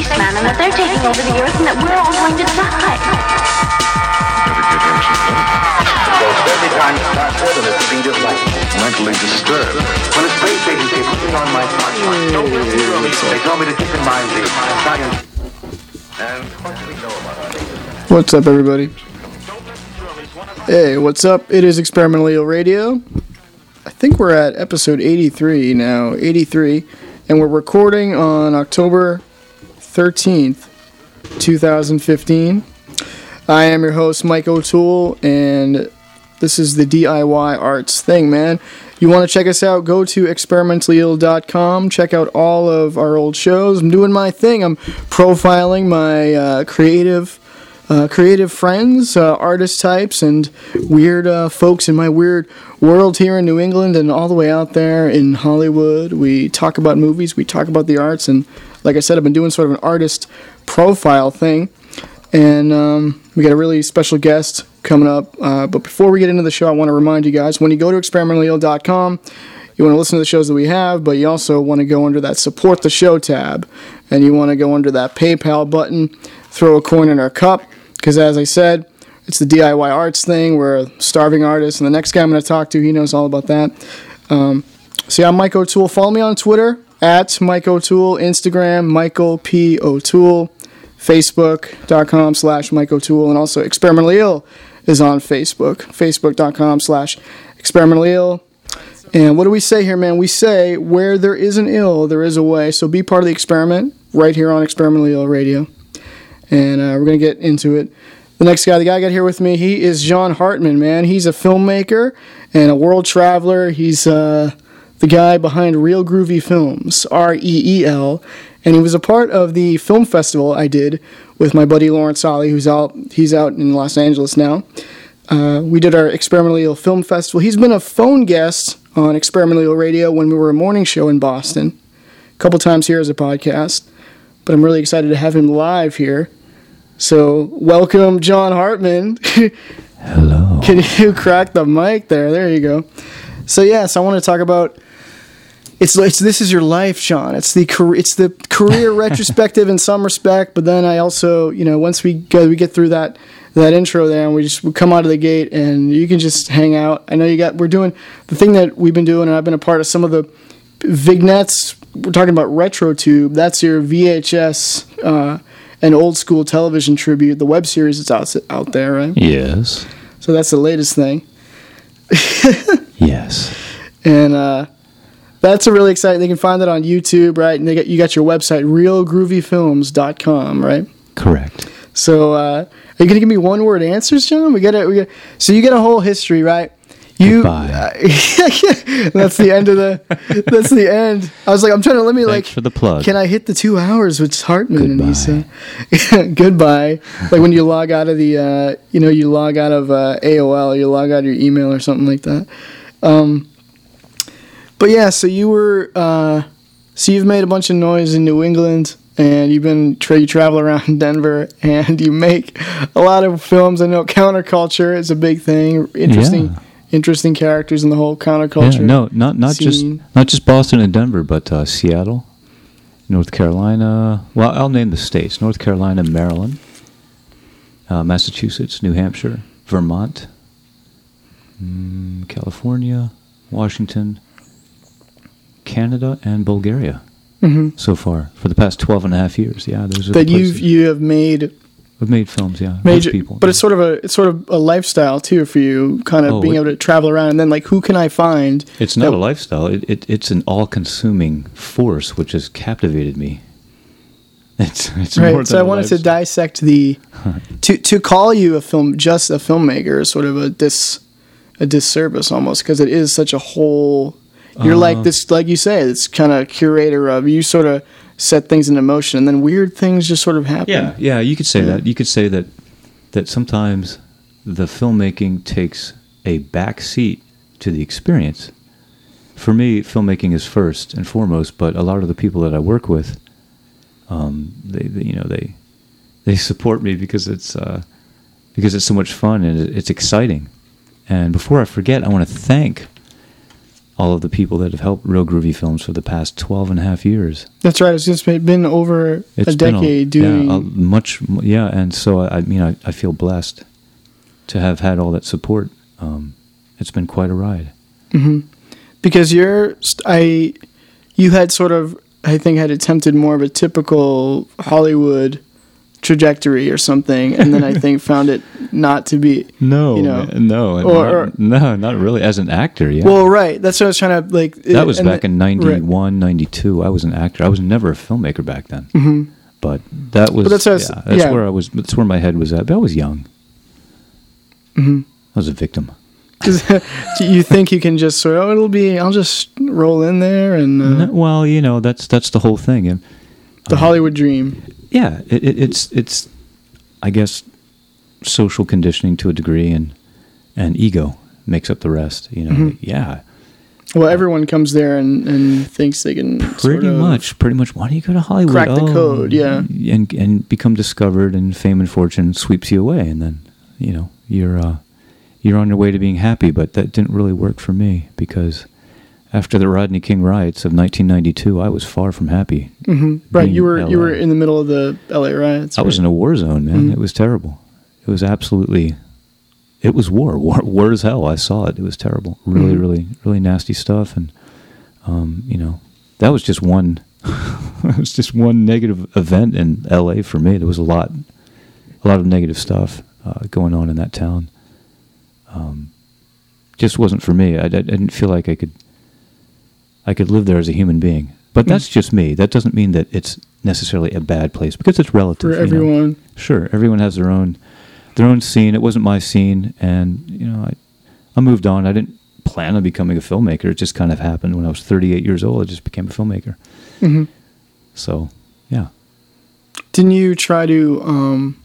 spaceman and that they're taking over the Earth and that we're all going to die. Better give him some goes every time it starts with at the speed of mentally disturbed. When the space agency put me on my watch, don't listen. They told me to keep in mind the science. And what do we know about our What's up, everybody? Hey, what's up? It is Experimentally ILL Radio. I think we're at episode 83 now, 83, and we're recording on October 13th, 2015. I am your host, Mike O'Toole, and this is the DIY arts thing, man. You want to check us out? Go to experimentallyill.com. Check out all of our old shows. I'm doing my thing. I'm profiling my uh, creative uh, creative friends, uh, artist types, and weird uh, folks in my weird world here in New England and all the way out there in Hollywood. We talk about movies, we talk about the arts, and like I said, I've been doing sort of an artist profile thing. And um, we got a really special guest coming up. Uh, but before we get into the show, I want to remind you guys when you go to experimentallyill.com, you want to listen to the shows that we have, but you also want to go under that support the show tab. And you want to go under that PayPal button, throw a coin in our cup. Because as I said, it's the DIY arts thing. We're a starving artist. And the next guy I'm going to talk to, he knows all about that. Um, so yeah, I'm Mike O'Toole. Follow me on Twitter at Mike O'Toole, Instagram, Michael P. O'Toole, Facebook.com slash Mike O'Toole, and also Experimentally ILL is on Facebook, Facebook.com slash Experimentally ILL. And what do we say here, man? We say where there is an ill, there is a way. So be part of the experiment right here on Experimentally ILL Radio. And uh, we're going to get into it. The next guy, the guy I got here with me, he is John Hartman, man. He's a filmmaker and a world traveler. He's uh, the guy behind Reel Groovy Films, R E E L. And he was a part of the film festival I did with my buddy Lawrence Ollie, who's out, he's out in Los Angeles now. Uh, we did our Experimentally ILL Film Festival. He's been a phone guest on Experimentally ILL Radio when we were a morning show in Boston, a couple times here as a podcast. But I'm really excited to have him live here. So, welcome, John Hartman. Hello. Can you crack the mic there? There you go. So, yes, I want to talk about. It's, it's this is your life, Sean. It's the career, it's the career retrospective in some respect, but then I also, you know, once we go, we get through that that intro there, and we just we come out of the gate, and you can just hang out. I know you got. We're doing the thing that we've been doing, and I've been a part of some of the vignettes. We're talking about RetroTube. That's your VHS uh, and old school television tribute. The web series is out out there, right? Yes. So that's the latest thing, Yes. and uh, that's a really exciting. They can find that on YouTube, right? And they got you got your website reelgroovyfilms.com, right? Correct. So, uh, are you gonna give me one word answers, John? We got it. We got. So you got a whole history, right? You. Goodbye. that's the end of the. That's the end. I was like, I'm trying to let me Thanks like. for the plug. Can I hit the two hours with Hartman? And he said, "Goodbye." Like when you log out of the, uh, you know, you log out of uh, AOL, you log out of your email or something like that. Um, but yeah, so you were, uh, so you've made a bunch of noise in New England, and you've been tra- you travel around Denver, and you make a lot of films. I know counterculture is a big thing. Interesting, Yeah. Interesting characters in the whole counterculture. Yeah, no, not not just not just Boston and Denver, but uh, Seattle, North Carolina. Well, I'll name the states: North Carolina, Maryland, uh, Massachusetts, New Hampshire, Vermont, mm, California, Washington, Canada, and Bulgaria. Mhm. So far, for the past 12 and a half years, yeah, those are that the you've you have made We've made films, yeah, major most people. but it's sort of a it's sort of a lifestyle too for you kind of Oh, being it- able to travel around and then like who can i find It's not that- a lifestyle. It, it, it's an all-consuming force which has captivated me. It's it's more Right. So than I a wanted to dissect the to to call you a film just a filmmaker is sort of a dis a disservice almost because it is such a whole. You're Uh. like this, like you say, it's kind of curator of you sort of set things into motion, and then weird things just sort of happen. Yeah, yeah, you could say Yeah. that. You could say that that sometimes the filmmaking takes a back seat to the experience. For me, filmmaking is first and foremost, but a lot of the people that I work with, um, they, they you know they they support me because it's uh, because it's so much fun and it's exciting. And before I forget, I want to thank all of the people that have helped Reel Groovy Films for the past 12 and a half years. That's right. It's just been over a been decade doing. yeah, a much yeah and so i, I mean I, I feel blessed to have had all that support um, it's been quite a ride because you're I you had sort of I think had attempted more of a typical Hollywood trajectory or something and then I think found it not to be no you know man, no or- not, no not really as an actor yeah well right that's what I was trying to like that was back the- in right. 91 92 i was an actor i was never a filmmaker back then mm-hmm. but that was But that's was- yeah, that's yeah. where i was that's where my head was at but i was young mm-hmm. i was a victim you think you can just sort of oh, it'll be I'll just roll in there and uh, well you know that's that's the whole thing and the Hollywood dream yeah, it, it, it's it's I guess social conditioning to a degree, and and ego makes up the rest. You know, Mm-hmm. yeah, well everyone comes there and, and thinks they can pretty sort of- much, pretty much. Why do you go to Hollywood? Crack the code, yeah. and and become discovered, and fame and fortune sweeps you away, and then you know you're uh, you're on your way to being happy. But that didn't really work for me because. After the Rodney King riots of 1992, I was far from happy. right you were you were in the middle of the LA riots I was in a war zone, man. Mm-hmm. It was terrible. It was absolutely, it was war. War, war as hell. I saw it. It was terrible. Really, Mm-hmm. really, really nasty stuff. And, um, you know, that was just one. it was just one negative event in L.A. for me. There was a lot, a lot of negative stuff uh, going on in that town. Um, just wasn't for me. I, I didn't feel like I could. I could live there as a human being. But that's Mm. just me. That doesn't mean that it's necessarily a bad place because it's relative. for you know. everyone Sure, everyone has their own their own scene. It wasn't my scene, and you know, I I moved on. I didn't plan on becoming a filmmaker. It just kind of happened when I was 38 years old. I just became a filmmaker. Mhm. So, yeah. Didn't you try to um,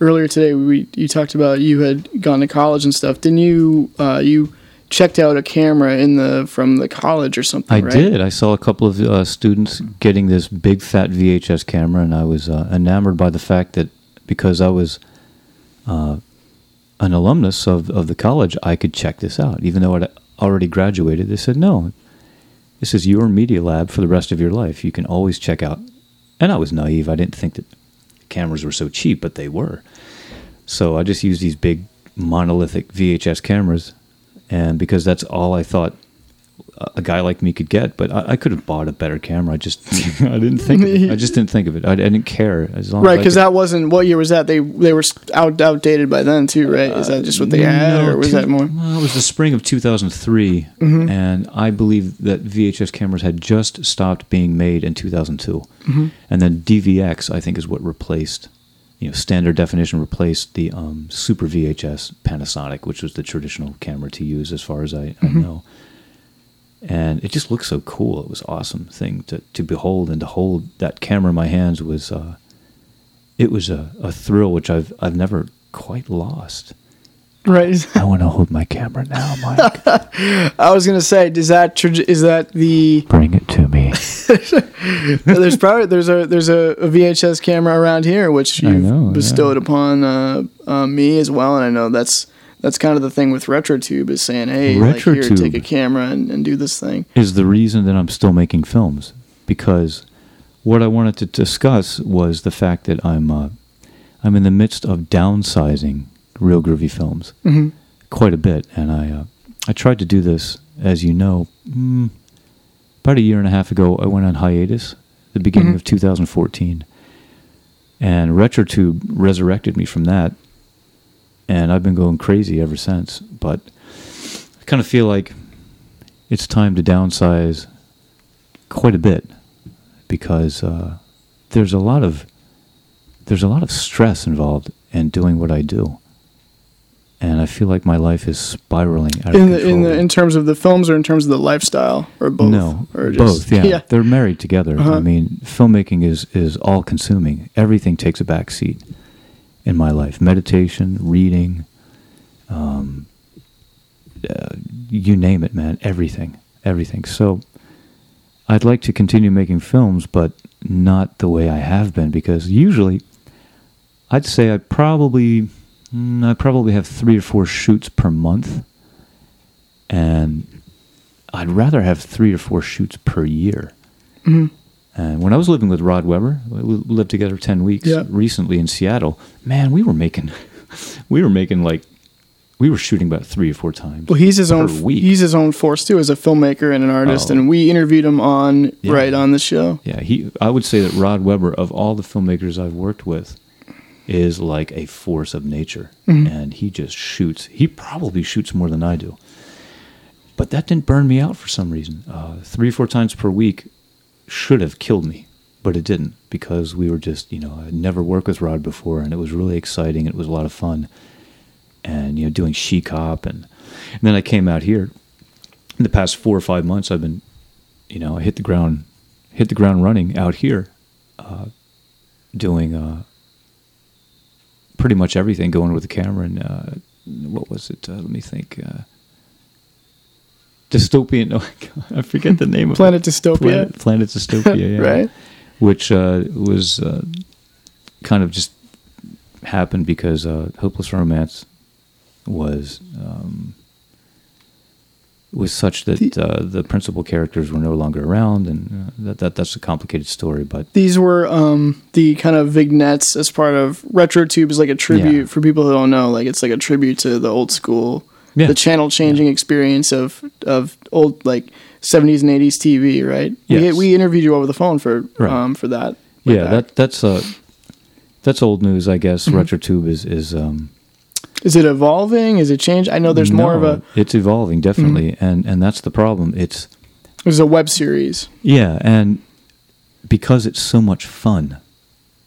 earlier today? We you talked about you had gone to college and stuff. Didn't you? Uh, you checked out a camera in the from the college or something. I right? did. I saw a couple of uh, students getting this big fat VHS camera, and I was uh, enamored by the fact that because I was uh, an alumnus of, of the college, I could check this out. Even though I'd already graduated, they said, no, this is your media lab for the rest of your life. You can always check out. And I was naive. I didn't think that cameras were so cheap, but they were. So I just used these big monolithic VHS cameras, and because that's all I thought a guy like me could get, but I, I could have bought a better camera. I just I didn't think of it. I just didn't think of it. I, I didn't care as long Right, because that wasn't what year was that? They they were out outdated by then too, right? Is that just what they had, Uh, No, or was two- that more? Well, it was the spring of 2003, Mm-hmm. and I believe that VHS cameras had just stopped being made in 2002, Mm-hmm. and then DVX I think is what replaced, you know, standard definition replaced the um, Super VHS Panasonic, which was the traditional camera to use as far as I, Mm-hmm. I know. And it just looked so cool. It was an awesome thing to, to behold and to hold that camera in my hands was uh, it was a, a thrill which I've I've never quite lost. Right. I want to hold my camera now, Mike. I was gonna say, does that is that the Bring it to me. there's probably there's a there's a, a VHS camera around here which you've know, bestowed upon uh, uh, me as well, and I know that's that's kind of the thing with RetroTube is saying, hey, like here, take a camera and, and do this thing. Is the reason that I'm still making films because what I wanted to discuss was the fact that I'm uh, I'm in the midst of downsizing reel groovy films Mhm. quite a bit, and I uh, I tried to do this as you know mm, about a year and a half ago. I went on hiatus, the beginning Mhm. of 2014, and RetroTube resurrected me from that, and I've been going crazy ever since. But I kind of feel like it's time to downsize quite a bit because uh, there's a lot of there's a lot of stress involved in doing what I do, and I feel like my life is spiraling out In of the control. in the in terms of the films or in terms of the lifestyle or both? No, or both. Yeah. yeah. they're married together. Uh-huh. I mean, filmmaking is is all consuming. Everything takes a back seat in my life. Meditation, reading, um, uh, you name it, man. Everything, everything. So, I'd like to continue making films, but not the way I have been because usually, I'd say I probably mm, I probably have three or four shoots per month, and I'd rather have three or four shoots per year. Mhm. And when I was living with Rod Weber, we lived together ten weeks Yeah. recently in Seattle. Man, we were making, we were making like, we were shooting about three or four times. Well, he's his per own week. he's his own force too as a filmmaker and an artist, Oh. and we interviewed him on Yeah. right on the show. Yeah, he. I would say that Rod Weber, of all the filmmakers I've worked with, is like a force of nature, Mm-hmm. and he just shoots. He probably shoots more than I do. But that didn't burn me out for some reason. Uh, three four times per week should have killed me, but it didn't because we were just, you know, I'd never worked with Rod before, and it was really exciting. It was a lot of fun, and you know, doing She Cop, and, and then I came out here. In the past four or five months, I've been, you know, I hit the ground, hit the ground running out here, uh, doing uh, pretty much everything, going with the camera and uh, what was it? Uh, let me think. Uh, dystopian. No, I forget the name of Planet it. Dystopia? Planet, Planet Dystopia. Yeah. Right. Which uh, was uh, kind of just happened because uh, Hopeless Romance was um, was such that The- uh, the principal characters were no longer around, and uh, that, that that's a complicated story. But These were um, the kind of vignettes as part of RetroTube is like a tribute Yeah. for people who don't know. Like it's like a tribute to the old school, Yeah. the channel changing experience of of old like seventies and eighties TV. Right. Yes. We we interviewed you over the phone for Right. um for that. yeah, back. that that's uh, that's old news, I guess. Mm-hmm. RetroTube is is um, is it evolving? Is it changed? I know there's more of no, a It's evolving definitely, Mm-hmm. and and that's the problem. It's there's a web series. Yeah, and because it's so much fun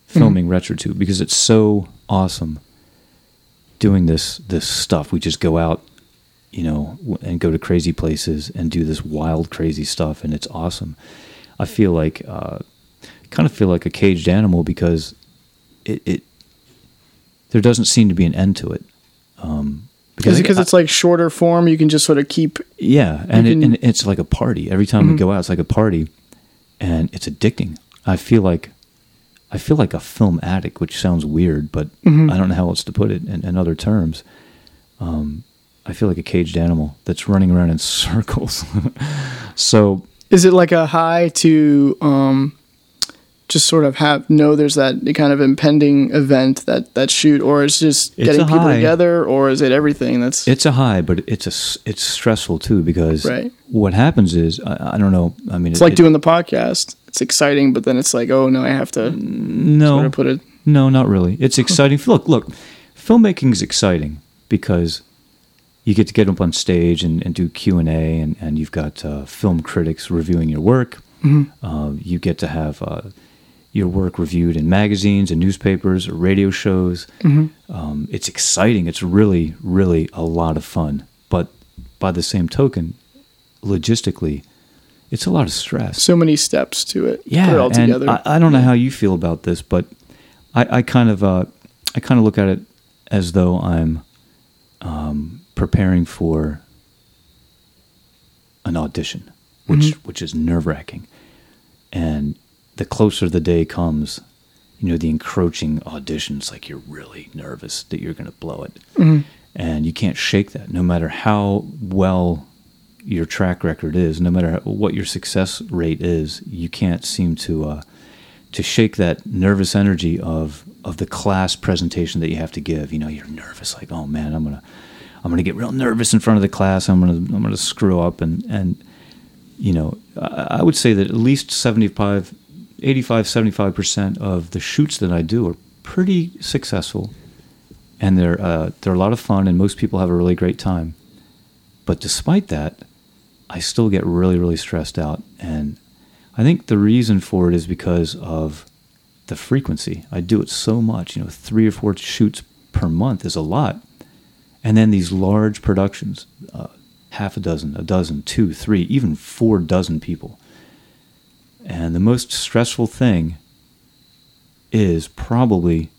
filming RetroTube, because it's so awesome doing this this stuff. We just go out, you know, and go to crazy places and do this wild, crazy stuff, and it's awesome. I feel like, uh, kind of feel like a caged animal because it, it there doesn't seem to be an end to it. Um, I- because it's like shorter form? You can just sort of keep. yeah, and, can- it, and it's like a party. Every time we go out, it's like a party, and it's addicting. I feel like, I feel like a film addict, which sounds weird, but I don't know how else to put it in, in other terms. Um, I feel like a caged animal that's running around in circles. so Is it like a high to um, just sort of have know there's that kind of impending event that that shoot, or it's just It's getting people high. together, or is it everything? That's it's a high, but it's a it's stressful too because Right. what happens is I, I don't know. I mean, it's like doing the podcast. It's exciting, but then it's like, oh no, I have to no sort of put it. No, not really. It's exciting. Look, look, filmmaking is exciting because you get to get up on stage and, and do Q and A, and and you've got uh, film critics reviewing your work. Uh, you get to have uh, your work reviewed in magazines and newspapers or radio shows. Um, it's exciting. It's really, really a lot of fun. But by the same token, logistically, it's a lot of stress So many steps to it. yeah, put it all together. I, I don't know how you feel about this, but I, I kind of uh, I kind of look at it as though I'm um, preparing for an audition, which Mm-hmm. which is nerve wracking, and the closer the day comes, you know, the encroaching auditions, like you're really nervous that you're going to blow it, Mm-hmm. and you can't shake that, no matter how well your track record is, no matter what your success rate is, you can't seem to uh, to shake that nervous energy of of the class presentation that you have to give. You know, you're nervous, like, oh man, I'm gonna I'm gonna get real nervous in front of the class. I'm gonna I'm gonna screw up, and and you know, I, I would say that at least 75, 85, 75 percent of the shoots that I do are pretty successful, and they're uh, they're a lot of fun, and most people have a really great time. But despite that, I still get really, really stressed out. And I think the reason for it is because of the frequency. I do it so much, you know, three or four shoots per month is a lot. And then these large productions, uh, half a dozen, a dozen, two, three, even four dozen people. And the most stressful thing is probably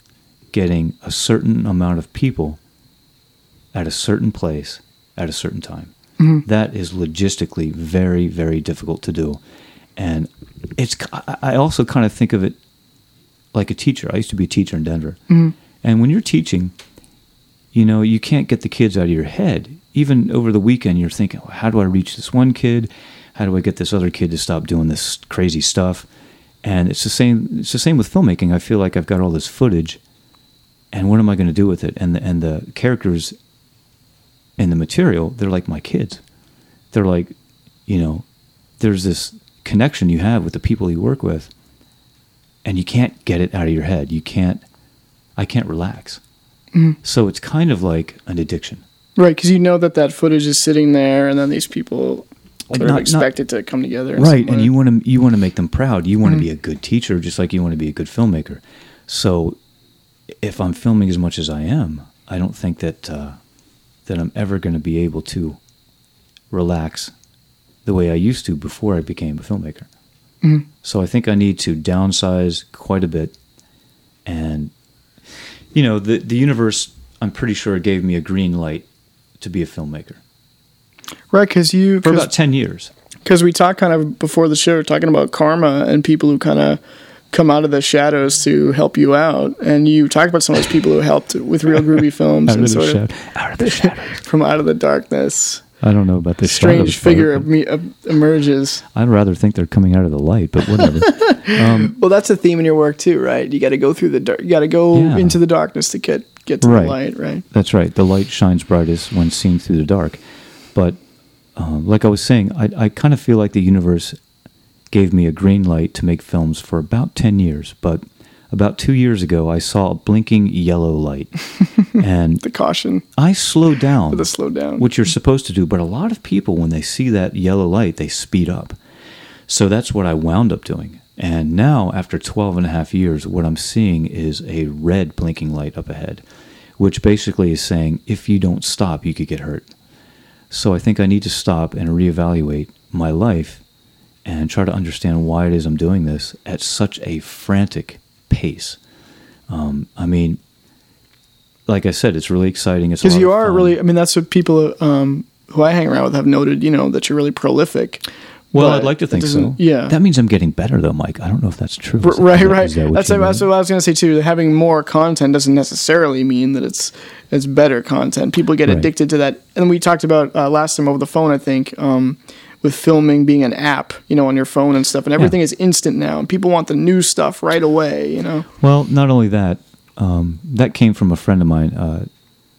getting a certain amount of people at a certain place at a certain time. Mm-hmm. That is logistically very, very difficult to do. And it's, I also kind of think of it like a teacher. I used to be a teacher in Denver. Mm-hmm. And when you're teaching, you know, you can't get the kids out of your head. Even over the weekend, you're thinking, well, how do I reach this one kid? How do I get this other kid to stop doing this crazy stuff? And it's the same. It's the same with filmmaking. I feel like I've got all this footage, and what am I going to do with it? And the, and the characters and the material, they're like my kids. They're like, you know, there's this connection you have with the people you work with, and you can't get it out of your head. You can't. I can't relax. Mm-hmm. So it's kind of like an addiction. Right, because you know that that footage is sitting there, and then these people Sort not- of expect it to come together. right and you want to you want to make them proud. You want to be a good teacher just like you want to be a good filmmaker. So if i'm filming as much as i am i don't think that uh, that i'm ever going to be able to relax the way i used to before i became a filmmaker. So i think i need to downsize quite a bit. And you know the the universe i'm pretty sure gave me a green light to be a filmmaker right, because you for about 10 years because we talked kind of before the show talking about karma and people who kind of come out of the shadows to help you out, and you talked about some of those people who helped with Reel Groovy Films out and of sort shadow of out of the shadow from out of the darkness. I don't know about this Strange shadows figure but me- uh, emerges. I'd rather think they're coming out of the light, but whatever. um, Well, that's a theme in your work too, right? You got to go through the dark. You got to go Yeah. into the darkness to get get to Right. the light, right? that's right. The light shines brightest when seen through the dark. But um, like I was saying, I, I kind of feel like the universe gave me a green light to make films for about 10 years. But about two years ago, I saw a blinking yellow light. and The caution I slowed down. the slow down. which you're supposed to do. But a lot of people, when they see that yellow light, they speed up. So that's what I wound up doing. And now, after 12 and a half years, what I'm seeing is a red blinking light up ahead, which basically is saying if you don't stop, you could get hurt. So I think I need to stop and reevaluate my life and try to understand why it is I'm doing this at such a frantic pace. Um, I mean, like I said, it's really exciting. It's because you are really. I mean, that's what people um, who I hang around with have noted. You know that you're really prolific. Well, I'd like to think so. Yeah. That means I'm getting better, though, Mike. I don't know if that's true. Is right, that- right. that That's, you that's what I was going to say too. Having more content doesn't necessarily mean that it's it's better content. People get Right. addicted to that, and we talked about uh, last time over the phone. I think um, with filming being an app, you know, on your phone and stuff, and everything is instant now, and people want the new stuff right away. You know, Well, not only that, um, that came from a friend of mine, uh,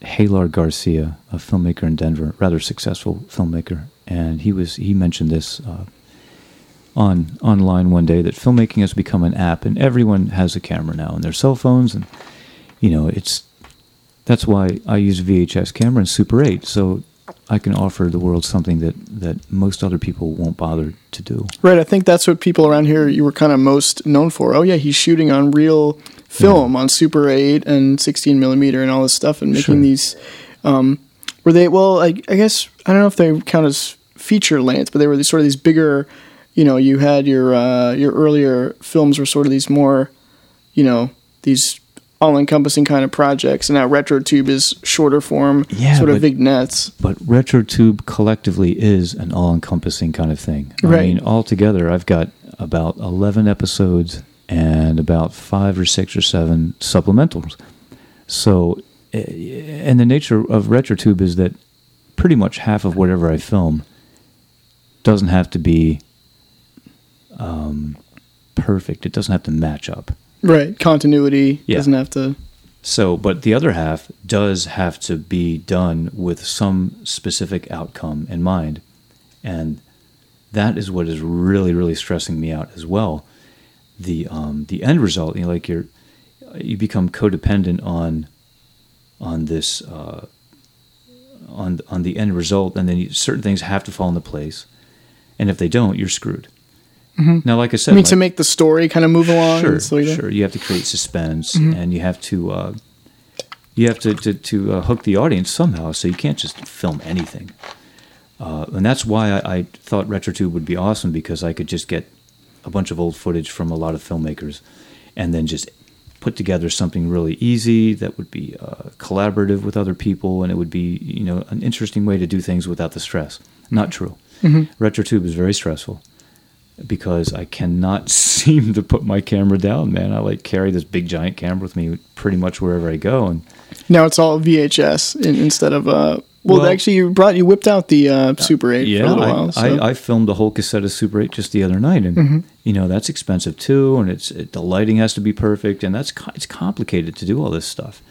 Halar Garcia, a filmmaker in Denver, rather successful filmmaker, and he was he mentioned this uh, on online one day that filmmaking has become an app, and everyone has a camera now on their cell phones, and you know it's that's why I use VHS camera and Super 8, so I can offer the world something that that most other people won't bother to do. right? I think that's what people around here you were kind of most known for. Oh yeah, he's shooting on real film on Super 8 and 16 millimeter and all this stuff, and making Sure. these. Um, were they well? I, I guess I don't know if they count as feature length, but they were these sort of these bigger. You know, you had your uh, your earlier films were sort of these more, you know, these all-encompassing kind of projects, and now RetroTube is shorter form, Yeah, sort of but- vignettes. But RetroTube collectively is an all-encompassing kind of thing. I Right. mean, altogether, I've got about eleven episodes and about five or six or seven supplementals. So, eh, and the nature of RetroTube is that pretty much half of whatever I film doesn't have to be um, perfect. It doesn't have to match up. Right, continuity Yeah. doesn't have to. So, but the other half does have to be done with some specific outcome in mind. And that is what is really, really stressing me out as well. The um, the end result, you know, like you're you become codependent on on this uh, on on the end result, and then you, certain things have to fall into place, and if they don't, you're screwed. Now, like I said, I mean, like- to make the story kind of move along. sure, like that? sure, you have to create suspense, Mm-hmm. and you have to uh, you have to to, to uh, hook the audience somehow. So you can't just film anything. Uh, and that's why I, I thought RetroTube would be awesome because I could just get a bunch of old footage from a lot of filmmakers, and then just put together something really easy that would be uh, collaborative with other people, and it would be you know an interesting way to do things without the stress. Not true. RetroTube is very stressful because I cannot seem to put my camera down, man. I like carry this big giant camera with me pretty much wherever I go, and Now it's all VHS in, instead of uh. Well, Well- actually, you brought you whipped out the uh, Super 8 for a yeah, little I, while. So. I, I filmed a whole cassette of Super 8 just the other night, and Mm-hmm. You know that's expensive too, and it's it, the lighting has to be perfect, and that's it's complicated to do all this stuff.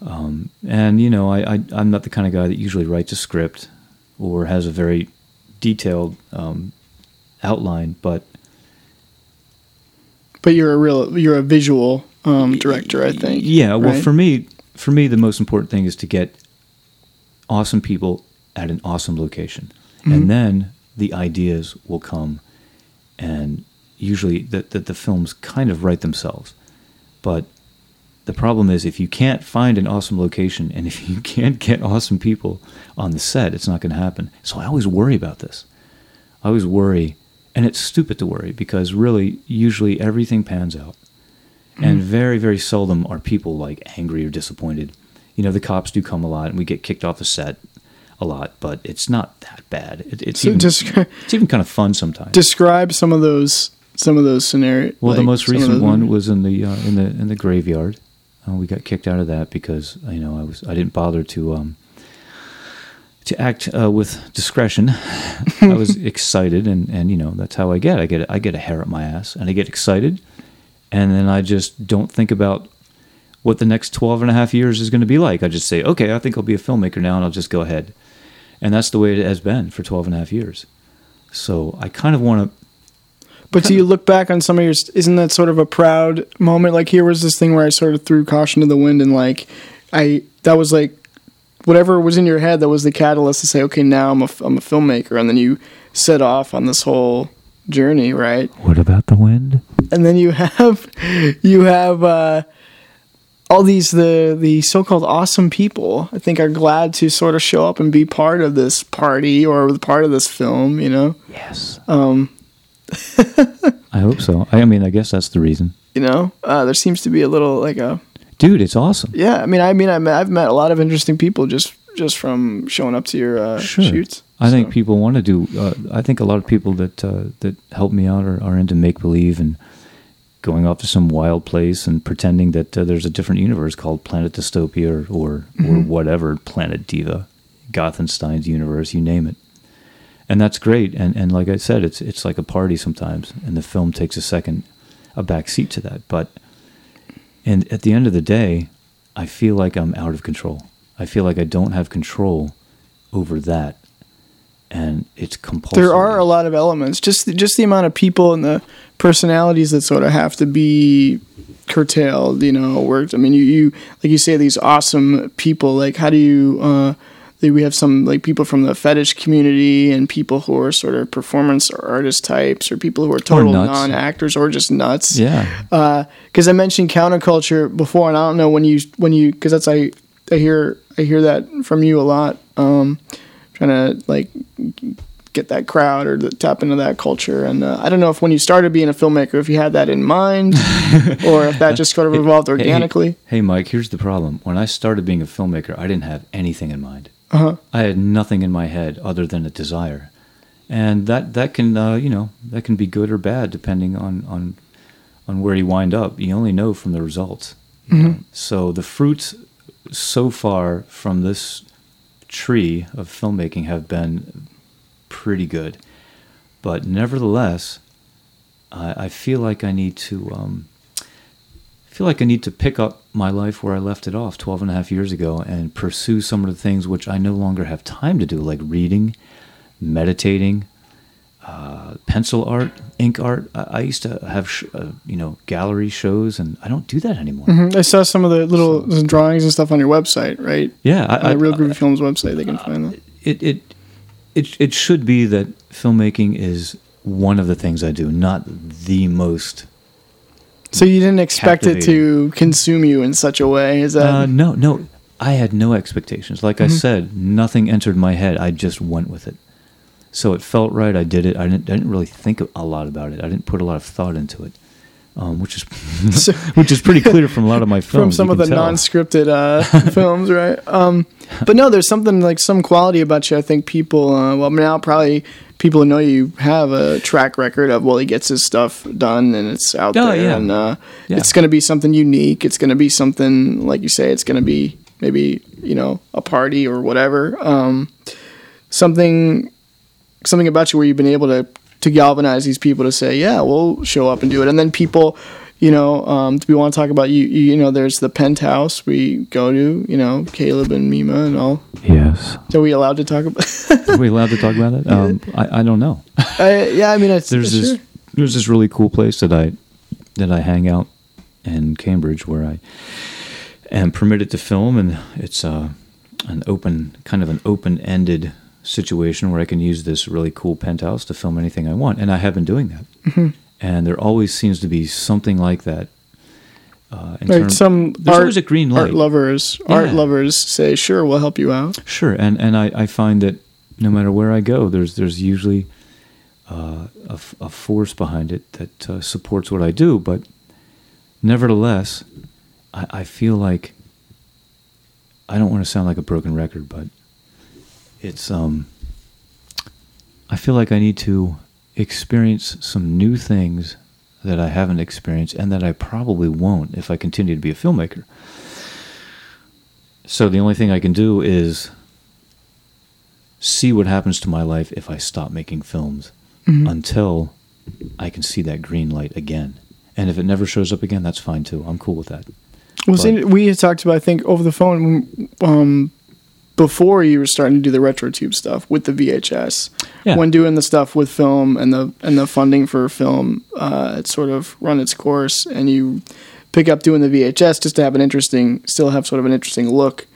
Um, and you know, I, I I'm not the kind of guy that usually writes a script or has a very detailed um, outline, but but you're a real you're a visual um, director, I think. Yeah, well, right? for me, for me, the most important thing is to get awesome people at an awesome location, Mm-hmm. and then the ideas will come, and usually that, the the films kind of write themselves. But the problem is, if you can't find an awesome location and if you can't get awesome people on the set, it's not going to happen. So I always worry about this. I always worry, and it's stupid to worry because really, usually everything pans out mm-hmm. and very very seldom are people like angry or disappointed you know the cops do come a lot and we get kicked off the set a lot but it's not that bad it, it's, So even, descri- it's even kind of fun sometimes describe some of those some of those scenarios. well the most recent one was in the uh, in the in the graveyard uh, we got kicked out of that because you know i was i didn't bother to um to act uh, with discretion i was excited and and you know that's how i get i get i get a hair up my ass and i get excited and then I just don't think about what the next 12 and a half years is going to be like. I just say, okay, I think I'll be a filmmaker now, and I'll just go ahead. And that's the way it has been for 12 and a half years. So I kind of want to, But do you look back on some of your? Isn't that sort of a proud moment? Like here was this thing where I sort of threw caution to the wind, and like I that was like whatever was in your head that was the catalyst to say, okay, now I'm a I'm a filmmaker, and then you set off on this whole journey, right? what about the wind? and then you have you have uh, all these the the so-called awesome people i think are glad to sort of show up and be part of this party or part of this film you know Yes. Um, I hope so. I mean, I guess that's the reason. you know uh, there seems to be a little like a Dude, it's awesome. yeah i mean i mean I i've met a lot of interesting people just just from showing up to your uh, Sure. shoots I think people want to do. Uh, I think a lot of people that uh, that help me out are, are into make believe and going off to some wild place and pretending that uh, there's a different universe called Planet Dystopia or or, or whatever Planet Diva, Gothenstein's universe, you name it. And that's great. And and like I said, it's it's like a party sometimes, and the film takes a second, a back seat to that. But and at the end of the day, I feel like I'm out of control. I feel like I don't have control over that, and it's compulsory. there are a lot of elements just just the amount of people and the personalities that sort of have to be curtailed you know worked i mean you, you like you say these awesome people like how do you uh we have some like people from the fetish community and people who are sort of performance or artist types or people who are total non-actors or just nuts Yeah, because I mentioned counterculture before, and I don't know when you when you because that's I I hear I hear that from you a lot. Um, trying to like get that crowd or tap into that culture, and uh, I don't know if when you started being a filmmaker, if you had that in mind, or if that just sort of evolved Hey, organically. Hey, Mike, here's the problem. When I started being a filmmaker, I didn't have anything in mind. Uh-huh. I had nothing in my head other than a desire, and that that can uh, you know that can be good or bad depending on on on where you wind up. You only know from the results. know. So the fruits so far from this tree of filmmaking have been pretty good, but nevertheless, I, I feel like I need to. Um, I feel like I need to pick up my life where I left it off 12 and a half years ago and pursue some of the things which I no longer have time to do, like reading, meditating, uh, pencil art, ink art. I, I used to have, sh- uh, you know, gallery shows, and I don't do that anymore. I saw some of the little drawings and stuff on your website, right? Yeah, I, On the Reel Groovy Films website, they can find that. it, it it it should be that filmmaking is one of the things I do, not the most. So you didn't expect it to consume you in such a way? Is that Uh, no, no. I had no expectations. Like I said, nothing entered my head. I just went with it. So it felt right. I did it. I didn't, I didn't really think a lot about it. I didn't put a lot of thought into it, um, which is So- which is pretty clear from a lot of my films. from some of the non-scripted uh, films, right? Um, but no, there's something like some quality about you. I think people, uh, well, now probably people who know you have a track record of well, he gets his stuff done and it's out Oh, there, yeah. and uh, Yeah. it's going to be something unique. It's going to be something like you say. It's going to be maybe you know a party or whatever. Um, something something about you where you've been able to to galvanize these people to say, yeah, we'll show up and do it, and then people. You know, um, do we want to talk about you? You know, there's the penthouse we go to. You know, Caleb and Mima and all. Yes. Are we allowed to talk about? Are we allowed to talk about it? Um, I, I don't know. I, yeah, I mean, it's There's sure. this there's this really cool place that I that I hang out in Cambridge where I am permitted to film, and it's uh, an open kind of an open ended situation where I can use this really cool penthouse to film anything I want, and I have been doing that. Mm-hmm. And there always seems to be something like that. Uh, in term- some there's art, always a green light. art lovers. Art lovers say, "Sure, we'll help you out." Sure, and and I, I find that no matter where I go, there's there's usually uh, a, a force behind it that uh, supports what I do. But nevertheless, I, I feel like I don't want to sound like a broken record, but it's um. I feel like I need to experience some new things that I haven't experienced, and that I probably won't if I continue to be a filmmaker. So the only thing I can do is see what happens to my life if I stop making films until I can see that green light again. And if it never shows up again, that's fine too. I'm cool with that. Well, But- see, we had talked about I think over the phone um, before you were starting to do the RetroTube stuff with the VHS. Yeah. When doing the stuff with film and the and the funding for film, uh, it sort of run its course, and you pick up doing the VHS just to have an interesting, still have sort of an interesting look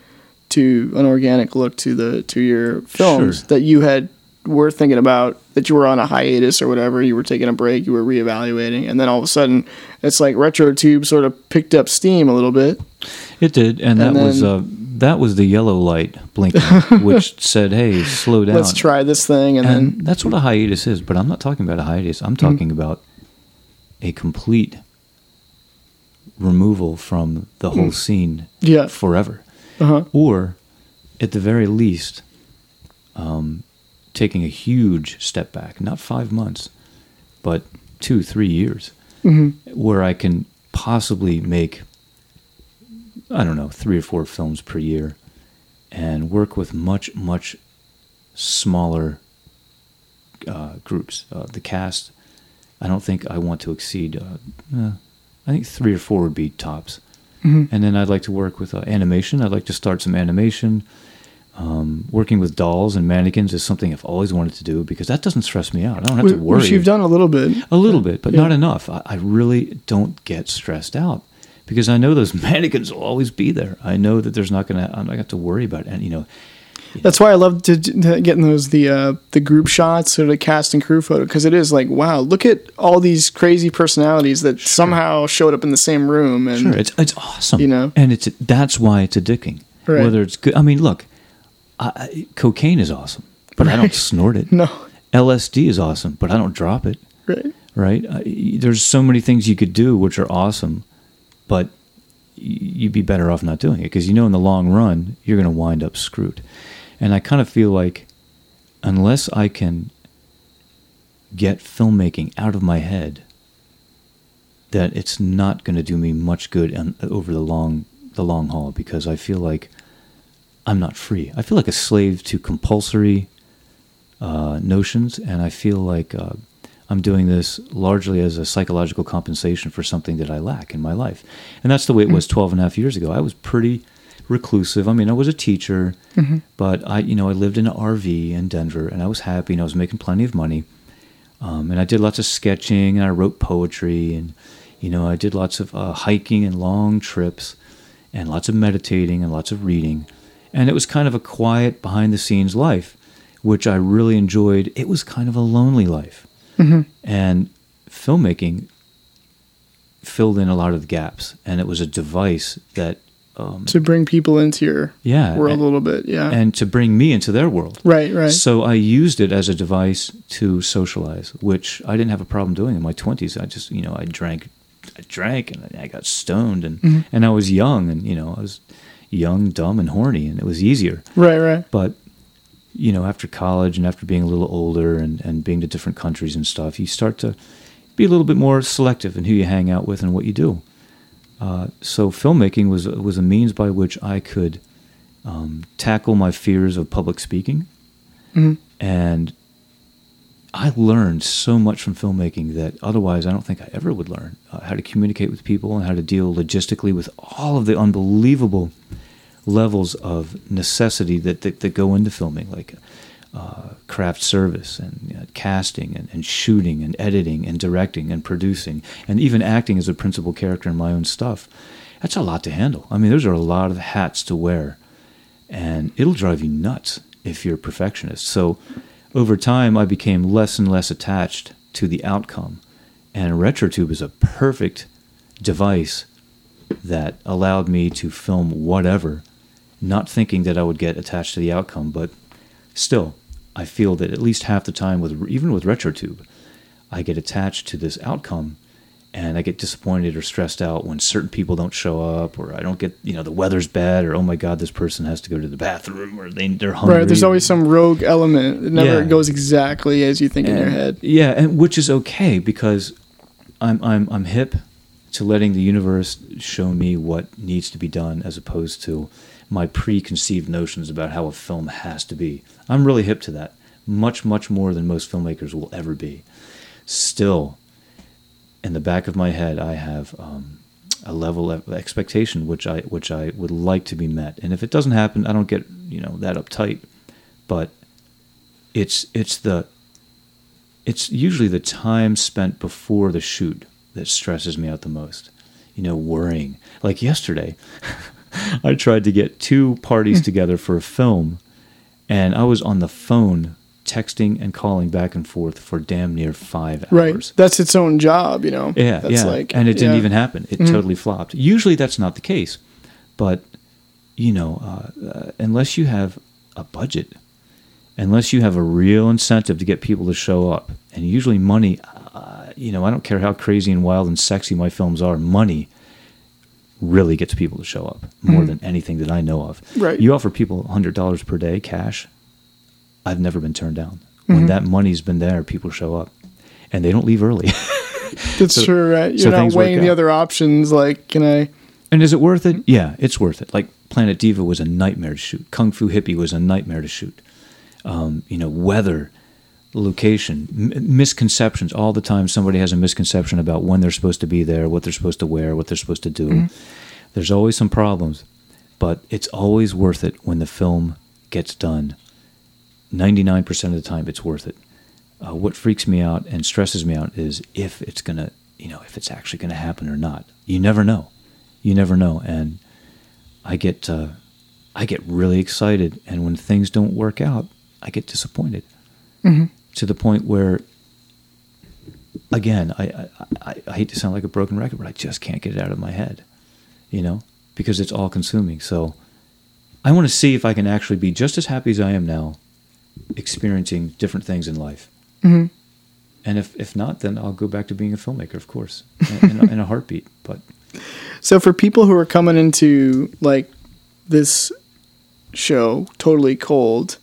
to an organic look to the to your films Sure. that you had were thinking about that you were on a hiatus or whatever you were taking a break you were reevaluating and then all of a sudden it's like RetroTube sort of picked up steam a little bit It did, and that And was uh, that was the yellow light blinking, which said, "Hey, slow down." let's try this thing and, and then that's what a hiatus is. But I'm not talking about a hiatus. I'm talking about a complete removal from the whole scene Yeah. forever. uh-huh Or, at the very least, um, taking a huge step back, not five months, but two, three years, where I can possibly make, I don't know, three or four films per year and work with much, much smaller uh, groups. Uh, the cast, I don't think I want to exceed, uh, uh, I think three or four would be tops. And then I'd like to work with uh, animation. I'd like to start some animation. Um, working with dolls and mannequins is something I've always wanted to do because that doesn't stress me out. I don't have to worry. which you've done a little bit A little bit, but Yeah. not enough. I, I really don't get stressed out because I know those mannequins will always be there. I know that there's not gonna. I'm not gonna have to worry about it. You know, That's why I love to, to getting those the uh, the group shots or the cast and crew photo because it is like wow, look at all these crazy personalities that somehow showed up in the same room and sure, it's it's awesome. You know? and it's that's why it's addicting. Right. Whether it's good. I mean, look, I, I, cocaine is awesome, but I don't snort it. no LSD is awesome, but I don't drop it. right right? Y- there's so many things you could do which are awesome, but you'd be better off not doing it because you know in the long run you're going to wind up screwed. And I kind of feel like unless I can get filmmaking out of my head, that it's not going to do me much good over the long the long haul because I feel like I'm not free. I feel like a slave to compulsory uh, notions, and I feel like uh, I'm doing this largely as a psychological compensation for something that I lack in my life. And that's the way it was 12 and a half years ago. I was pretty reclusive. I mean, I was a teacher, but I, you know, I lived in an RV in Denver, and I was happy, and I was making plenty of money. Um, and I did lots of sketching, and I wrote poetry, and you know, I did lots of uh, hiking and long trips, and lots of meditating and lots of reading. And it was kind of a quiet, behind the scenes life, which I really enjoyed. It was kind of a lonely life. And filmmaking filled in a lot of the gaps, and it was a device that to bring people into your yeah world and, a little bit. Yeah. and to bring me into their world. right. Right. So I used it as a device to socialize, which I didn't have a problem doing in my twenties. I just, you know, I drank, I drank, and I got stoned, and Mm-hmm. and I was young, and you know, I was young, dumb, and horny, and it was easier. right. Right. But you know, after college and after being a little older and and being to different countries and stuff, you start to be a little bit more selective in who you hang out with and what you do. Uh, so filmmaking was was a means by which I could um, tackle my fears of public speaking, and I learned so much from filmmaking that otherwise I don't think I ever would learn uh, how to communicate with people and how to deal logistically with all of the unbelievable levels of necessity that that, that go into filming, like uh, craft service and uh, casting and, and shooting and editing and directing and producing and even acting as a principal character in my own stuff. That's a lot to handle. I mean, those are a lot of hats to wear, and it'll drive you nuts if you're a perfectionist. So, over time, I became less and less attached to the outcome, and RetroTube is a perfect device that allowed me to film whatever, not thinking that I would get attached to the outcome, but still, I feel that at least half the time with even with RetroTube, I get attached to this outcome and I get disappointed or stressed out when certain people don't show up or I don't get, you know, the weather's bad or oh my god, this person has to go to the bathroom or they they're hungry. Right. There's always some rogue element. It never Yeah. goes exactly as you think in your head. Yeah, and which is okay because I'm I'm I'm hip to letting the universe show me what needs to be done as opposed to my preconceived notions about how a film has to be. I'm really hip to that. Much much more than most filmmakers will ever be. Still in the back of my head I have um, a level of expectation which I which I would like to be met. And if it doesn't happen, I don't get, you know, that uptight. But it's it's the it's usually the time spent before the shoot that stresses me out the most. You know, worrying. Like yesterday, I tried to get two parties together for a film, and I was on the phone texting and calling back and forth for damn near five hours. Right. That's its own job, you know. Yeah, That's yeah. Like, and it didn't yeah. even happen. It totally flopped. Usually that's not the case, but you know, uh, uh, unless you have a budget, unless you have a real incentive to get people to show up, and usually money, uh, you know, I don't care how crazy and wild and sexy my films are, money really gets people to show up more mm-hmm. than anything that I know of. Right. You offer people hundred dollars per day cash. I've never been turned down. When mm-hmm. that money's been there, people show up, and they don't leave early. That's So- true, right? You're so not weighing the other options. Like, can I? And is it worth it? Mm-hmm. Yeah, it's worth it. Like Planet Diva was a nightmare to shoot. Kung Fu Hippie was a nightmare to shoot. Um, you know, weather, location, m- misconceptions. All the time, somebody has a misconception about when they're supposed to be there, what they're supposed to wear, what they're supposed to do. There's always some problems, but it's always worth it when the film gets done. 99% of the time, it's worth it. Uh, what freaks me out and stresses me out is if it's gonna, you know, if it's actually gonna happen or not. You never know. You never know, and I get, uh, I get really excited, and when things don't work out, I get disappointed to the point where, again, I, I, I, I hate to sound like a broken record, but I just can't get it out of my head, you know, because it's all consuming. So I want to see if I can actually be just as happy as I am now, experiencing different things in life. Mhm. And if, if not, then I'll go back to being a filmmaker, of course, in, in, a, in a heartbeat. But So for people who are coming into like this show totally cold,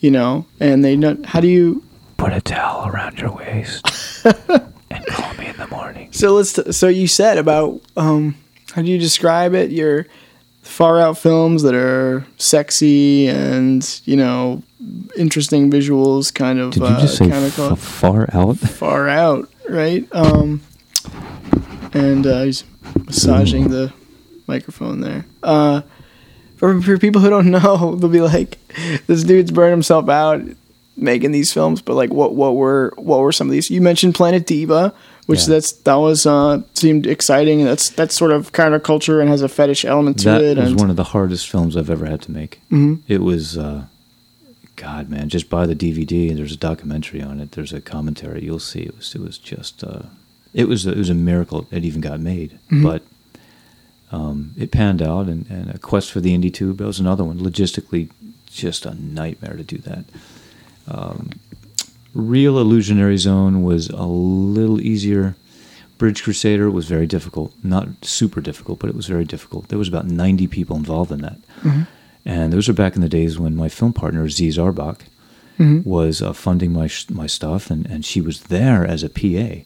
you know, and they know how do you? Put a towel around your waist and call me in the morning. So let's. T- so you said about um, how do you describe it? Your far out films that are sexy and you know interesting visuals, kind of. Did you uh, just say kind of f- far out? far out, right? Um, and uh, he's massaging the microphone there. Uh, for, for people who don't know, they'll be like, "This dude's burned himself out making these films." But like, what what were what were some of these? You mentioned Planet Diva, which Yeah. that's that was uh, seemed exciting. That's that's sort of counterculture and has a fetish element to That it. was and one of the hardest films I've ever had to make. Mhm. It was uh, God, man, just buy the DVD and there's a documentary on it. There's a commentary. You'll see. It was it was just uh, it was it was a miracle it even got made. But um, it panned out, and, and a quest for the indie tube. That was another one. Logistically, just a nightmare to do that. Um, Real Illusionary Zone was a little easier. Bridge Crusader was very difficult. Not super difficult, but it was very difficult. There was about 90 people involved in that. And those are back in the days when my film partner, Z Zarbach, was uh, funding my, sh- my stuff, and, and she was there as a PA.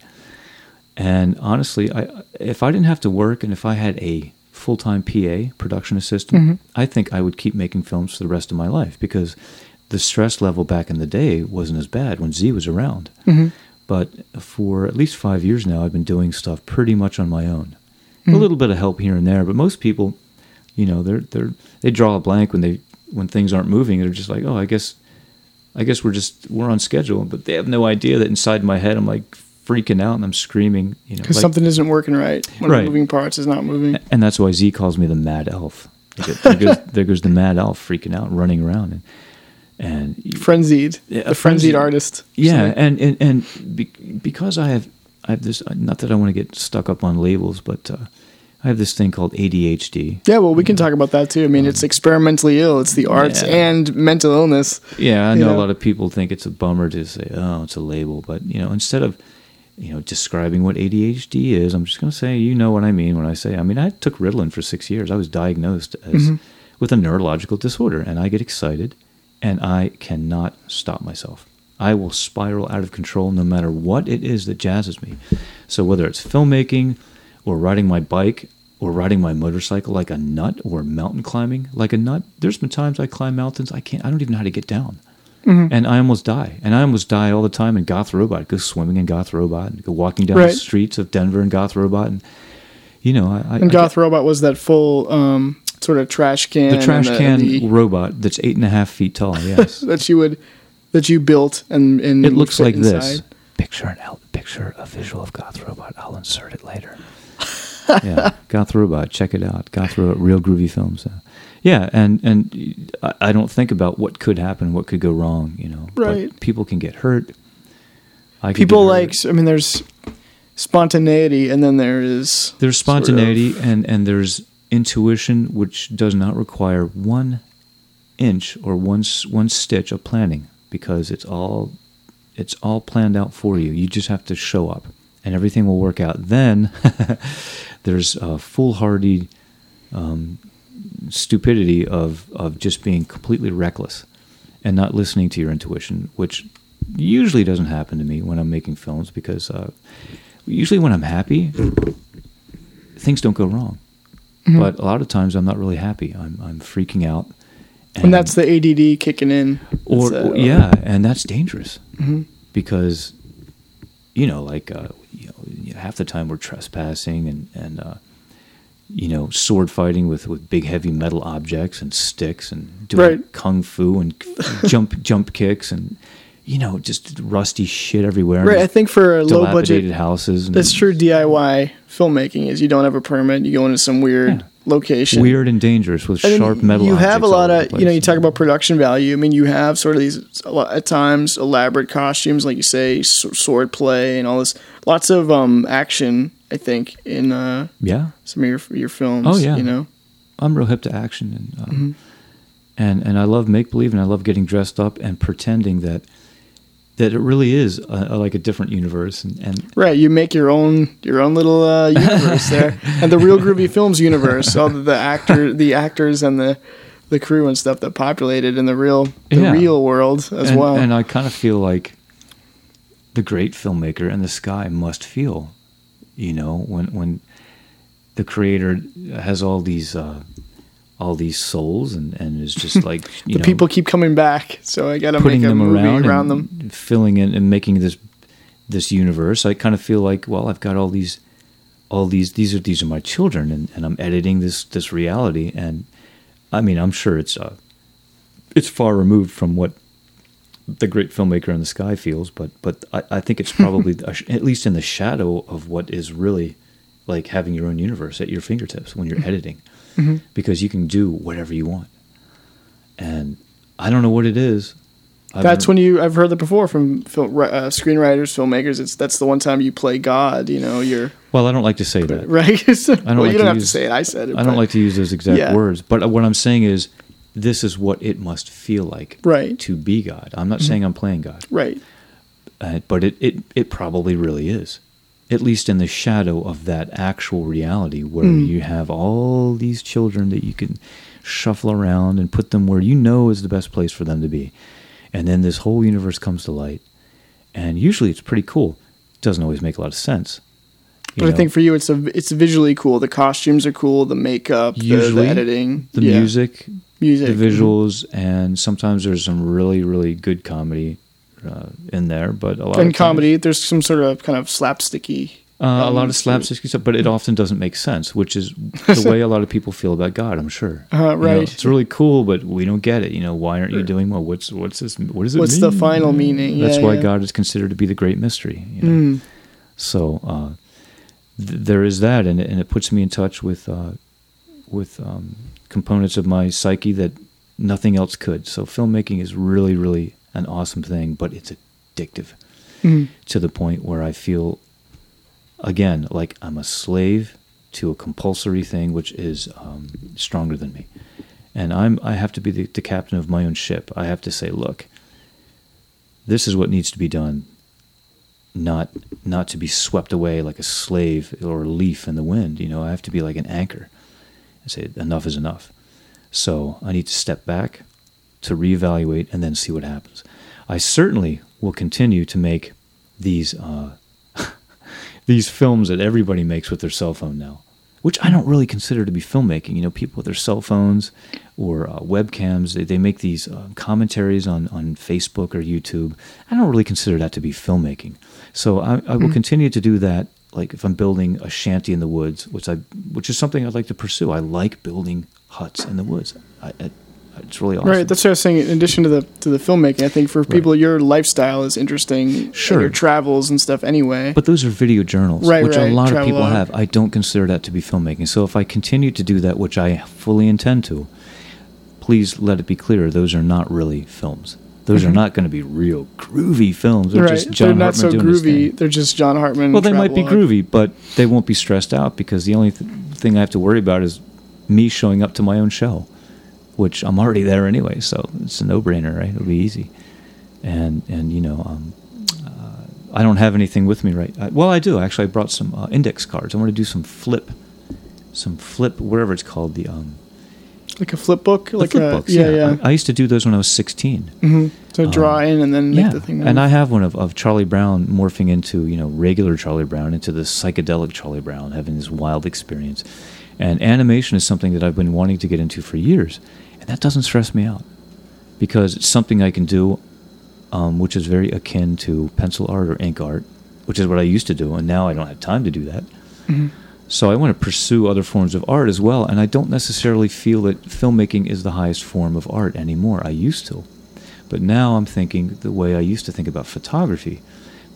And honestly, I, if I didn't have to work and if I had a full time PA, production assistant, I think I would keep making films for the rest of my life because the stress level back in the day wasn't as bad when Z was around. Mm-hmm. But for at least five years now, I've been doing stuff pretty much on my own. A mm-hmm. little bit of help here and there, but most people, you know, they're they're they draw a blank when they when things aren't moving. They're just like, oh, I guess I guess we're just we're on schedule, but they have no idea that inside my head I'm like freaking out and I'm screaming, you know, Because like- something isn't working right when Right. the moving parts is not moving. and that's why Z calls me the mad elf. There goes, there goes the mad elf freaking out, running around, and and Frenzied, the frenzied frenzied. artist. yeah, and and and be, because I have I have this not that I want to get stuck up on labels, but uh, I have this thing called ADHD. yeah. Well, we can talk about that too. I mean, it's Experimentally ILL. It's the arts Um, Yeah. and mental illness. Yeah, I know know? a lot of people think it's a bummer to say, "Oh, it's a label," but you know, instead of you know describing what ADHD is, I'm just going to say, you know what I mean when I say. I mean, I took Ritalin for six years. I was diagnosed as with a neurological disorder, and I get excited, and I cannot stop myself. I will spiral out of control no matter what it is that jazzes me. So whether it's filmmaking, or riding my bike, or riding my motorcycle like a nut, or mountain climbing like a nut, there's been times I climb mountains I can't. I don't even know how to get down and I almost die. And I almost die all the time in Goth Robot. Go swimming in Goth Robot, and go walking down Right. the streets of Denver in Goth Robot, and you know, I, I And I Goth Robot was that full um, sort of trash can. the trash and can the- robot that's eight and a half feet tall. Yes, that you would that you built and, and it looks like this. Picture an picture a visual of Goth Robot. I'll insert it later. yeah, Goth Robot. Check it out. Goth Robot, reel groovy films. Uh, yeah, and and I, I don't think about what could happen, what could go wrong. You know, But Right. people can get hurt. I People hurt. like. I mean, there's spontaneity, and then there is There's sort of- spontaneity and, and there's intuition, which does not require one inch or one one stitch of planning because it's all it's all planned out for you. You just have to show up, and everything will work out. Then there's a foolhardy um, stupidity of of just being completely reckless and not listening to your intuition, which usually doesn't happen to me when I'm making films because uh, usually when I'm happy, things don't go wrong. Mm-hmm. But a lot of times I'm not really happy. I'm I'm freaking out. and that's the ADD kicking in. or, uh, or- yeah, and that's dangerous Mhm. because you know, like uh, you know, half the time we're trespassing and and uh, you know, sword fighting with with big heavy metal objects and sticks and doing Right. kung fu and jump jump kicks and you know, just rusty shit everywhere. Right, I think for a low budget, houses. And that's true. DIY filmmaking is you don't have a permit. You go into some weird Yeah. location. Weird and dangerous with And sharp metal. You have a lot of, you know, you talk about production value. I mean, you have sort of these at times elaborate costumes, like you say, sword play and all this. Lots of um, action, I think, in uh, yeah. some of your your films. Oh, yeah. you know, I'm real hip to action and um, Mm-hmm. and and I love make believe and I love getting dressed up and pretending that that it really is a, a- like a different universe and, and right? You make your own your own little uh, universe there, and the reel groovy films universe. All the, the actor, the actors, and the the crew and stuff that populated in the real the Yeah. real world as and, well. and I kind of feel like the great filmmaker in the sky must feel, you know, when when the creator has all these uh, all these souls and, and is just like you the know, people keep coming back, so I got to putting make a them movie around, around, them. filling in and making this this universe. I kind of feel like, well, I've got all these all these these are these are my children and, and I'm editing this this reality and I mean I'm sure it's uh it's far removed from what the great filmmaker in the sky feels, but but I, I think it's probably at least in the shadow of what is really like having your own universe at your fingertips when you're editing, because you can do whatever you want, and I don't know what it is, I've That's when you. I've heard that before from film, uh, screenwriters, filmmakers. It's that's the one time you play God. You know, you're Well, I don't like to say that. right. well, like you don't have use- to say it. I said it. I don't like to use those exact Yeah. words, but what I'm saying is, this is what it must feel like Right. to be God. I'm not saying I'm playing God, Right. uh, but it, it it probably really is, at least in the shadow of that actual reality where Hmm. you have all these children that you can shuffle around and put them where you know is the best place for them to be, and then this whole universe comes to light, and usually it's pretty cool. It doesn't always make a lot of sense. But I think for you, it's a it's visually cool. The costumes are cool. The makeup, the, the editing, the yeah. music, music, the visuals, and sometimes there's some really, really good comedy uh, in there. But a lot and of times- comedy. There's some sort of kind of slapsticky. uh, a lot of elements to it. slapstick stuff, but it often doesn't make sense, which is the way a lot of people feel about God. I'm sure. Uh, You know, right. it's really cool, but we don't get it. You know, why aren't you doing more? What's what's this? What does it What's mean? the final meaning? That's Yeah, why yeah. God is considered to be the great mystery. You know? Mm. So uh, th- there is that, and it, and it puts me in touch with uh, with um, components of my psyche that nothing else could. So filmmaking is really, really an awesome thing, but it's addictive Mhm. to the point where I feel, again, like I'm a slave to a compulsory thing which is um, stronger than me, and I'm I have to be the, the captain of my own ship. I have to say, look, this is what needs to be done not not to be swept away like a slave or a leaf in the wind. You know, I have to be like an anchor and say enough is enough. So I need to step back to reevaluate and then see what happens. I certainly will continue to make these uh, these films that everybody makes with their cell phone now, which I don't really consider to be filmmaking. You know, people with their cell phones or uh, webcams, they, they make these uh, commentaries on, on Facebook or YouTube. I don't really consider that to be filmmaking. So I, I will continue to do that. Like if I'm building a shanty in the woods, which I which is something I'd like to pursue. I like building huts in the woods. I, I, it's really awesome. Right. That's what I was saying. In addition to the to the filmmaking, I think for people, your lifestyle is interesting. Sure. your travels and stuff. Anyway. But those are video journals, Right, which right, a lot of people travelogue. have. I don't consider that to be filmmaking. So if I continue to do that, which I fully intend to, please let it be clear those are not really films. Those are not going to be reel groovy films. They're Mm-hmm. right. just John They're not Hartman so doing groovy. They're just John Hartman. Well, they might be groovy, but they won't be stressed out because the only th- thing I have to worry about is me showing up to my own show, which I'm already there anyway. So it's a no-brainer, right? It'll be easy. And and you know, um, uh, I don't have anything with me right. I, well, I do actually. I brought some uh, index cards. I want to do some flip, some flip, whatever it's called. The um, Like a flip book. Like flip a books. yeah yeah. I, I used to do those when I was 16. hmm So draw in and then make yeah, the thing. and. I have one of, of Charlie Brown morphing into you know regular Charlie Brown into the psychedelic Charlie Brown, having this wild experience. And animation is something that I've been wanting to get into for years, that doesn't stress me out because it's something I can do, um, which is very akin to pencil art or ink art, which is what I used to do, and now I don't have time to do that. So I want to pursue other forms of art as well, and I don't necessarily feel that filmmaking is the highest form of art anymore. I used to. But now I'm thinking the way I used to think about photography.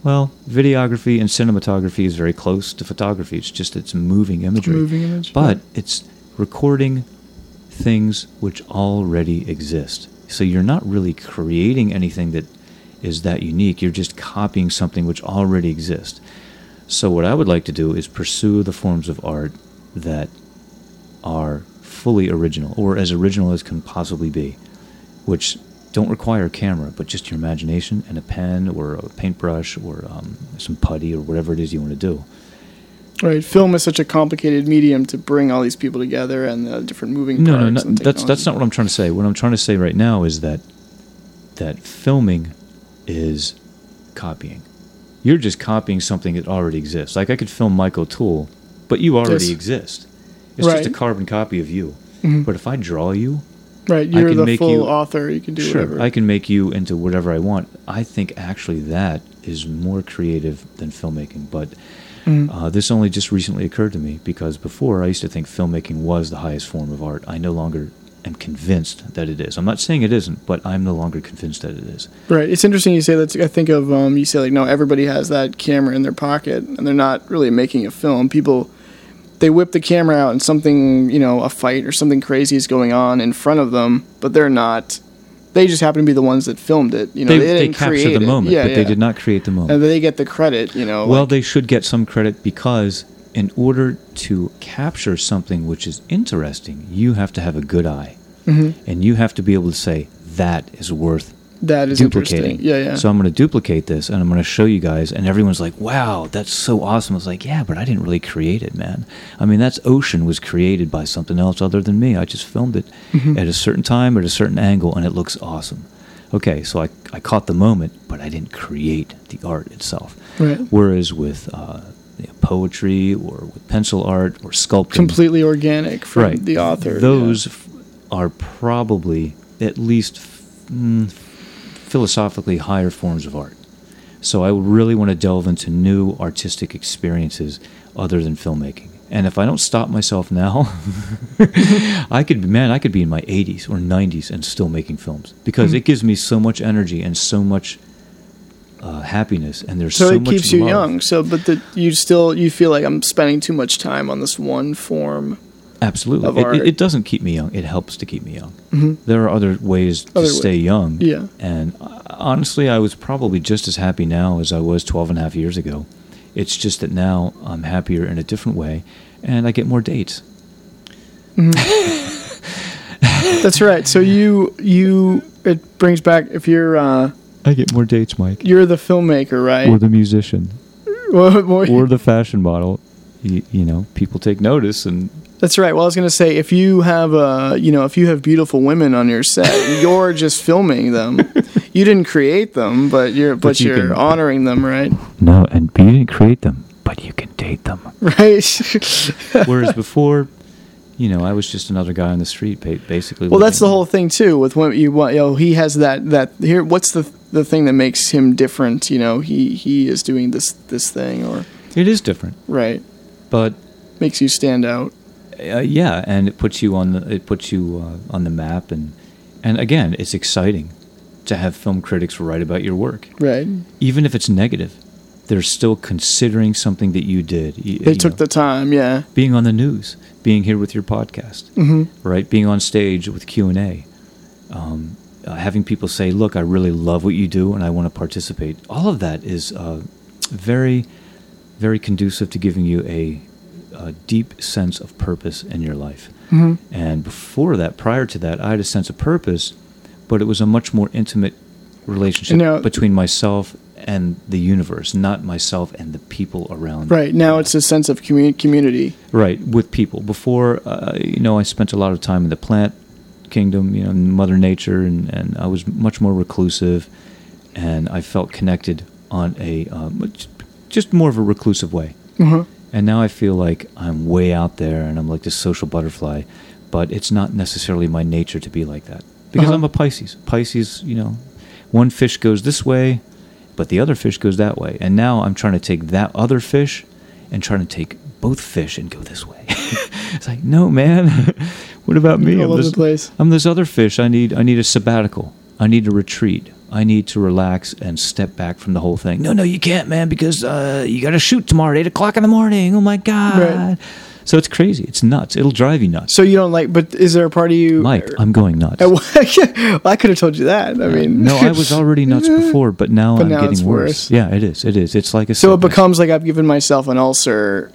Well, videography and cinematography is very close to photography. It's just it's moving imagery. Moving image, But yeah. it's recording things which already exist. So you're not really creating anything that is that unique. You're just copying something which already exists. So what I would like to do is pursue the forms of art that are fully original or as original as can possibly be, which don't require a camera, but just your imagination and a pen or a paintbrush or um, some putty or whatever it is you want to do. Right. Film is such a complicated medium to bring all these people together and the different moving No, no, parts. no. and That's that's not what I'm trying to say. What I'm trying to say right now is that that filming is copying. You're just copying something that already exists. Like I could film Michael O'Toole, but you already Yes. exist. It's just a carbon copy of you. Mhm. But if I draw you, Right. You're can the make full you- author. You can do sure, whatever. I can make you into whatever I want. I think actually that is more creative than filmmaking. But Mm. uh, this only just recently occurred to me because before I used to think filmmaking was the highest form of art. I no longer am convinced that it is. I'm not saying it isn't, but I'm no longer convinced that it is. Right. It's interesting you say that. I think of um, you say like no, everybody has that camera in their pocket, and they're not really making a film. People they whip the camera out, and something you know, a fight or something crazy is going on in front of them, but they're not They just happen to be the ones that filmed it. You know, they, they, they capture the moment, yeah, but yeah. they did not create the moment. And they get the credit. You know. Well, like- they should get some credit because in order to capture something which is interesting, you have to have a good eye. Mm-hmm. And you have to be able to say, that is worth that is duplicating. Yeah, yeah. So I'm going to duplicate this and I'm going to show you guys. And everyone's like, wow, that's so awesome. I was like, yeah, but I didn't really create it, man. I mean, that's ocean was created by something else other than me. I just filmed it Mm-hmm. at a certain time, at a certain angle, and it looks awesome. Okay, so I, I caught the moment, but I didn't create the art itself. Right. Whereas with uh, you know, poetry or with pencil art or sculpting, completely organic from right, the author. Those f- are probably at least f- mm, philosophically higher forms of art. So I really want to delve into new artistic experiences other than filmmaking. And if I don't stop myself now, I could be man, I could be in my 80s or 90s and still making films because Hmm. it gives me so much energy and so much uh, happiness and there's so, so, it much keeps you love. young. So, but the, you still you feel like I'm spending too much time on this one form. Absolutely. of It, art. it, it doesn't keep me young. It helps to keep me young. There are other ways to Mm-hmm. Other stay way- young. Yeah. And uh, honestly, I was probably just as happy now as I was 12 and a half years ago. It's just that now I'm happier in a different way and I get more dates. That's right. So you you it brings back if you're uh, I get more dates, Mike. you're the filmmaker, right? Or the musician. What more- Or the fashion model. You, you know, people take notice and That's right. Well, I was going to say if you have uh, you know, if you have beautiful women on your set, you're just filming them. You didn't create them, but you're but, But you you're can- honoring them, right? no, and you didn't create them, but you can date them. Right. Whereas before, you know, I was just another guy on the street, basically. well, that's the whole thing too with when you want. You know, he has that that here. What's the the thing that makes him different? You know, he he is doing this this thing or It is different, right but makes you stand out. Uh, yeah, and it puts you on the it puts you uh, on the map, and and again, it's exciting to have film critics write about your work, Right. even if it's negative. They're still considering something that you did. Y- They you took know, the time. Yeah. being on the news, being here with your podcast, hmm right? Being on stage with Q and A, um, uh, having people say, "Look, I really love what you do, and I want to participate." All of that is uh, very, very conducive to giving you a, a deep sense of purpose in your life. hmm And before that, prior to that, I had a sense of purpose, but it was a much more intimate relationship Now- between myself and the universe, not myself and the people around. Right now, it's a sense of commu- community. Right, with people. Before, uh, you know, I spent a lot of time in the plant kingdom, you know, Mother Nature, and, and I was much more reclusive, and I felt connected on a um, just more of a reclusive way. Uh-huh. And now I feel like I'm way out there, and I'm like this social butterfly, but it's not necessarily my nature to be like that because Uh-huh. I'm a Pisces. Pisces, you know, one fish goes this way, but the other fish goes that way, and now I'm trying to take that other fish and trying to take both fish and go this way. it's like, no, man. what about me? All I'm over this, the place. I'm this other fish. I need I need a sabbatical. I need a retreat. I need to relax and step back from the whole thing. No, no, you can't, man, because uh, you got to shoot tomorrow at eight o'clock in the morning. Oh my god! Right. So it's crazy. It's nuts. It'll drive you nuts. So you don't like, but is there a part of you, Mike, I'm going nuts. Uh, well, I could have told you that. I mean, no, I was already nuts before, but now But I'm now getting it's worse. worse. Yeah, it is. It is. It's like a So it becomes like I've given myself an ulcer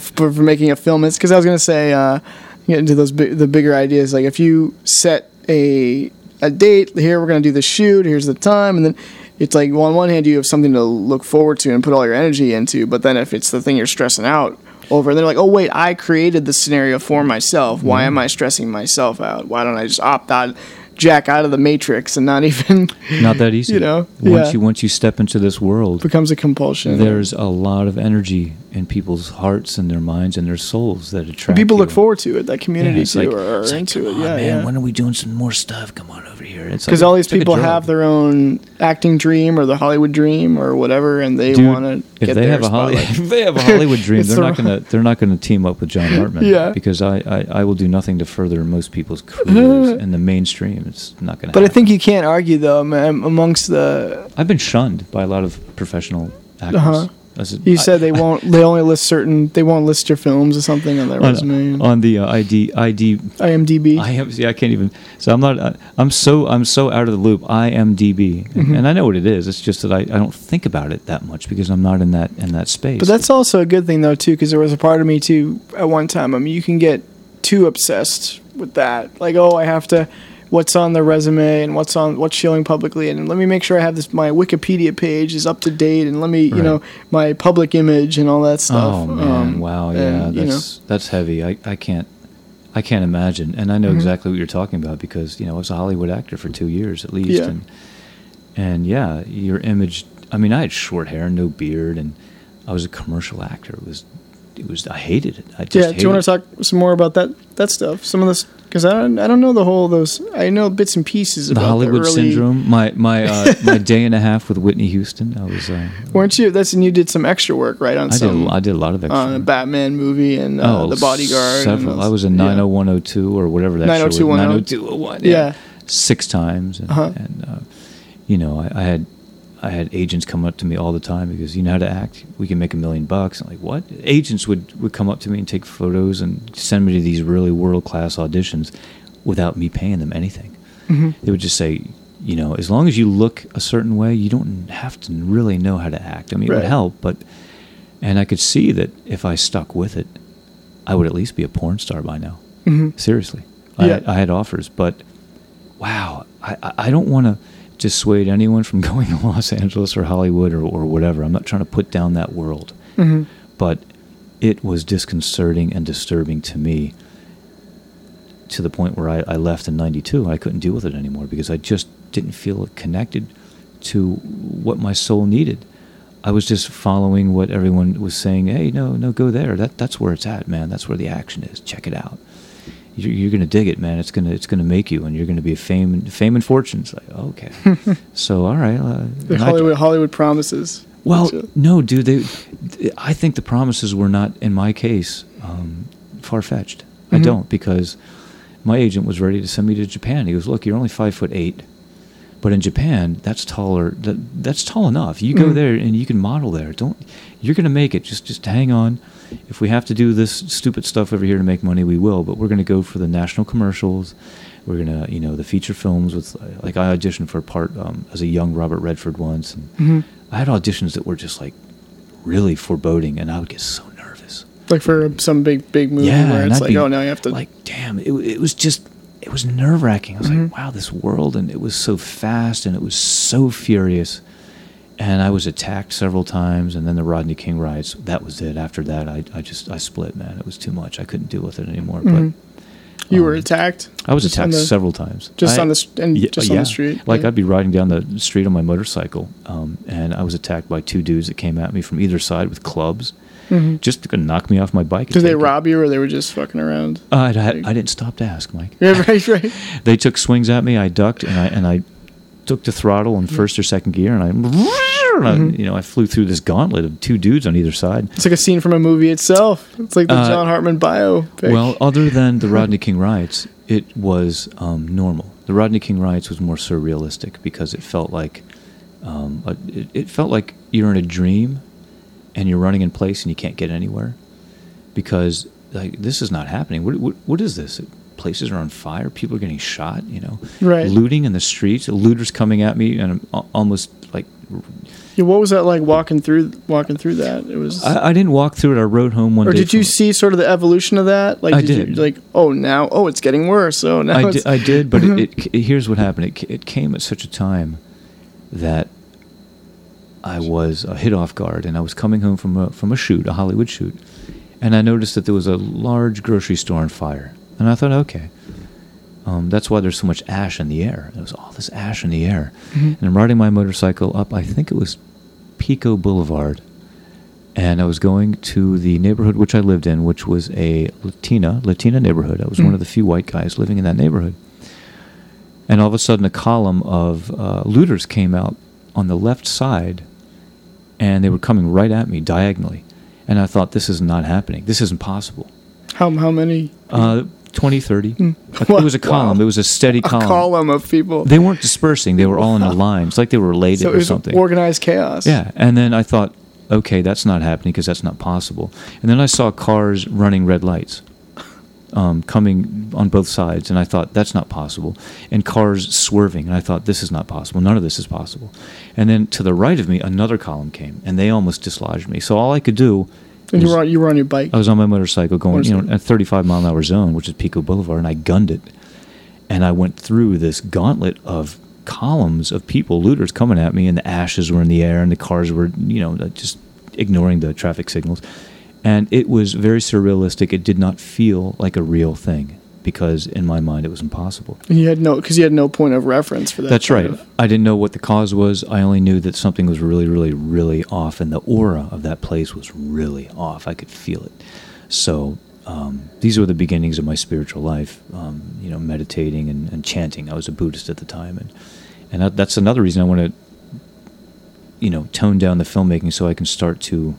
for, for making a film. It's because I was gonna say, uh, get into those bi- the bigger ideas. Like if you set a a date, here we're gonna do the shoot. Here's the time, and then it's like well, on one hand you have something to look forward to and put all your energy into, but then if it's the thing you're stressing out over, and they're like, oh wait, I created the scenario for myself. Why am I stressing myself out? Why don't I just opt out, jack out of the matrix, and not even not that easy. You know, once yeah. you once you step into this world, becomes a compulsion. there's a lot of energy in people's hearts and their minds and their souls that attract. people look forward to it. That community Yeah, it's too like, it's like, into "Come it. on, Yeah, man, yeah. When are we doing some more stuff? Come on over here. It's Because like- all these it's like a people have their own acting dream or the Hollywood dream or whatever, and they want to if get they have a Holly, spotlight. if they have a Hollywood dream, they're the not gonna they're not gonna team up with John Hartman. Yeah. because I, I, I will do nothing to further most people's careers in the mainstream. It's not gonna. But I think you can't argue though, man, amongst the I've been shunned by a lot of professional actors. Uh-huh. I said You I- said they won't. They only list certain. They won't list your films or something on their resume. on, on the uh, ID ID IMDb. I am. See, I can't even. So I'm not. I, I'm so. I'm so out of the loop. IMDb, and, Mm-hmm. and I know what it is. It's just that I, I don't think about it that much because I'm not in that in that space. But that's also a good thing though too, because there was a part of me too at one time. I mean, you can get too obsessed with that, like oh, I have to, what's on the resume and what's on what's showing publicly, and let me make sure I have this my Wikipedia page is up to date, and let me you know my public image and all that stuff. Oh man! Um, wow. Yeah. and, you know, That's that's heavy. I, I can't. I can't imagine. And I know Mm-hmm. exactly what you're talking about because you know I was a Hollywood actor for two years at least. Yeah. And and yeah, your image. I mean, I had short hair, no beard, and I was a commercial actor. It was. It was. I hated it. I just yeah. Do you want to talk some more about that that stuff? Some of this because I don't I don't know the whole of those I know bits and pieces of the Hollywood the early, syndrome. My my uh, my day and a half with Whitney Houston. I was. Uh, Weren't you? That's and you did some extra work right on I did. I did a lot of extra. on a Batman movie and uh, the Bodyguard. Oh, Several. those- I was in yeah. 90102 or whatever that show was. 90210. 90201. Yeah. Six times. And, Uh-huh. and uh, you know, I, I had I had agents come up to me all the time because you know how to act. We can make a million bucks. I'm like, what? Agents would, would come up to me and take photos and send me to these really world class auditions without me paying them anything. Mm-hmm. They would just say, you know, as long as you look a certain way, you don't have to really know how to act. I mean, it would help, but and I could see that if I stuck with it, I would at least be a porn star by now. Mhm. Seriously, Yeah. I, I had offers, but wow, I- I don't want to dissuade anyone from going to Los Angeles or Hollywood or, or whatever. I'm not trying to put down that world, Mhm. but it was disconcerting and disturbing to me to the point where I, I left in 92 and I couldn't deal with it anymore because I just didn't feel connected to what my soul needed. I was just following what everyone was saying. Hey, no, no, go there. That that's where it's at, man. That's where the action is. Check it out. You're, you're gonna dig it, man. It's gonna it's gonna make you, and you're gonna be a fame fame and fortune. It's like okay, so all right. Uh, The and I- Hollywood Hollywood promises. well, So- no, dude. They, I think the promises were not, in my case, um, far fetched. I Mhm. don't because my agent was ready to send me to Japan. He goes, "Look, you're only five foot eight, but in Japan, that's taller. That, that's tall enough. You go Mhm. there and you can model there. Don't. You're gonna make it. Just just hang on. If we have to do this stupid stuff over here to make money, we will. But we're gonna go for the national commercials. We're gonna, you know, the feature films with like I auditioned for a part um, as a young Robert Redford once, and Mhm. I had auditions that were just like really foreboding, and I would get so nervous. Like for some big big movie Yeah, where it's like, be oh, now you have to like, damn, it, it was just, it was nerve wracking. I was Mhm. like, wow, this world, and it was so fast, and it was so furious, and I was attacked several times, and then the Rodney King riots. That was it. After that, I, I just, I split, man. It was too much. I couldn't deal with it anymore. Mhm. But you were um, attacked. I was attacked the- several times. just I- on the and just on the street, Like yeah. I'd be riding down the street on my motorcycle, um, and I was attacked by two dudes that came at me from either side with clubs, Mhm. just to knock me off my bike. Did they it. rob you or they were just fucking around? Uh, I, I, I didn't stop to ask, Mike. Yeah, right, right. They took swings at me. I ducked and I and I took the throttle in first or second gear, and I, and I- Mhm. you know, I flew through this gauntlet of two dudes on either side. It's like a scene from a movie itself. It's like the Uh, John Hartman bio. Well, other than the Rodney King riots, it was um, normal. The Rodney King riots was more surrealistic because it felt like um, a, it, it felt like you're in a dream and you're running in place and you can't get anywhere because like this is not happening. What, what, what is this? Places are on fire. People are getting shot. You know, Right. Looting in the streets. Looters coming at me and I'm almost like Yeah, what was that like walking through walking through that? It was I, I didn't walk through it. I rode home one or day. did you see sort of the evolution of that? Like I you like oh now oh it's getting worse. Oh now I did, I did, but Mhm. it, it, here's what happened. It, it came at such a time that I was uh, hit off guard, and I was coming home from a, from a shoot, a Hollywood shoot, and I noticed that there was a large grocery store on fire, and I thought, okay, um, that's why there's so much ash in the air. There was all this ash in the air, Mhm. and I'm riding my motorcycle up. I think it was Pico Boulevard, and I was going to the neighborhood which I lived in, which was a Latina Latina neighborhood. I was one Mm. of the few white guys living in that neighborhood. And all of a sudden, a column of uh, looters came out on the left side, and they were coming right at me diagonally. And I thought, this is not happening. This isn't possible. how how many Uh, 20, 30. Mm. It was a Wow. column. It was a steady a column. column of people. They weren't dispersing. They were all in a line. It's like they were related so it or something. organized chaos. Yeah, and then I thought, okay, that's not happening because that's not possible. And then I saw cars running red lights. Um, coming on both sides, and I thought that's not possible. And cars swerving, and I thought this is not possible. None of this is possible. And then to the right of me, another column came, and they almost dislodged me. So all I could do And you were on, you were on your bike. I was on my motorcycle going, you know, Motorcycle. at 35 mile an hour zone, which is Pico Boulevard, and I gunned it. And I went through this gauntlet of columns of people, looters coming at me, and the ashes were in the air, and the cars were, you know, uh, just ignoring the traffic signals. And it was very surrealistic. It did not feel like a real thing because in my mind it was impossible. And you had no because you had no point of reference for that. That's right. of- I didn't know what the cause was. I only knew that something was really, really, really off, and the aura of that place was really off. I could feel it. So um, these were the beginnings of my spiritual life. Um, you know, meditating and, and chanting. I was a Buddhist at the time, and and that, that's another reason I want to, you know, tone down the filmmaking so I can start to,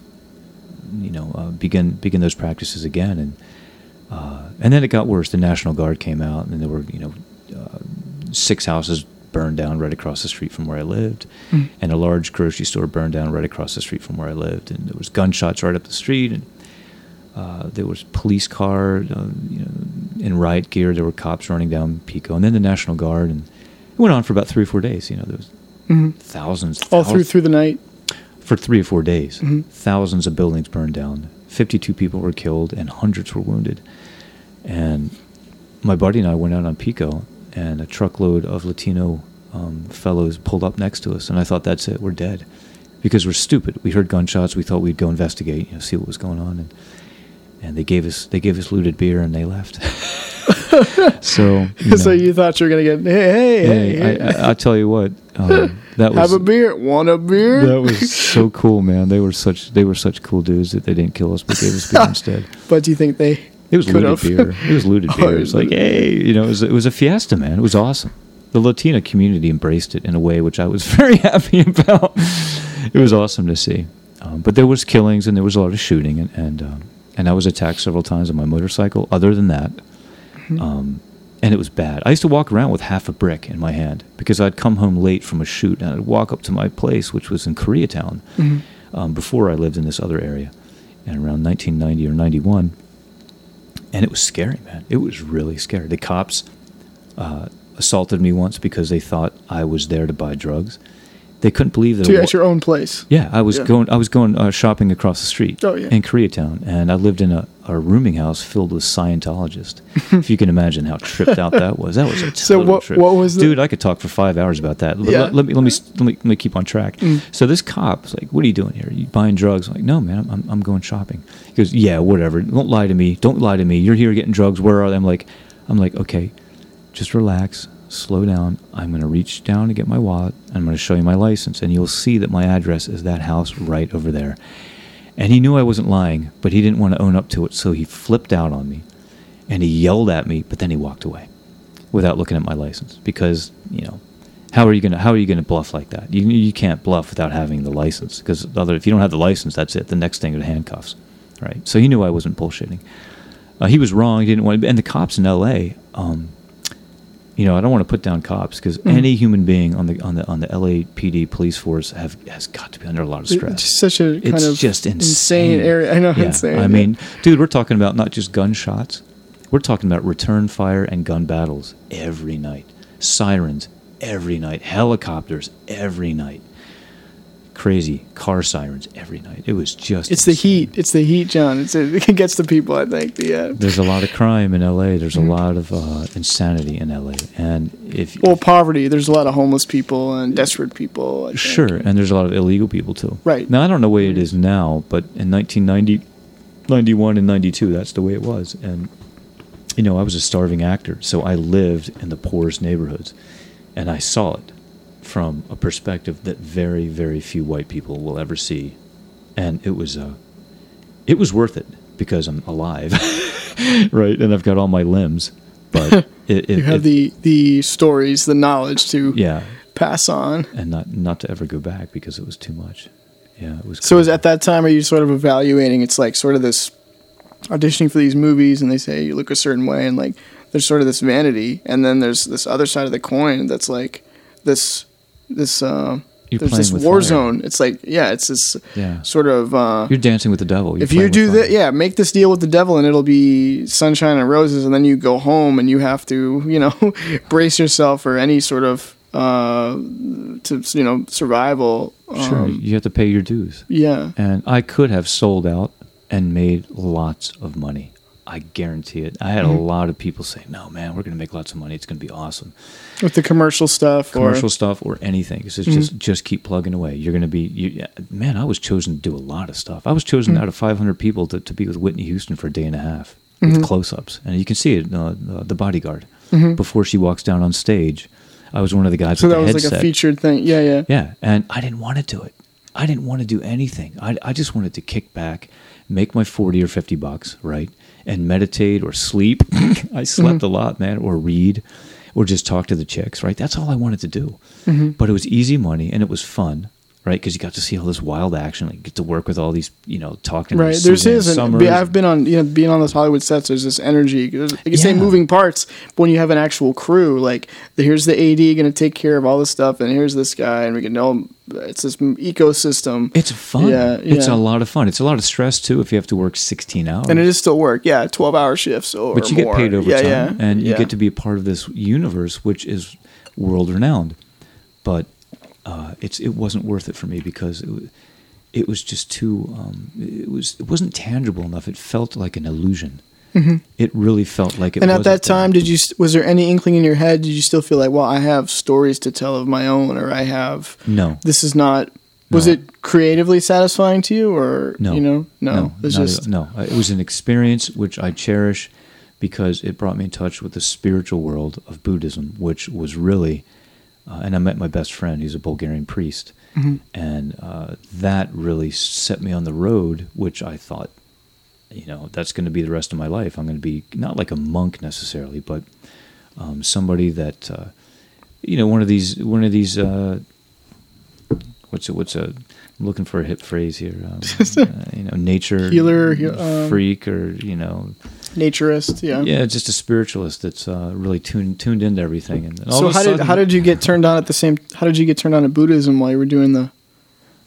you know, uh, begin begin those practices again. And uh, and then it got worse. The National Guard came out, and there were you know uh, six houses burned down right across the street from where I lived, and a large grocery store burned down right across the street from where I lived, and there was gunshots right up the street, and uh, there was police car, uh, you know, in riot gear. There were cops running down Pico, and then the National Guard, and it went on for about three or four days. You know, there was thousands, all through through the night. for three or four days. Mhm. Thousands of buildings burned down. Fifty-two people were killed, and hundreds were wounded. And my buddy and I went out on Pico, and a truckload of Latino um, fellows pulled up next to us, and I thought, "That's it, we're dead," because we're stupid. We heard gunshots. We thought we'd go investigate, you know, see what was going on, and and they gave us they gave us looted beer, and they left. so you so you thought you were gonna get hey hey hey, hey, I, I, I'll tell you what, um, that was have a beer, want a beer? that was so cool, man. They were such they were such cool dudes that they didn't kill us, but gave us beer instead. but do you think they? It was looted have? beer. It was looted beer. it was like, hey, you know, it was, it was a fiesta, man. It was awesome. The Latina community embraced it in a way which I was very happy about. It was awesome to see. Um, but there was killings and there was a lot of shooting, and and, um, and I was attacked several times on my motorcycle. Other than that, Mm-hmm. um, and it was bad. I used to walk around with half a brick in my hand because I'd come home late from a shoot and I'd walk up to my place, which was in Koreatown, Mm-hmm. um, before I lived in this other area, and around 1990 or 91 and it was scary, man. It was really scary. The cops uh, assaulted me once because they thought I was there to buy drugs. They couldn't believe that. So you're at your own place. yeah, I was Yeah. going. I was going uh, shopping across the street Oh, yeah. in Koreatown, and I lived in a, a rooming house filled with Scientologists. if you can imagine how tripped out that was, that was a total So what- trip. what was the- dude? I could talk for five hours about that. Yeah. Let, let me let me let me let me keep on track. Mm. So this cop was like, "What are you doing here? you buying drugs?" I'm like, "No, man, I'm, I'm I'm going shopping." He goes, "Yeah, whatever. Don't lie to me. Don't lie to me. You're here getting drugs. Where are they?" I'm like, "I'm like, okay, just relax, slow down. I'm going to reach down to get my wallet. I'm going to show you my license, and you'll see that my address is that house right over there. And he knew I wasn't lying, but he didn't want to own up to it, so he flipped out on me, and he yelled at me, but then he walked away, without looking at my license, because you know. How are you gonna How are you gonna bluff like that? You you can't bluff without having the license because other if you don't have the license, that's it. The next thing are the handcuffs, right? So he knew I wasn't bullshitting. Uh, he was wrong. He didn't want, To, and the cops in L.A. Um, you know, I don't want to put down cops because Mm. any human being on the on the on the LAPD police force have has got to be under a lot of stress. It's just such a kind It's of just insane. area. I know Yeah, insane. I mean, dude, we're talking about not just gunshots. We're talking about return fire and gun battles every night. Sirens every night. Helicopters every night. Crazy car sirens every night. It was just. it's the heat. It's the heat, John. It's it gets the people. I think. The uh, There's a lot of crime in LA. There's Mm-hmm. a lot of uh, insanity in LA, and if well, poverty. There's a lot of homeless people and desperate people. I think. Sure, and there's a lot of illegal people too. Right. Now I don't know what it is now, but in 1990, 91 and 92, that's the way it was. And you know, I was a starving actor, so I lived in the poorest neighborhoods, and I saw it from a perspective that very, very few white people will ever see, and it was uh, it was worth it because I'm alive, right, and I've got all my limbs. But it, it, You have it- the the stories, the knowledge to yeah, pass on. and not not to ever go back because it was too much. Yeah, it was. So is at that time are you sort of evaluating? It's like sort of this auditioning for these movies, and they say you look a certain way, and like there's sort of this vanity, and then there's this other side of the coin that's like this this uh, You're there's this war fire. zone. It's like yeah, it's this Yeah. sort of. Uh, You're dancing with the devil. You're if you do that, yeah, make this deal with the devil, and it'll be sunshine and roses, and then you go home and you have to, you know, brace yourself for any sort of, uh, to you know, survival. Sure, Um, you have to pay your dues. yeah, And I could have sold out and made lots of money. I guarantee it. I had Mm-hmm. a lot of people say, "No, man, we're going to make lots of money. It's going to be awesome." with the commercial stuff. Commercial or, stuff or anything. It's just Mm-hmm. just just keep plugging away. You're going to be you, man. I was chosen to do a lot of stuff. I was chosen Mm-hmm. out of 500 people to, to be with Whitney Houston for a day and a half Mm-hmm. with close-ups, and you can see it. Uh, the, the bodyguard before she walks down on stage. I was one of the guys so with that the was headset. like a featured thing. Yeah, yeah. Yeah, and I didn't want to do it. I didn't want to do anything. I, I just wanted to kick back, make my 40 or 50 bucks, right? And meditate or sleep. I slept mm-hmm. a lot, man, or read or just talk to the chicks, right? That's all I wanted to do. Mm-hmm. But it was easy money and it was fun, right? Because you got to see all this wild action. Like, get to work with all these, you know, talking Right. There's his, and I've been on, you know, being on those Hollywood sets. There's this energy. There's, like you say, moving parts. But when you have an actual crew, like here's the AD going to take care of all this stuff, and here's this guy, and we can know it's this ecosystem, It's fun. Yeah, It's a lot of fun. It's a lot of stress, too, if you have to work 16 hours. and it is still work. Yeah, twelve hour shifts or but you more. get paid overtime Yeah, yeah. and you yeah. get to be a part of this universe which is world renowned but uh, it's it wasn't worth it for me because it, it was just too um, it was it wasn't tangible enough it felt like an illusion it really felt like it Mm-hmm. And at that there. time, did you was there any inkling in your head? Did you still feel like, well, I have stories to tell of my own, or I have no this is not? Was No. it creatively satisfying to you, or no you know, no, it's not just no it was an experience which i cherish because it brought me in touch with the spiritual world of buddhism which was really uh, and i met my best friend he's a bulgarian priest Mm-hmm. and uh, that really set me on the road which i thought you know that's going to be the rest of my life i'm going to be not like a monk necessarily but um, somebody that uh, you know one of these one of these uh, what's a what's a I'm looking for a hip phrase here um, uh, you know nature Healer, um, freak or you know naturist. Yeah. yeah just a spiritualist that's uh, really tuned tuned into everything and all So how did how did you get turned on at the same? How did you get turned on to Buddhism while you were doing the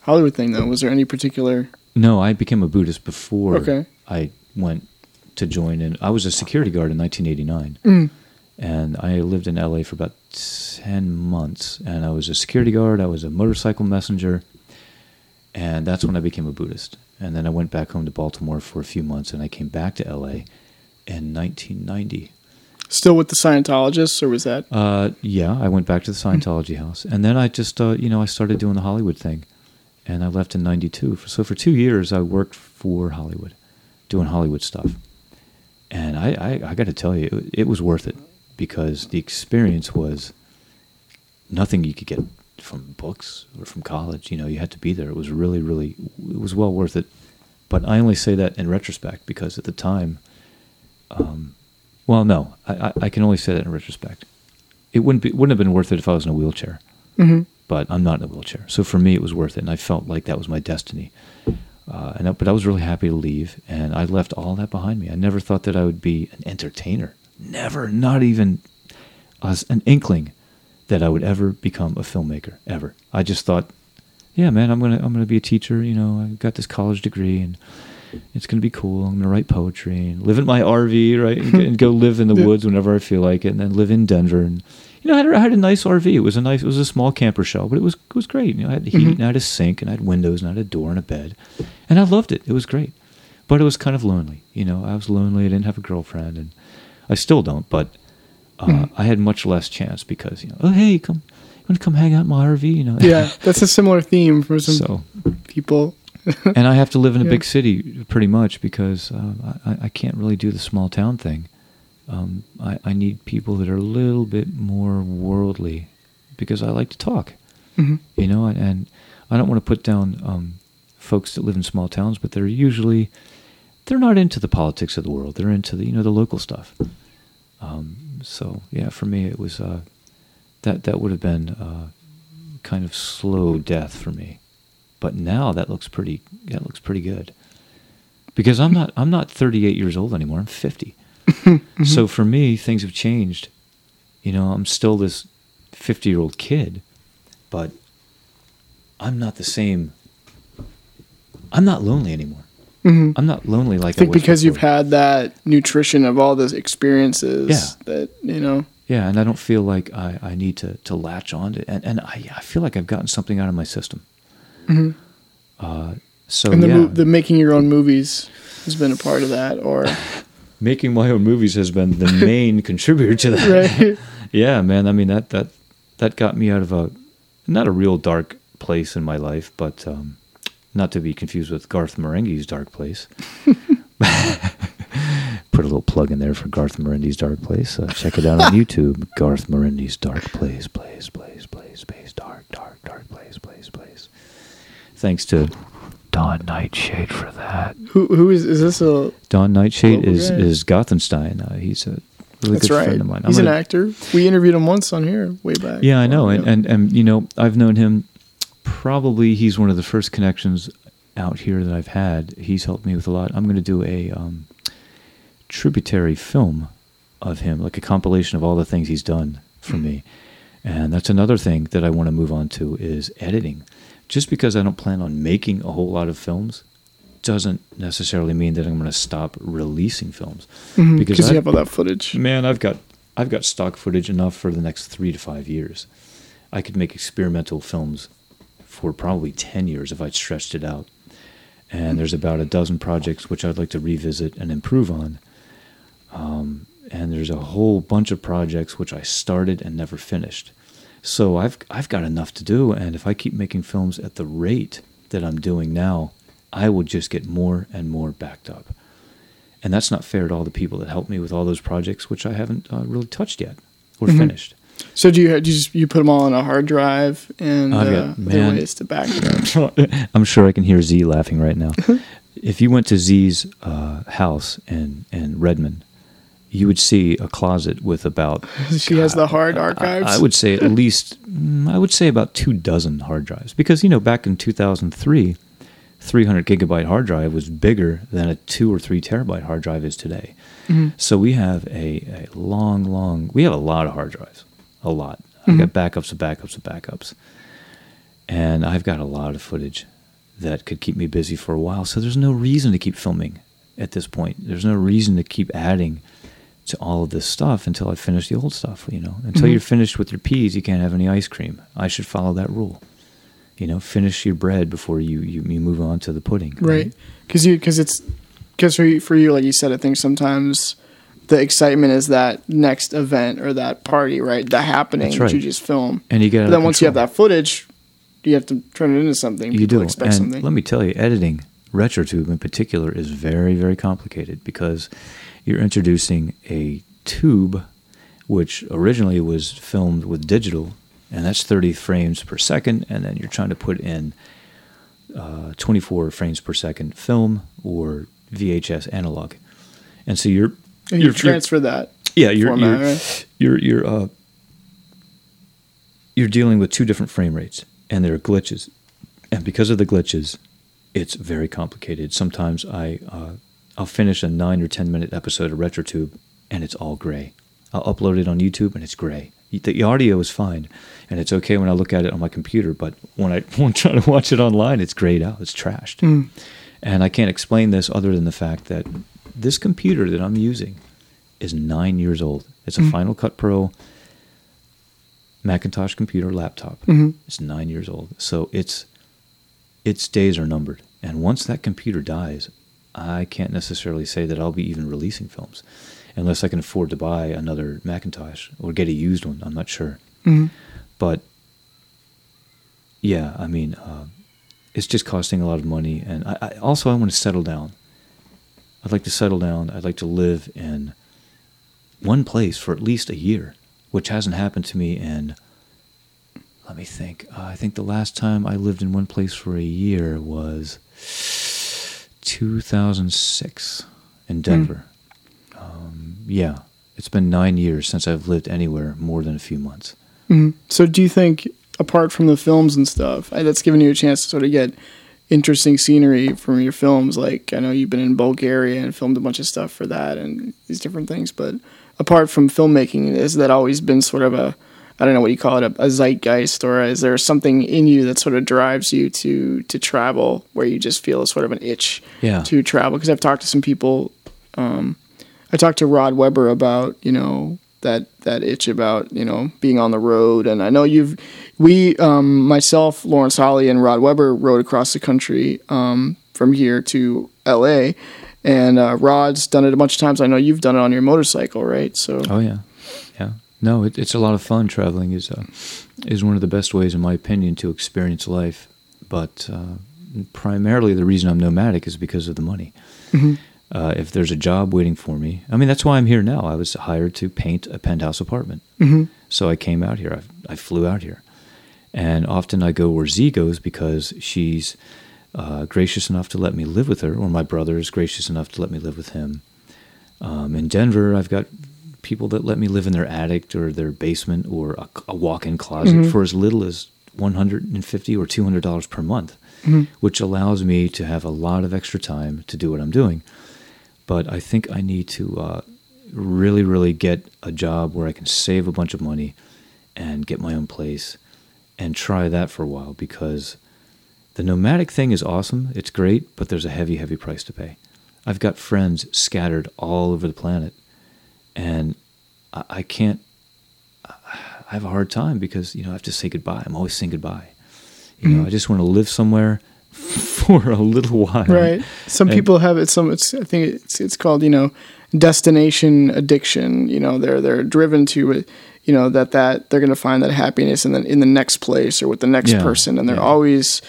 Hollywood thing? Though, was there any particular? no I became a Buddhist before Okay. I went to join And I was a security guard in 1989 Mm. and I lived in LA for about 10 months and I was a security guard I was a motorcycle messenger and that's when I became a Buddhist. And then I went back home to Baltimore for a few months and I came back to LA in 1990 Still with the Scientologists, or was that? uh, yeah I went back to the Scientology house. And then I just uh, you know I started doing the Hollywood thing. And I left in 92 so for two years I worked for Hollywood doing Hollywood stuff. And I, I, I got to tell you, it, it was worth it because the experience was nothing you could get from books or from college. You know, you had to be there. It was really, really, it was well worth it. But I only say that in retrospect because at the time, um, well, no, I, I, I can only say that in retrospect. It wouldn't be wouldn't have been worth it if I was in a wheelchair. But I'm not in a wheelchair, so for me it was worth it, and I felt like that was my destiny. Uh, and I, but I was really happy to leave, and I left all that behind me. I never thought that I would be an entertainer. Never, not even as an inkling that I would ever become a filmmaker. Ever. I just thought, yeah, man, I'm gonna I'm gonna be a teacher. You know, I got this college degree, and it's gonna be cool. I'm gonna write poetry and live in my RV, right, and, and go live in the woods whenever I feel like it, and then live in Denver. And you know, I had, a- I had a nice RV. It was a nice, it was a small camper shell, but it was it was great. You know, I had heat, mm-hmm. and I had a sink, and I had windows, and I had a door and a bed, and I loved it. It was great, but it was kind of lonely. You know, I was lonely. I didn't have a girlfriend, and I still don't. But uh, I had much less chance because you know, oh hey, come, you want to come hang out in my RV? You know, Yeah, that's a similar theme for some so people. and I have to live in a Yeah. big city pretty much because uh, I, I can't really do the small town thing. Um, I, I need people that are a little bit more worldly because I like to talk, Mhm. you know, and, and I don't want to put down um, folks that live in small towns, but they're usually they're not into the politics of the world. They're into the you know the local stuff. Um, so yeah, for me it was uh, that that would have been uh, kind of slow death for me. But now that looks pretty that looks pretty good. Because i'm not i'm not 38 years old anymore. I'm 50 so for me things have changed. You know i'm still this 50 year old kid but I'm not the same. I'm not lonely anymore. I'm not lonely like I think was because you've had that nutrition of all those experiences Yeah. that you know Yeah, and I don't feel like I, I need to, to latch on to and, and I, I feel like I've gotten something out of my system. Hmm. Uh, so and the yeah, mo- the making your own movies has been a part of that or making my own movies has been the main contributor to that. right Yeah, man. I mean that that that got me out of a not a real dark place in my life, but um, not to be confused with Garth Marenghi's dark place. Put a little plug in there for Garth Marenghi's dark place. Uh, check it out on YouTube. Garth Marenghi's dark place, place, place, place, Space, dark, dark, dark place, place, place. Thanks to Don Nightshade for that. who who is is this a Don Nightshade is guy. is Gothenstein. Uh, he's a really that's good right friend of mine. I'm he's an gonna- actor we interviewed him once on here way back Yeah, I know, and, and and you know, I've known him. Probably, he's one of the first connections out here that I've had. He's helped me with a lot. I'm going to do a um, tributary film of him, like a compilation of all the things he's done for me. And that's another thing that I want to move on to is editing. Just because I don't plan on making a whole lot of films doesn't necessarily mean that I'm going to stop releasing films. Mhm, Because because I- you have all that footage Man, I've got I've got stock footage enough for the next three to five years. I could make experimental films for probably ten years if I'd stretched it out. And there's about a dozen projects which I'd like to revisit and improve on. Um, and there's a whole bunch of projects which I started and never finished. So I've I've got enough to do, and if I keep making films at the rate that I'm doing now, I will just get more and more backed up and that's not fair to all the people that helped me with all those projects, which I haven't uh, really touched yet or Mm-hmm. finished. So do you, do you just you put them all on a hard drive and I've uh, got- there are man. ways to back it up I'm sure I can hear Z laughing right now. if you went to Z's uh, house in in Redmond, you would see a closet with about. she has the hard I, archives I would say at least mm, I would say about two dozen hard drives because you know back in 2003, 300 gigabyte hard drive was bigger than a two or three terabyte hard drive is today. So we have a, a long, long. We have a lot of hard drives, a lot. I've mm-hmm. got backups of backups of backups, and I've got a lot of footage that could keep me busy for a while. So there's no reason to keep filming at this point. There's no reason to keep adding to all of this stuff until I finish the old stuff. You know, until mm-hmm. you're finished with your peas, you can't have any ice cream. I should follow that rule. You know, finish your bread before you you, you move on to the pudding. right because you because it's because for you, for you like you said i think sometimes the excitement is that next event or that party right the happening That's that you just film And you get but then once you have that footage you have to turn it into something. You people do. expect and something. let me tell you, editing RetroTube in particular is very, very complicated because you're introducing a tube which originally was filmed with digital, and that's 30 frames per second, and then you're trying to put in uh, 24 frames per second film or VHS analog. And so you're and you transfer that yeah, you're format, you're, right? you're you're uh you're dealing with two different frame rates, and there are glitches, and because of the glitches, it's very complicated. Sometimes I uh, I'll finish a nine or ten minute episode of RetroTube, and it's all gray. I'll upload it on YouTube, and it's gray. The audio is fine, and it's okay when I look at it on my computer. But when I when I'm trying to watch it online, it's grayed out. It's trashed, and I can't explain this other than the fact that this computer that I'm using is nine years old. It's a mm-hmm. Final Cut Pro Macintosh computer laptop. Mm-hmm. It's nine years old, so its its days are numbered. And once that computer dies, I can't necessarily say that I'll be even releasing films, unless I can afford to buy another Macintosh or get a used one. I'm not sure, mm-hmm. but yeah, I mean, uh, it's just costing a lot of money, and I, I also I want to settle down. I'd like to settle down. I'd like to live in one place for at least a year, which hasn't happened to me in. Let me think. Uh, I think the last time I lived in one place for a year was 2006 in Denver. Um, yeah, it's been nine years since I've lived anywhere more than a few months. So, do you think, apart from the films and stuff, that's given you a chance to sort of get interesting scenery from your films? Like, I know you've been in Bulgaria and filmed a bunch of stuff for that and these different things, but apart from filmmaking, has that always been sort of a, I don't know what you call it, a, a zeitgeist, or is there something in you that sort of drives you to to travel, where you just feel a sort of an itch Yeah. to travel? Because I've talked to some people. Um, I talked to Rod Weber about you know that that itch about you know being on the road, and I know you've we um, myself, Lawrence Holly, and Rod Weber rode across the country um, from here to L.A. And uh, Rod's done it a bunch of times. I know you've done it on your motorcycle, right? So Oh yeah, yeah. No, it, it's a lot of fun. Traveling is uh, is one of the best ways, in my opinion, to experience life. But uh, primarily, the reason I'm nomadic is because of the money. Uh, if there's a job waiting for me, I mean, that's why I'm here now. I was hired to paint a penthouse apartment, so I came out here. I, I flew out here, and often I go where Z goes because she's uh, gracious enough to let me live with her, or my brother is gracious enough to let me live with him. Um, in Denver, I've got people that let me live in their attic or their basement or a, a walk-in closet for as little as 150 or 200 dollars per month, which allows me to have a lot of extra time to do what I'm doing. But I think I need to uh, really, really get a job where I can save a bunch of money and get my own place and try that for a while because the nomadic thing is awesome. It's great, but there's a heavy, heavy price to pay. I've got friends scattered all over the planet, and I, I can't. I have a hard time because you know I have to say goodbye. I'm always saying goodbye. You know, I just want to live somewhere for a little while. right. Some And- people have it. Some it's I think it's it's called you know destination addiction. You know they're they're driven to it. You know that that they're going to find that happiness in the in the next place or with the next Yeah, person, and they're yeah. always,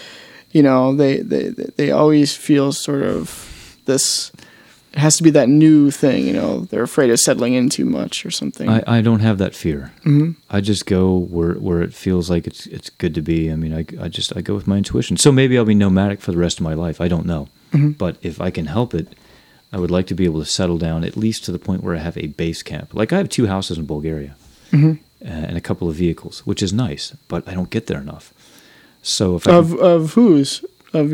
you know, they they they always feel sort of this. It has to be that new thing. You know, they're afraid of settling in too much or something. I, I don't have that fear. I just go where where it feels like it's it's good to be. I mean, I, I just I go with my intuition. So maybe I'll be nomadic for the rest of my life. I don't know. But if I can help it, I would like to be able to settle down at least to the point where I have a base camp. Like I have two houses in Bulgaria uh, and a couple of vehicles, which is nice. But I don't get there enough. So if I of can, of whose of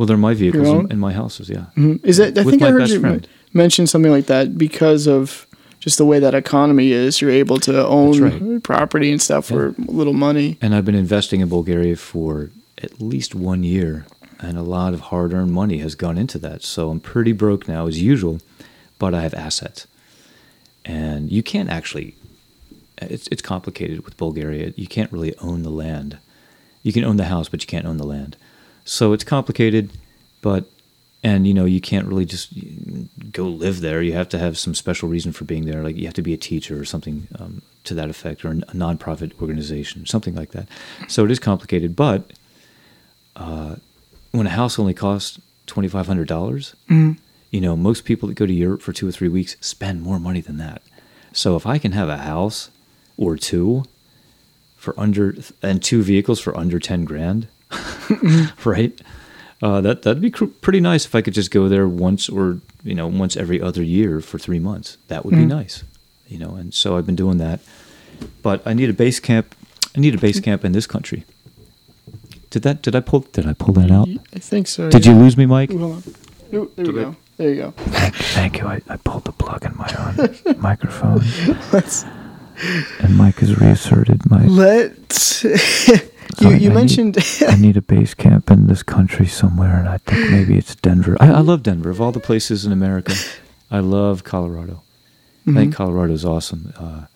well, they're my vehicles and, and my houses. Yeah. Mm-hmm. Is it? I With think I heard you friend. mention something like that because of just the way that economy is. You're able to own right. property and stuff for a little money. And I've been investing in Bulgaria for at least one year, and a lot of hard earned money has gone into that. So I'm pretty broke now, as usual, but I have assets. And you can't actually, it's, it's complicated with Bulgaria. You can't really own the land. You can own the house, but you can't own the land. So it's complicated, but, and you know, you can't really just go live there. You have to have some special reason for being there. Like you have to be a teacher or something um, to that effect, or a nonprofit organization, something like that. So it is complicated, but uh, when a house only costs twenty five hundred dollars, you know, most people that go to Europe for two or three weeks spend more money than that. So if I can have a house or two for under and two vehicles for under ten grand, right? Uh, that that'd be cr- pretty nice if I could just go there once or you know once every other year for three months. That would be nice, you know. And so I've been doing that, but I need a base camp. I need a base camp in this country. Did that? Did I pull? Did I pull that out? I think so. Did yeah. you lose me, Mike? Hold on. Ooh, there you go. There you go. Thank you. I, I pulled the plug in my own microphone, and Mike has reasserted my. Let's. you you I mentioned. I need a base camp in this country somewhere, and I think maybe it's Denver. I, I love Denver. Of all the places in America, I love Colorado. I think Colorado is awesome. Uh,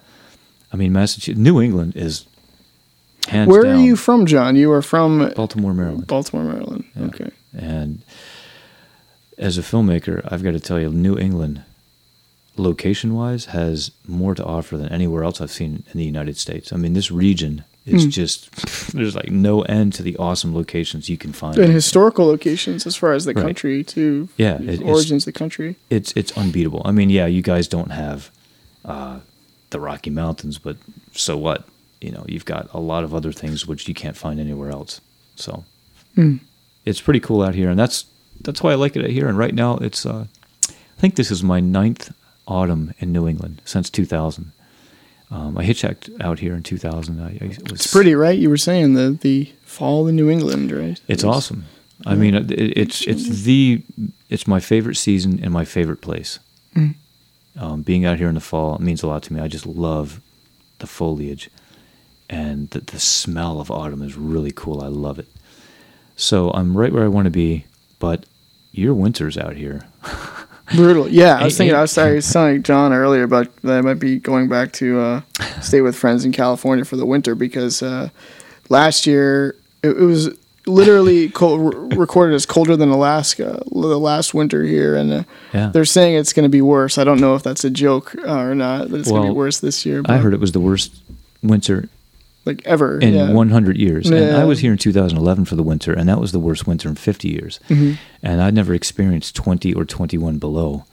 I mean, Massachusetts, New England is hands Where down are you from, John? You are from Baltimore, Maryland. Baltimore, Maryland. Okay. And as a filmmaker, I've got to tell you, New England, location wise, has more to offer than anywhere else I've seen in the United States. I mean, this region Hmm. is just, there's like no end to the awesome locations you can find. And historical locations as far as the Right. country too. Yeah, it- origins of the country. it's it's unbeatable. I mean, yeah, you guys don't have uh, the Rocky Mountains, but so what? You know, you've got a lot of other things which you can't find anywhere else. So it's pretty cool out here, and that's that's why I like it out here. And right now, it's uh, I think this is my ninth autumn in New England since 2000. Um, I hitchhiked out here in 2000. I, I was, It's pretty, right? You were saying the the fall in New England, right? It's It was- awesome. I mean, it, it's it's the it's my favorite season and my favorite place. Um, being out here in the fall means a lot to me. I just love the foliage, and the, the smell of autumn is really cool. I love it. So I'm right where I want to be, but your winter's out here. Brutal. Yeah, I was thinking. I was, I was telling John earlier about that I might be going back to uh, stay with friends in California for the winter because uh, last year it, it was literally cold, re- recorded as colder than Alaska the last winter here, and uh, Yeah. they're saying it's going to be worse. I don't know if that's a joke uh, or not. That it's going to be worse this year. But. I heard it was the worst winter like ever in yeah. 100 years. And I was here in 2011 for the winter, and that was the worst winter in 50 years. Mm-hmm. And I'd never experienced 20 or 21 below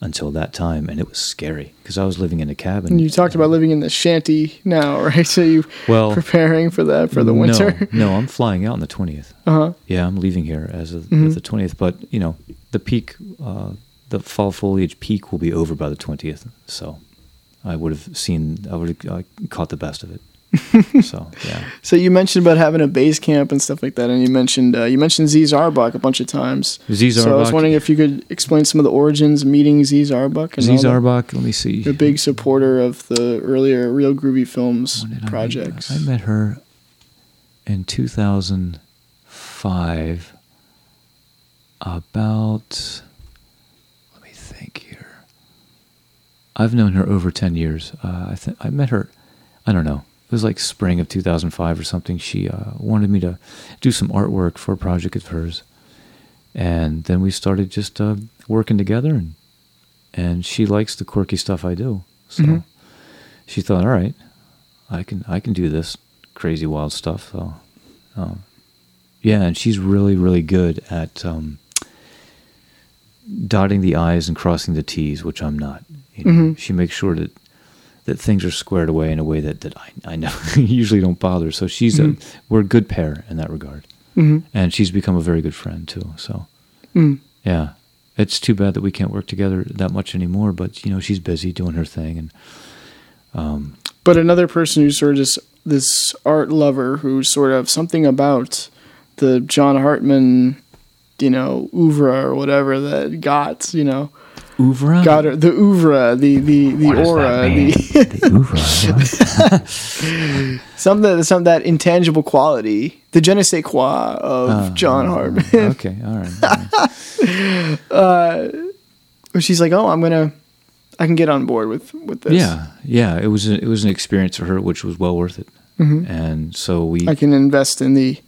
until that time, and it was scary because I was living in a cabin. And you talked about living in the shanty now, right? So you Well, preparing for that for the winter. No, no, I'm flying out on the 20th. Uh huh. Yeah, I'm leaving here as of Mm-hmm. the 20th. But you know, the peak, uh, the fall foliage peak will be over by the 20th. So I would have seen, I would have caught the best of it. So yeah, So you mentioned about having a base camp and stuff like that, and you mentioned uh, you mentioned Z Zarbach a bunch of times. Z's Z So I was wondering if you could explain some of the origins meeting Z's Zarbach. and Z all Let me see. a big supporter of the earlier Reel Groovy Films did I projects. I met her in 2005. About, let me think here. I've known her over 10 years. Uh, I think I met her, I don't know, it was like spring of 2005 or something. She uh, wanted me to do some artwork for a project of hers. And then we started just uh, working together, and, and she likes the quirky stuff I do. So Mhm. she thought, all right, I can I can do this crazy wild stuff. So, um, yeah, and she's really really good at um, dotting the i's and crossing the t's, which I'm not. You know, Mhm. She makes sure that that things are squared away in a way that that I I know usually don't bother. So she's a we're a good pair in that regard, Mhm. and she's become a very good friend too. So Mm. yeah. It's too bad that we can't work together that much anymore, but you know she's busy doing her thing, and um, But another person who's sort of just this art lover who's sort of something about the John Hartman, you know, oeuvre or whatever that got, you know, oeuvre. got her, the oeuvre, the the the What aura, that the the oeuvre. what? something some that intangible quality, the je ne sais quoi of Uh, John Hartman. okay, all right. all right. Where she's like, "Oh, I'm gonna, I can get on board with with this. Yeah, yeah. It was a, it was an experience for her, which was well worth it. And so we, Mm-hmm. I can invest in the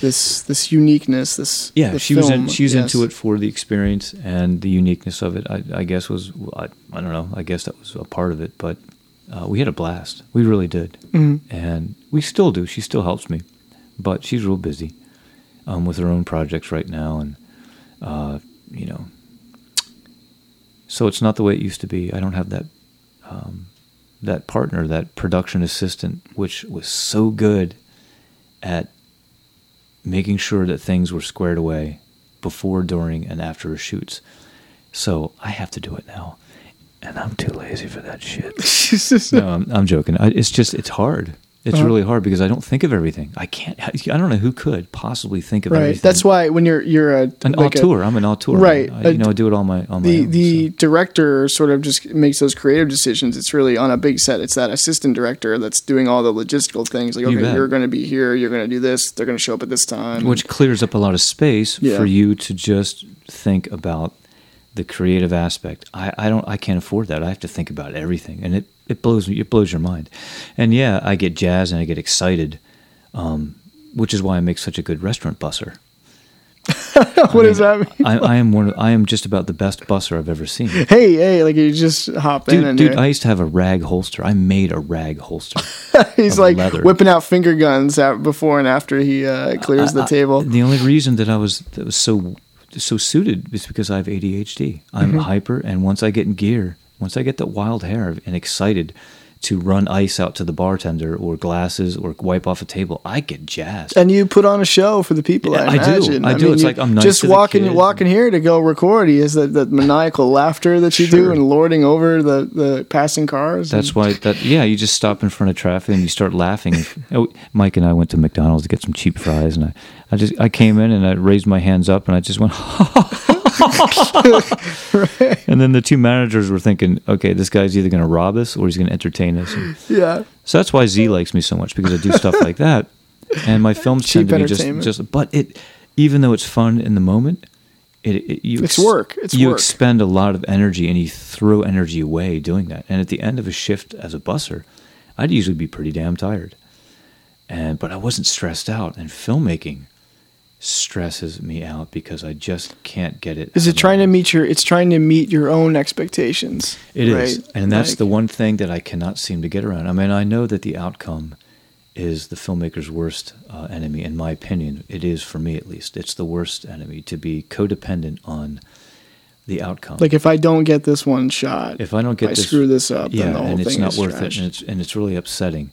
this this uniqueness. This yeah, she was in, she was yes. into it for the experience and the uniqueness of it. I, I guess was I, I don't know. I guess that was a part of it, but uh, we had a blast. We really did, Mm-hmm. and we still do. She still helps me, but she's real busy um, with her own projects right now, and uh, you know, so it's not the way it used to be. I don't have that um, that partner, that production assistant, which was so good at making sure that things were squared away before, during, and after shoots. So I have to do it now, and I'm too lazy for that shit. no, I'm, I'm joking. I, it's just it's hard. It's Uh-huh. really hard because I don't think of everything. I can't. I don't know who could possibly think of right. everything. That's why when you're you're a an like auteur. I'm an auteur. Right. I, you know, I do it all my on my the own. the so. director sort of just makes those creative decisions. It's really on a big set. It's that assistant director that's doing all the logistical things. Like, You okay, bet. you're going to be here. You're going to do this. They're going to show up at this time. which clears up a lot of space Yeah. for you to just think about the creative aspect. I, I don't I can't afford that. I have to think about everything, and it, it blows me. It blows your mind. And yeah, I get jazzed and I get excited, um, which is why I make such a good restaurant busser. what does that mean? I, I am one. Of, I am just about the best busser I've ever seen. Hey, hey! Like you just hop in Dude, and dude, I used to have a rag holster. I made a rag holster. he's like leather. whipping out finger guns out before and after he uh, clears the I- I- table. the only reason that I was that was so so suited is because I have ADHD. I'm Mm-hmm. hyper, and once I get in gear, once I get that wild hair and excited to run ice out to the bartender or glasses or wipe off a table, I get jazzed. and you put on a show for the people. Yeah, I I do. imagine. I do. It's you- like I'm nice just walking walking here to go record. He has that, that maniacal laughter that you do and lording over the, the passing cars. That's why that yeah, you just stop in front of traffic and you start laughing. Oh, Mike and I went to McDonald's to get some cheap fries, and I, I just I came in and I raised my hands up and I just went. And then the two managers were thinking, okay, this guy's either going to rob us or he's going to entertain us. And Yeah. so that's why Z likes me so much because I do stuff like that. And my films Cheap tend to be just, just, but it, even though it's fun in the moment, it, it you It's work. It's work. you work. expend a lot of energy and you throw energy away doing that. And at the end of a shift as a busser, I'd usually be pretty damn tired. And but I wasn't stressed out. And filmmaking stresses me out because I just can't get it. Is it trying to meet your? It's trying to meet your own expectations. It is, right? and that's Like- the one thing that I cannot seem to get around. I mean, I know that the outcome is the filmmaker's worst uh, enemy, in my opinion. It is for me, at least. It's the worst enemy to be codependent on the outcome. Like if I don't get this one shot, if I don't get I this, screw this up, yeah, then the whole and it's not is worth trashed. it, and it's and it's really upsetting.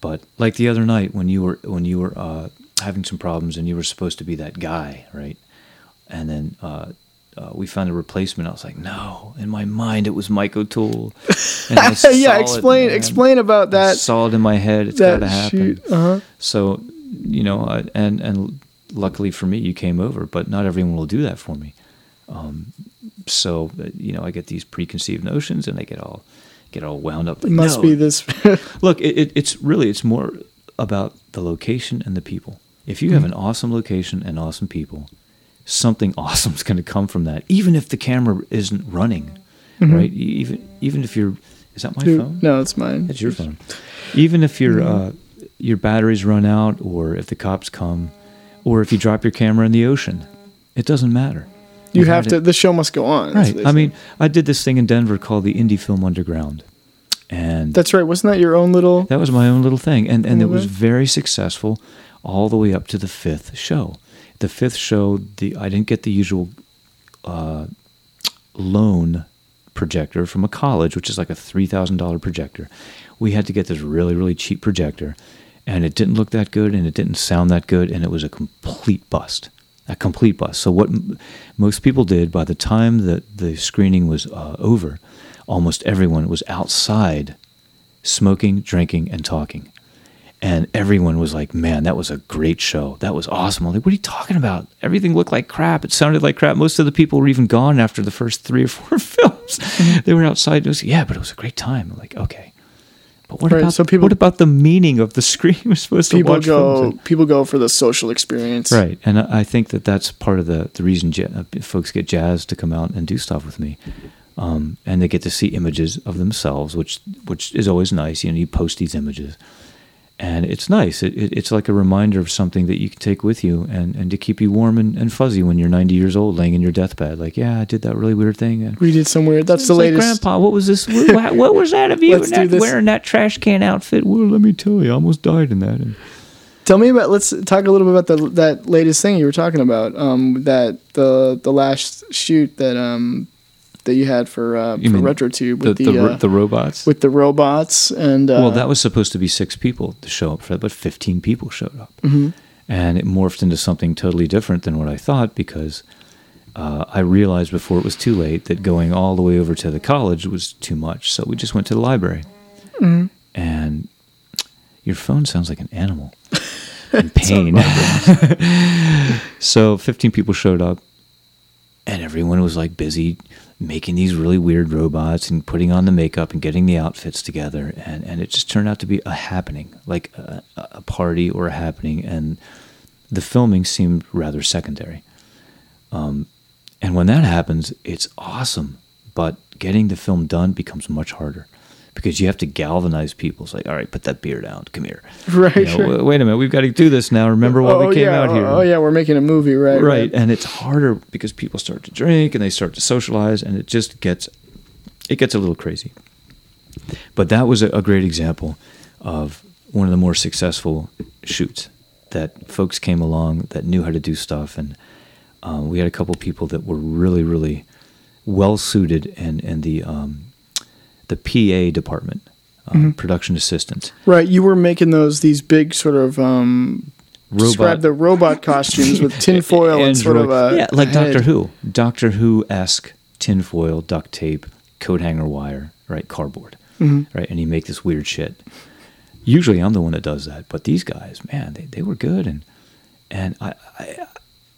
But like the other night when you were when you were uh, having some problems and you were supposed to be that guy, right? And then uh, uh, we found a replacement. I was like, no. In my mind, it was Mike O'Toole. And I yeah, explain man. explain about I that. saw it in my head. It's got to happen. Uh huh. So, you know, I, and and luckily for me, you came over, but not everyone will do that for me. Um, so, uh, you know, I get these preconceived notions, and I get all get all wound up. It must no. be this. Look, it, it, it's really it's more about the location and the people. If you have an awesome location and awesome people, something awesome is going to come from that. Even if the camera isn't running, mm-hmm. right? E- Even even if you're is that my Dude, phone? no, it's mine. It's your phone. Even if your mm-hmm. uh, your batteries run out, or if the cops come, or if you drop your camera in the ocean, it doesn't matter. You You've to. it- The show must go on. Right? I mean, I did this thing in Denver called the Indie Film Underground, and that's right. Wasn't that your own little? that was my own little thing, and and it was mm-hmm. very successful, all the way up to the fifth show. The fifth show, the I didn't get the usual uh, loan projector from a college, which is like a three thousand dollar projector. We had to get this really really cheap projector, and it didn't look that good, and it didn't sound that good, and it was a complete bust. A complete bust. So what most people did by the time that the screening was uh, over, almost everyone was outside smoking, drinking, and talking. And everyone was like, man, that was a great show. That was awesome. I'm like, what are you talking about? Everything looked like crap. It sounded like crap. Most of the people were even gone after the first three or four films. they were outside. It was, yeah, but it was a great time. I'm like, okay. But what Right, about so people- what about the meaning of the screen? We're supposed to People watch go. films. People go for the social experience. Right, and I think that that's part of the the reason ja- uh, folks get jazzed to come out and do stuff with me, um, and they get to see images of themselves, which which is always nice. You know, you post these images, and it's nice. It, it, it's like a reminder of something that you can take with you, and, and to keep you warm and, and fuzzy when you're 90 years old, laying in your deathbed. Like, yeah, I did that really weird thing. We did some weird. That's the like, latest. Grandpa, what was this? What, what was that of you Let's in do that, wearing that trash can outfit? Well, let me tell you, I almost died in that. And, Tell me about. Let's talk a little bit about the that latest thing you were talking about. Um, that the the last shoot that um that you had for uh, You for RetroTube with the, the, ro- uh, the robots? with the robots and uh, well, that was supposed to be six people to show up for that, but 15 people showed up. Mm-hmm. And it morphed into something totally different than what I thought because uh, I realized before it was too late that going all the way over to the college was too much. So we just went to the library. Mm-hmm. And your phone sounds like an animal in pain. so 15 people showed up, and everyone was like busy making these really weird robots and putting on the makeup and getting the outfits together and, and it just turned out to be a happening like a, a party or a happening and the filming seemed rather secondary. Um, and when that happens it's awesome but getting the film done becomes much harder because you have to galvanize people. It's like all right put that beer down. Come here. Right, You know, right. "Wait- a minute. We've got to do this now. Remember why oh, we came yeah, out here? Oh yeah, we're making a movie, right? right. And it's harder because people start to drink and they start to socialize and it just gets it gets a little crazy. But that was a, a great example of one of the more successful shoots that folks came along that knew how to do stuff. And uh, we had a couple people that were really really well suited and and the um, the PA department um, production assistants Right. You were making those these big sort of um. Describe the robot costumes with tinfoil and sort of a yeah, like head. Doctor Who, Doctor Who esque tinfoil, duct tape, coat hanger wire, right, cardboard, Mm-hmm. right, and you make this weird shit. Usually, I'm the one that does that, but these guys, man, they, they were good, and and I, I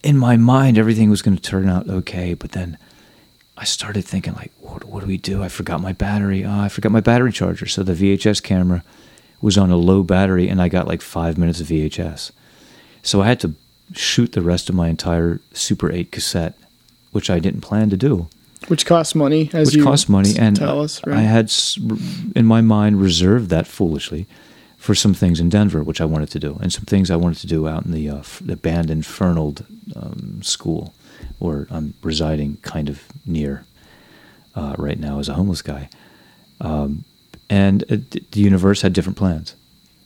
in my mind, everything was going to turn out okay. But then I started thinking, like, what, what do we do? I forgot my battery. Oh, I forgot my battery charger. So the VHS camera was on a low battery, and I got like five minutes of VHS. So I had to shoot the rest of my entire Super 8 cassette, which I didn't plan to do. Which costs money, as which you costs money, and us, right? I had in my mind reserved that foolishly for some things in Denver, which I wanted to do, and some things I wanted to do out in the uh, f- the abandoned Fernald um, school, where I'm residing, kind of near uh, right now as a homeless guy. Um, and uh, the universe had different plans,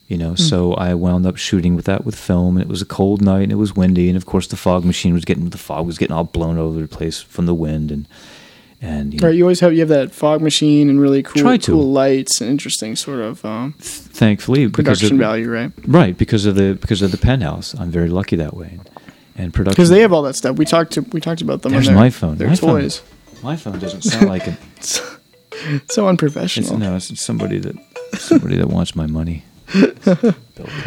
you know. So I wound up shooting with that with film. And it was a cold night, and it was windy, and of course the fog machine was getting the fog was getting all blown over the place from the wind, and and you know, Right, you always have you have that fog machine and really cool, Try to. cool lights and interesting sort of um, thankfully production of, value, right? right because of the because of the penthouse i'm very lucky that way and production Because they have all that stuff. We talked to we talked about them. there's on their, my phone Their my phone- toys. my phone doesn't sound like it So it's, unprofessional. no it's somebody that somebody that wants my money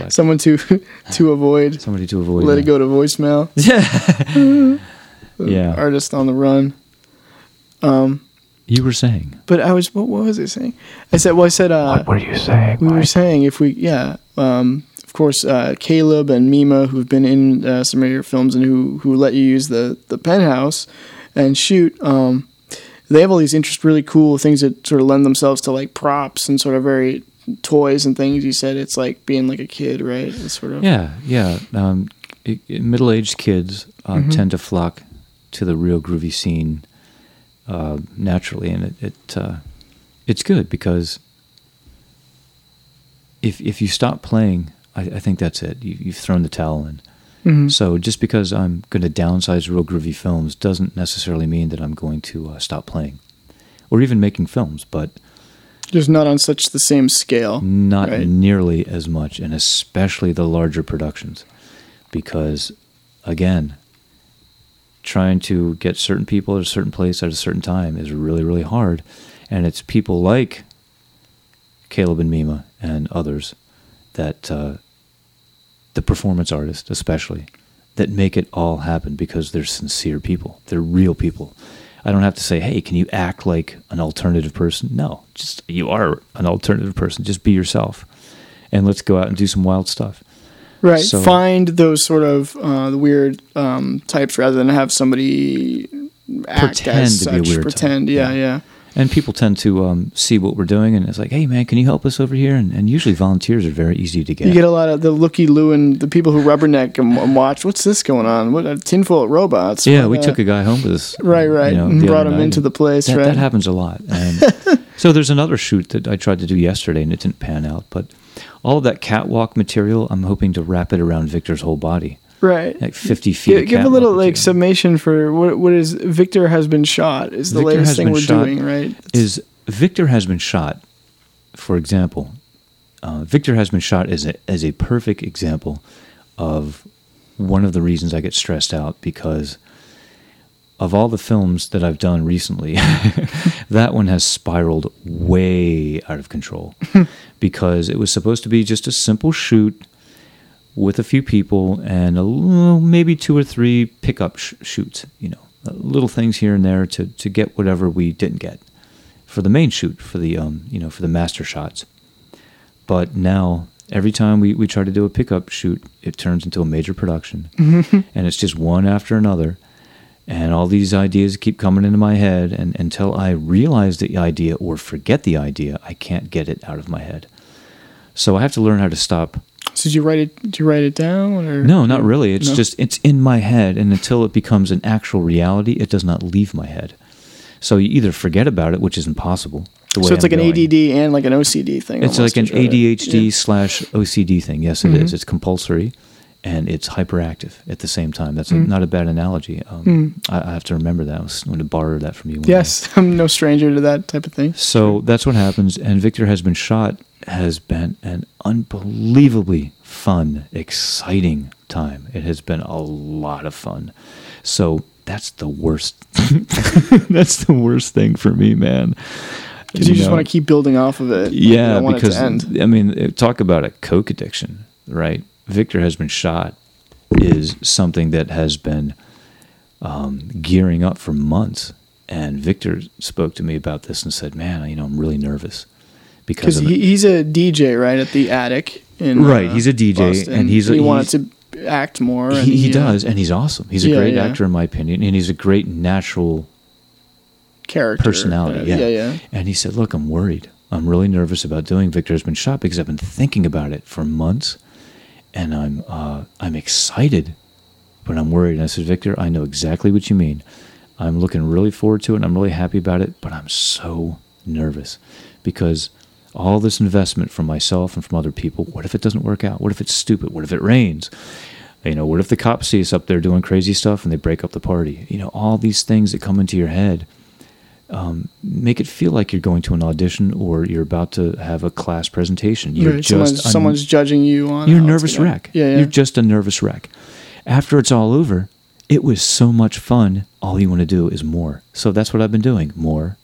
Someone to to avoid somebody to avoid let that. it go to voicemail. yeah yeah. Artist on the run. Um. You were saying But I was what, what was I saying? I said well I said uh What were you saying? we were saying if we yeah um of course uh, Caleb and Mima who've been in uh, some of your films and who who let you use the the penthouse. And shoot um they have all these interest really cool things that sort of lend themselves to like props and sort of very toys and things. You said it's like being like a kid right? It's sort of yeah yeah. Um, middle-aged kids uh, Mm-hmm. tend to flock to the reel groovy scene uh, naturally. And it, it uh, it's good because if if you stop playing, I, I think that's it. You, you've thrown the towel in. Mhm. So just because I'm going to downsize reel groovy films doesn't necessarily mean that I'm going to uh, stop playing, or even making films, but just not on such the same scale not Right. nearly as much, and especially the larger productions, because again, trying to get certain people at a certain place at a certain time is really really hard, and it's people like Caleb and Mima and others that uh, the performance artists especially that make it all happen because they're sincere people. They're real people. I don't have to say, "Hey, can you act like an alternative person?" No, just you are an alternative person. Just be yourself, and let's go out and do some wild stuff. Right. So- Find those sort of uh, the weird um, types rather than have somebody act Pretend as to such. be a weird type. Pretend. Yeah, Yeah. And people tend to um, see what we're doing, and it's like, "Hey, man, can you help us over here?" And, and usually, volunteers are very easy to get. You get a lot of the looky loo and the people who rubberneck and, and watch. What's this going on? What a tinfoil robots. Yeah, we uh, took a guy home with us. Right, right, you know, and brought him into the place, That, right? that happens a lot. And so there's another shoot that I tried to do yesterday, and it didn't pan out. But all of that catwalk material, I'm hoping to wrap it around Victor's whole body, right. like 50 feet. Give, give a little like summation for what what is Victor has been shot is the Victor latest thing we're doing, right? is Victor has been shot. For example, uh, Victor has been shot as a as a perfect example of one of the reasons I get stressed out because of all the films that I've done recently, that one has spiraled way out of control because it was supposed to be just a simple shoot with a few people and a little, maybe two or three pickup sh- shoots, you know, little things here and there to, to get whatever we didn't get for the main shoot, for the um, you know, for the master shots. But now every time we, we try to do a pickup shoot, it turns into a major production, and it's just one after another, and all these ideas keep coming into my head, and until I realize the idea or forget the idea, I can't get it out of my head. So I have to learn how to stop So did you write it? Did you write it down? Or no, not really. It's No? just it's in my head, and until it becomes an actual reality, it does not leave my head. So you either forget about it, which is impossible. The way So it's I'm like an going. ADD and like an OCD thing. It's like an to try to- ADHD yeah. Slash OCD thing. Yes, it mm-hmm. is. It's compulsory, and it's hyperactive at the same time. That's a, Mm. not a bad analogy. Um, I, I have to remember that. I was going to borrow that from you. Yes, I'm no stranger to that type of thing. So that's what happens. And Victor has been shot. Has been an unbelievably fun, exciting time. It has been a lot of fun. So that's the worst. that's the worst thing for me, man. Because you, just know? want to keep building off of it. You Yeah, because it to end. I mean, talk about a coke addiction, right? Victor has been shot. is something that has been um, gearing up for months. And Victor spoke to me about this and said, "Man, you know, I'm really nervous because he, he's a DJ, right, at the Attic. In, Right, uh, he's a DJ, Boston. and he's a- he wanted to act more. And he, he uh, does, and he's awesome. He's a Yeah, great yeah. actor, in my opinion, and he's a great natural character personality. Uh, yeah. yeah, yeah. And he said, "Look, I'm worried. I'm really nervous about doing Victor has been shot because I've been thinking about it for months, and I'm uh, I'm excited, but I'm worried." And I said, "Victor, I know exactly what you mean. I'm looking really forward to it. and I'm really happy about it, but I'm so nervous because." All this investment from myself and from other people. What if it doesn't work out? What if it's stupid? What if it rains? You know, what if the cops see us up there doing crazy stuff and they break up the party? You know, all these things that come into your head um, make it feel like you're going to an audition or you're about to have a class presentation. You're Right, just someone's, someone's judging you on. you're a nervous wreck. Yeah, yeah. You're just a nervous wreck. After it's all over, it was so much fun. All you want to do is more. So that's what I've been doing more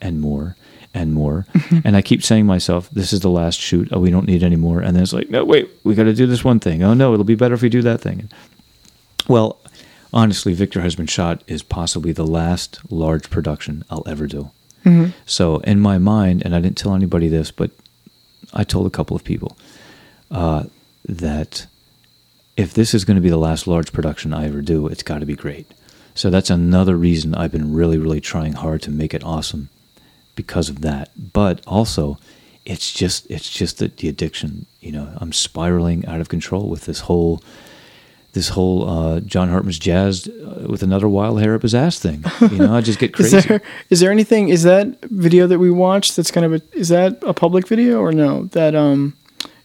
and more and more. and I keep saying to myself, this is the last shoot. Oh, we don't need any more. And then it's like, no, wait, we got to do this one thing. Oh, no, it'll be better if we do that thing. Well, honestly, Victor Has Been Shot is possibly the last large production I'll ever do. So in my mind, and I didn't tell anybody this, but I told a couple of people uh, that if this is going to be the last large production I ever do, it's got to be great. So that's another reason I've been really, really trying hard to make it awesome because of that. But also, it's just it's just the, the addiction. You know, I'm spiraling out of control with this whole this whole uh, John Hartman's jazzed uh, with another wild hair up his ass thing. You know, I just get Is crazy. there is there anything? Is that video that we watched? That's kind of a. Is that a public video or no? That um.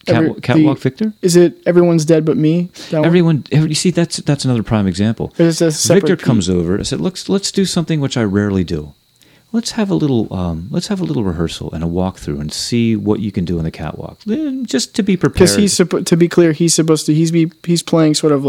every- Cat, Catwalk the- Victor. Is it everyone's dead but me? Everyone, every, you see, that's that's another prime example. Or is it a separate Victor piece? comes over. I said, "Let's let's do something which I rarely do. Let's have a little um, let's have a little rehearsal and a walkthrough and see what you can do on the catwalk, Eh, just to be prepared." Because he's to be clear, he's supposed to he's be he's playing sort of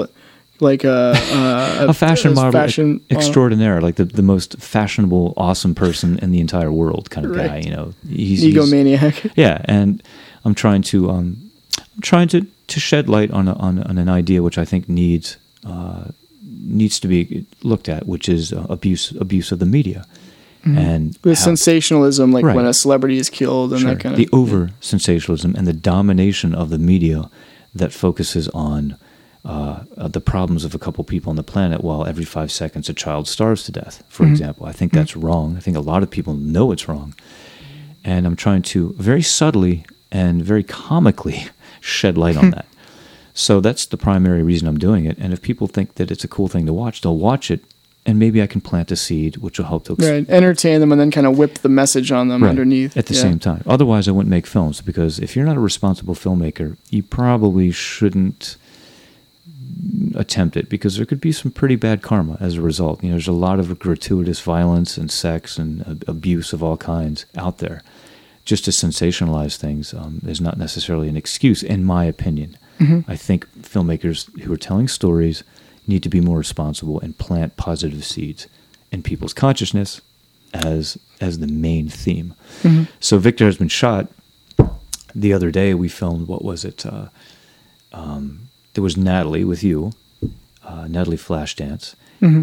like a a, a fashion model fashion model. extraordinaire, like the, the most fashionable, awesome person in the entire world, kind of guy. You know, he's, he's- egomaniac. Yeah, and I'm trying to um, I'm trying to, to shed light on, a, on on an idea which I think needs uh, needs to be looked at, which is uh, abuse abuse of the media and With how- sensationalism, like Right. when a celebrity is killed and Sure. that kind of the over sensationalism and the domination of the media that focuses on uh, uh, the problems of a couple people on the planet while every five seconds a child starves to death, for example. I think that's wrong. I think a lot of people know it's wrong. And I'm trying to very subtly and very comically shed light on that. So that's the primary reason I'm doing it. And if people think that it's a cool thing to watch, they'll watch it. And maybe I can plant a seed which will help to ex- right, entertain them and then kind of whip the message on them Right, underneath at the Yeah. same time. Otherwise, I wouldn't make films because if you're not a responsible filmmaker, you probably shouldn't attempt it because there could be some pretty bad karma as a result. You know, there's a lot of gratuitous violence and sex and uh, abuse of all kinds out there. Just to sensationalize things um, is not necessarily an excuse, in my opinion. I think filmmakers who are telling stories need to be more responsible and plant positive seeds in people's consciousness as as the main theme. So Victor has been shot. The other day we filmed what was it? Uh, um, there was Natalie with you, uh, Natalie Flashdance,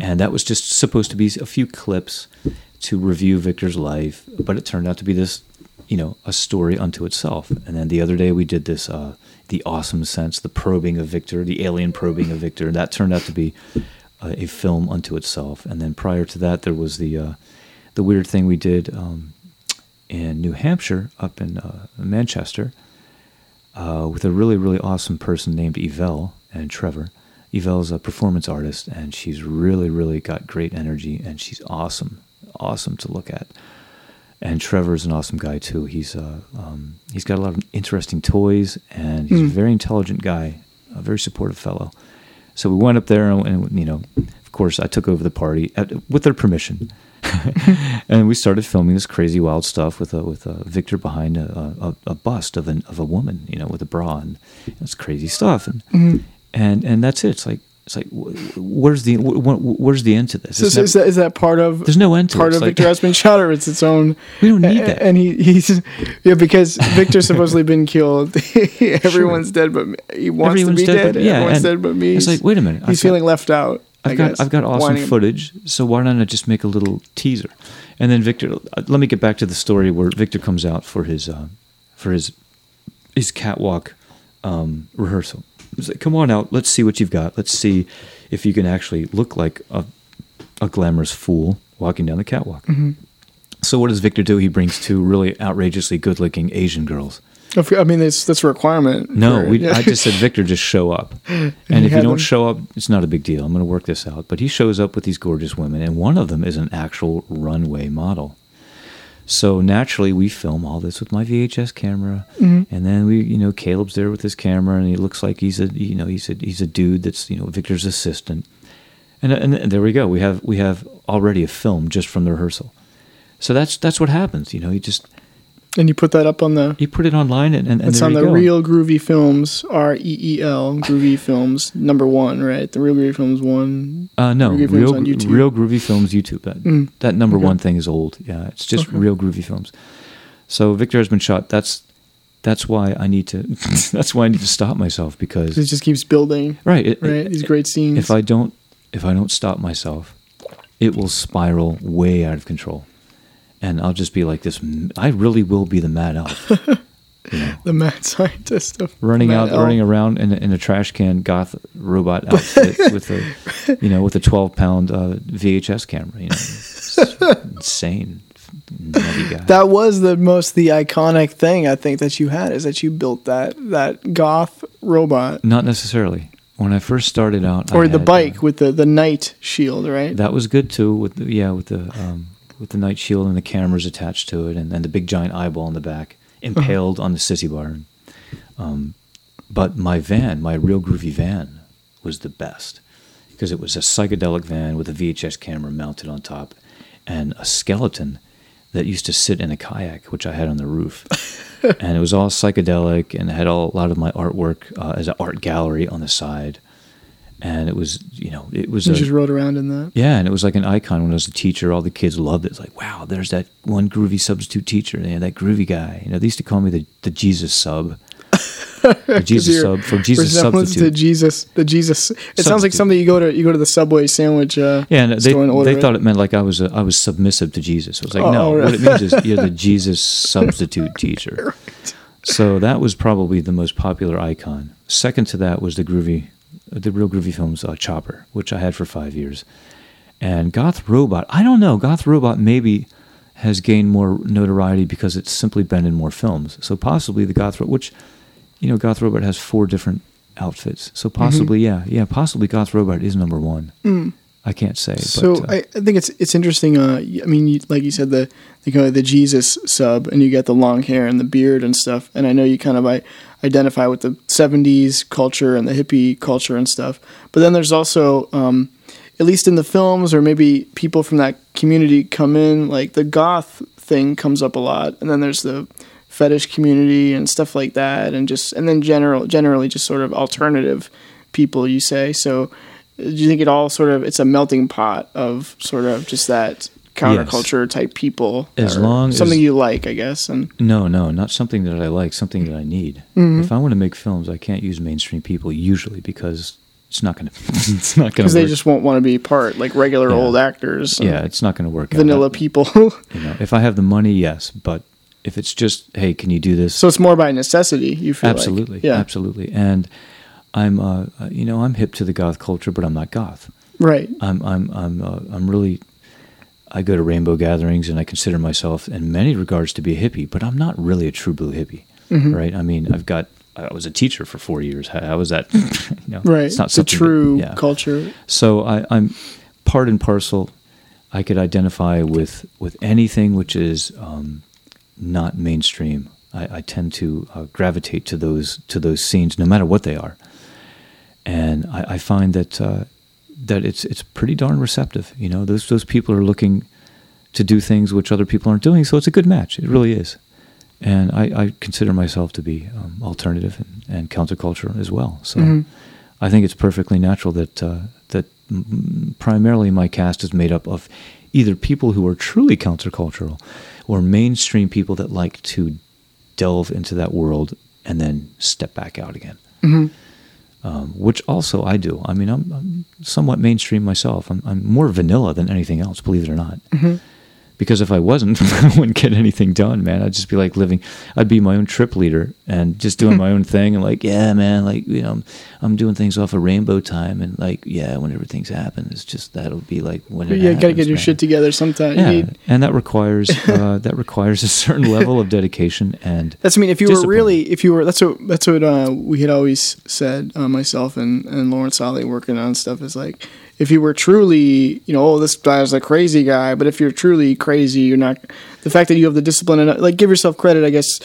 and that was just supposed to be a few clips to review Victor's life, but it turned out to be this, you know, a story unto itself. And then the other day we did this, uh, the awesome sense, the probing of Victor, the alien probing of Victor, that turned out to be uh, a film unto itself. And then prior to that, there was the uh, the weird thing we did um, in New Hampshire, up in uh, Manchester, uh, with a really really awesome person named Yvelle and Trevor. Yvelle's a performance artist, and she's really really got great energy, and she's awesome, awesome to look at. And Trevor's an awesome guy too. He's uh, um, he's got a lot of interesting toys, and he's a very intelligent guy, a very supportive fellow. So we went up there, and, and you know, of course, I took over the party at, with their permission, and we started filming this crazy, wild stuff with a, with a Victor behind a, a, a bust of an of a woman, you know, with a bra, and it's crazy stuff, and and and that's it. It's like It's like, wh- wh- where's the wh- wh- where's the end to this? So, so is, never- that, is that part of There's no end to it. part It's of like- Victor has been shot, or it's its own? We don't need that. And he he's yeah because Victor's supposedly been killed. Everyone's dead, but he wants Everyone's to be dead, dead. but- yeah, Everyone's dead, but me. it's like, wait a minute, He's I've feeling got- left out. I I've got. I've got awesome footage, so why don't I just make a little teaser? And then Victor, uh, let me get back to the story where Victor comes out for his uh, for his his catwalk um, rehearsal. Like, "Come on out, let's see what you've got. Let's see if you can actually look like a a glamorous fool walking down the catwalk." Mm-hmm. So what does Victor do? He brings two really outrageously good-looking Asian girls. I mean, that's that's a requirement. No, for- we, yeah. I just said, Victor, just show up. And you if you don't them? show up, it's not a big deal. I'm going to work this out. But he shows up with these gorgeous women, and one of them is an actual runway model. So naturally, we film all this with my VHS camera, Mm-hmm. and then we, you know, Caleb's there with his camera, and he looks like he's a, you know, he's a he's a dude that's, you know, Victor's assistant, and and, and there we go. We have we have already a film just from the rehearsal. So that's that's what happens. You know, you just and you put that up on the. you put it online, and and, and It's on the go. Reel Groovy Films, R E E L, Groovy Films, number one, right? The Reel Groovy Films one. Uh, no, Reel Groovy real, Films on YouTube. reel groovy films YouTube. That Mm. that number Okay. one thing is old. Yeah, it's just Okay. reel groovy films. So Victor has been shot. That's that's why I need to. that's why I need to stop myself because It just keeps building, right. It, right? These great scenes. if I don't if I don't stop myself, it will spiral way out of control, and I'll just be like this. I really will be the mad elf. you know, the mad scientist of running out, Elf. running around in a, in a trash can goth robot outfit with a, you know, with a twelve pound uh, VHS camera. You know, insane. That was the most the iconic thing I think that you had is that you built that that goth robot Not necessarily. When I first started out, I or the had, bike uh, with the the knight shield, right? that was good too. With the, yeah, with the um, with the night shield and the cameras attached to it, and then the big giant eyeball in the back, impaled on the sissy bar. Um, but my van, my real groovy van, was the best because it was a psychedelic van with a VHS camera mounted on top, and a skeleton that used to sit in a kayak, which I had on the roof. and it was all psychedelic and had all, a lot of my artwork uh, as an art gallery on the side. And it was, you know, it was you a, just rode around in that. yeah, and it was like an icon when I was a teacher. All the kids loved it. It's like, wow, there's that one groovy substitute teacher. You know, that groovy guy. You know, they used to call me the, the Jesus sub. The Jesus sub for Jesus substitute. to Jesus, the Jesus. It sounds like something you go to you go to the Subway sandwich. Uh, yeah, and they, and they it. thought it meant like I was a, I was submissive to Jesus. I was like, Oh, no, oh, what it means is you're the Jesus substitute teacher. So that was probably the most popular icon. Second to that was the groovy, the reel groovy films uh, Chopper, which I had for five years, and Goth Robot. I don't know. Goth Robot maybe has gained more notoriety because it's simply been in more films. So possibly the Goth, Robot, which you know, Goth Robot has four different outfits. So Mm-hmm. possibly, yeah, yeah, possibly Goth Robot is number one. I can't say. Mm. So but, uh, I, I think it's it's interesting. Uh, I mean, you, like you said, the go the Jesus sub, and you get the long hair and the beard and stuff. And I know you kind of I, identify with the '70s culture and the hippie culture and stuff. But then there's also, um, at least in the films, or maybe people from that community come in, like the goth thing comes up a lot, and then there's the fetish community and stuff like that, and just and then general generally just sort of alternative people. You say so. Do you think it all sort of it's a melting pot of sort of just that counterculture type people? As long as- something you like, I guess, and No, no, not something that I like, something that I need. Mm-hmm. If I want to make films, I can't use mainstream people usually because it's not going to it's not going to. because they just won't want to be part like regular Yeah. old actors, yeah, it's not going to work vanilla out. people. You know, if I have the money, yes, but if it's just, hey, can you do this? so it's more by necessity. You feel like. absolutely, yeah, absolutely. And I'm, uh, uh, you know, I'm hip to the goth culture, but I'm not goth. right. I'm, I'm, I'm, uh, I'm really. I go to rainbow gatherings, and I consider myself, in many regards, to be a hippie, but I'm not really a true blue hippie, Mm-hmm. right? I mean, I've got. I was a teacher for four years. How, was that? you know, Right, It's not the something that- true yeah. culture. So I, I'm part and parcel. I could identify with with anything which is um, not mainstream. I, I tend to uh, gravitate to those to those scenes, no matter what they are. And I, I find that uh, that it's it's pretty darn receptive. You know, those those people are looking to do things which other people aren't doing. So it's a good match. It really is. And I, I consider myself to be um, alternative and, and counterculture as well. So I think it's perfectly natural that uh, that mm, primarily my cast is made up of either people who are truly countercultural or mainstream people that like to delve into that world and then step back out again. Um, which also I do. I mean, I'm, I'm somewhat mainstream myself. I'm, I'm more vanilla than anything else, believe it or not. Mm-hmm. Because if I wasn't, I wouldn't get anything done, man. I'd just be like living. I'd be my own trip leader and just doing my own thing. And like, yeah, man, like you know, I'm, I'm doing things off of Rainbow Time, and like, yeah, whenever things happen, it's just that'll be like when it yeah, gotta get your man. shit together sometime. Yeah, and that requires uh, that requires a certain level of dedication and That's I mean, if you Discipline. were really, if you were, that's what that's what uh, we had always said. Uh, myself and and Lawrence Solly working on stuff is like, if you were truly, you know, oh, this guy's a crazy guy, but if you're truly crazy, you're not. The fact that you have the discipline and like, give yourself credit, I guess.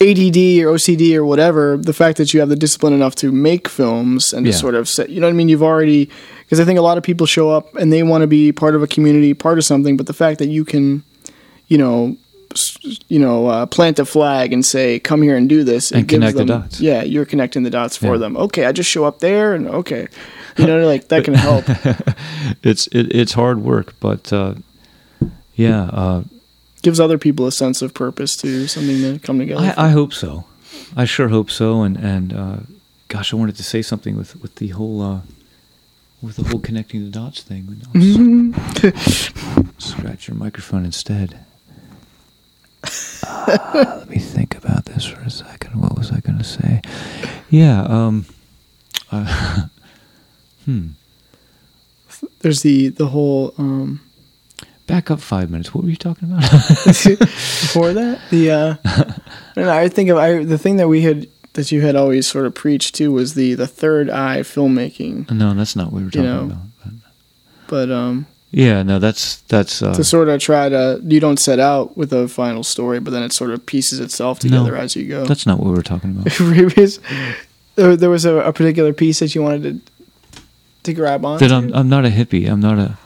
ADD or OCD or whatever, the fact that you have the discipline enough to make films and to sort of set, you know what I mean? You've already, because I think a lot of people show up and they want to be part of a community, part of something, but the fact that you can, you know, you know, uh, plant a flag and say, "Come here and do this," And connect the dots. Yeah, you're connecting the dots for Yeah. them. Okay, I just show up there, and okay, you know, like that can help. it's it, it's hard work, but uh, yeah, uh, gives other people a sense of purpose too, something to come together. I, I hope so. I sure hope so. And and uh, gosh, I wanted to say something with with the whole uh, with the whole connecting the dots thing. but I'll s- scratch your microphone instead. Uh, let me think about this for a second. What was I going to say? Yeah. Um. Uh, hmm. There's the the whole um, Back up five minutes. What were you talking about? before that the uh, know. I think of I the thing that we had that you had always sort of preached to was the the third eye filmmaking, no, that's not what we were talking know, about. But but um, yeah, no, that's that's. Uh, to sort of try to you don't set out with a final story, but then it sort of pieces itself together No, as you go. that's not what we were talking about. There, there was a, a particular piece that you wanted to to grab on. that I'm I'm not a hippie. I'm not a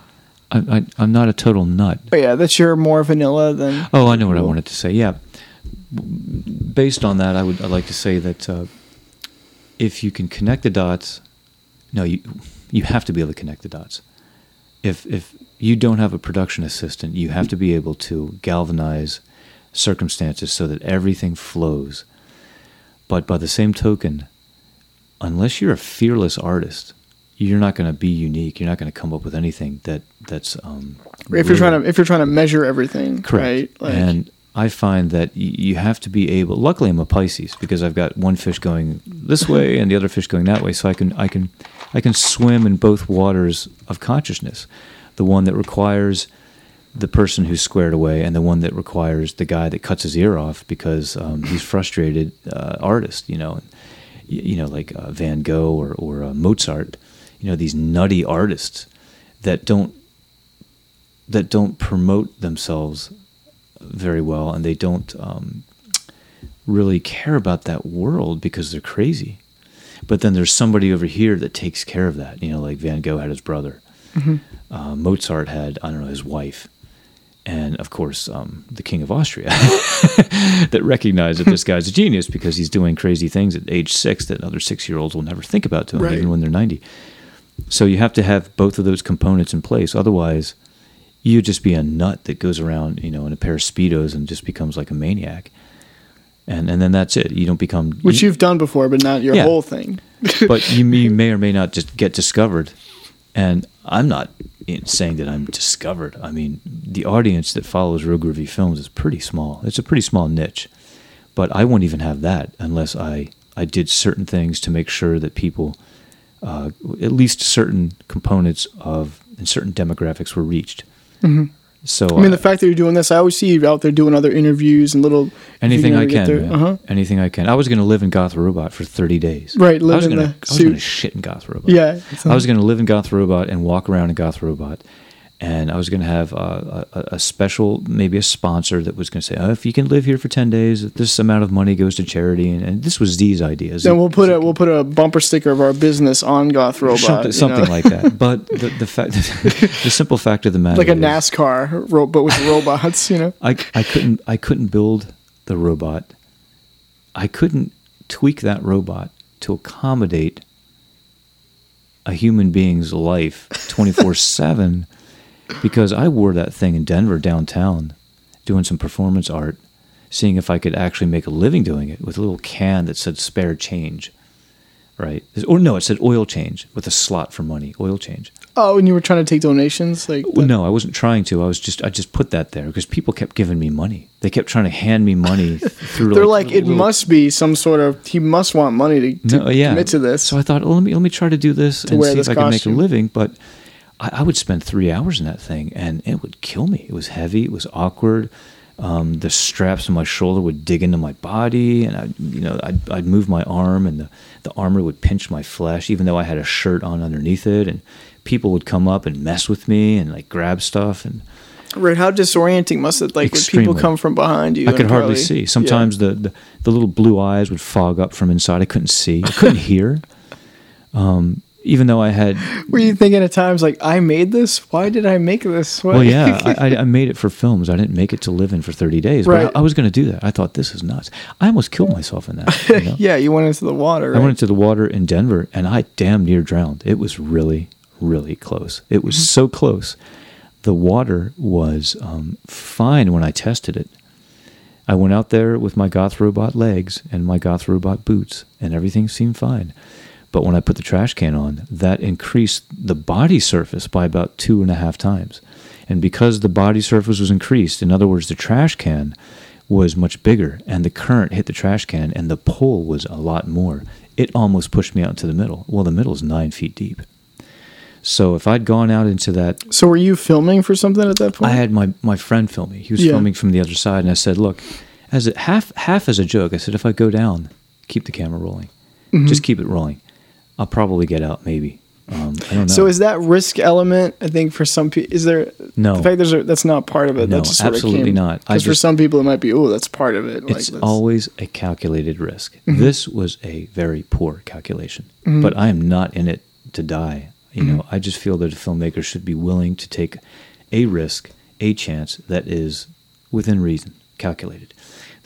I, I, I'm not a total nut. But yeah, that you're more vanilla than. Oh, I know what I wanted to say. Yeah, based on that, I would I'd like to say that uh, if you can connect the dots, no, you you have to be able to connect the dots. If if you don't have a production assistant, you have to be able to galvanize circumstances so that everything flows. But by the same token, unless you're a fearless artist, you're not going to be unique. You're not going to come up with anything that that's um, If you're trying to if you're trying to measure everything, Correct. right? Like, and I find that you have to be able. Luckily, I'm a Pisces because I've got one fish going this way and the other fish going that way, so I can I can I can swim in both waters of consciousness. The one that requires the person who's squared away, and the one that requires the guy that cuts his ear off because um, he's frustrated uh, artist. You know, you know like uh, Van Gogh or or uh, Mozart. You know these nutty artists that don't that don't promote themselves very well and they don't um, really care about that world because they're crazy. But then there's somebody over here that takes care of that. You know, like Van Gogh had his brother. Uh, Mozart had, I don't know, his wife. And of course, um, the King of Austria that recognized that this guy's a genius because he's doing crazy things at age six that other six year olds will never think about doing, Right. even when they're 90. So you have to have both of those components in place. Otherwise, you'd just be a nut that goes around, you know, in a pair of speedos and just becomes like a maniac. And and then that's it. You don't become which you've done before, but not your Yeah. whole thing. but you, you may or may not just get discovered. And I'm not saying that I'm discovered. I mean, the audience that follows Reel Groovy Films is pretty small. It's a pretty small niche. But I won't even have that unless I, I did certain things to make sure that people, uh, at least certain components of and certain demographics were reached. So Mm-hmm. I mean, uh, the fact that you're doing this, I always see you out there doing other interviews and little Anything I can. Uh-huh. Anything I can. I was going to live in Goth Robot for 30 days. Right, live was in gonna, the I was going to shit in Goth Robot. Yeah. I was going to live in Goth Robot and walk around in Goth Robot. And I was going to have uh, a, a special, maybe a sponsor that was going to say, oh, if you can live here for 10 days, this amount of money goes to charity. And, and this was Z's ideas. Then we'll put a we'll put a bumper sticker of our business on Goth Robot. something, something like that. But the, the fact, the simple fact of the matter like a is- NASCAR, but with robots. You know. I, I couldn't I couldn't build the robot. I couldn't tweak that robot to accommodate a human being's life 24 7 because I wore that thing in Denver downtown doing some performance art, seeing if I could actually make a living doing it with a little can that said spare change. Right. Or no, it said oil change with a slot for money, oil change. Oh, and you were trying to take donations, like Well, no, I wasn't trying to. I was just I just put that there because people kept giving me money. They kept trying to hand me money through. they're like, it little- must be some sort of he must want money to, to no, yeah. commit to this. So I thought, well, let me let me try to do this and see if I can make a living. But I, I would spend three hours in that thing, and it would kill me. It was heavy. It was awkward. Um, the straps on my shoulder would dig into my body, and I, you know, I'd, I'd move my arm, and the, the armor would pinch my flesh, even though I had a shirt on underneath it. And people would come up and mess with me and like grab stuff, and right? How disorienting must it like when people come from behind you? I could hardly probably- see. yeah. Sometimes the, the the little blue eyes would fog up from inside. I couldn't see. I couldn't hear. Um, even though I had Were you thinking at times like, I made this? Why did I make this? Why? Well, yeah, I, I- made it for films. I didn't make it to live in for 30 days, Right. but I, I was going to do that. I thought this is nuts. I almost killed myself in that. you know? yeah, you went into the water. Right? I went into the water in Denver and I damn near drowned. It was really, really close. It was Mm-hmm. so close. The water was um, fine when I tested it. I went out there with my Goth Robot legs and my Goth Robot boots, and everything seemed fine. But when I put the trash can on, that increased the body surface by about two and a half times. And because the body surface was increased, in other words, the trash can was much bigger, and the current hit the trash can, and the pull was a lot more. It almost pushed me out into the middle. Well, the middle is nine feet deep. So if I'd gone out into that so were you filming for something at that point? I had my, my friend film me. He was Yeah. filming from the other side, and I said, "Look, as a, half half as a joke, I said, if I go down, keep the camera rolling, Mm-hmm. just keep it rolling. I'll probably get out, maybe. Um, I don't know. So is that risk element? I think for some people, is there? No. The fact there's a, that's not part of it. No, that just absolutely of not. Because for some people, it might be, oh, that's part of it. It's that's- always a calculated risk. Mm-hmm. This was a very poor calculation, but I am not in it to die. You Mm-hmm. know, I just feel that a filmmaker should be willing to take a risk, a chance that is within reason, calculated.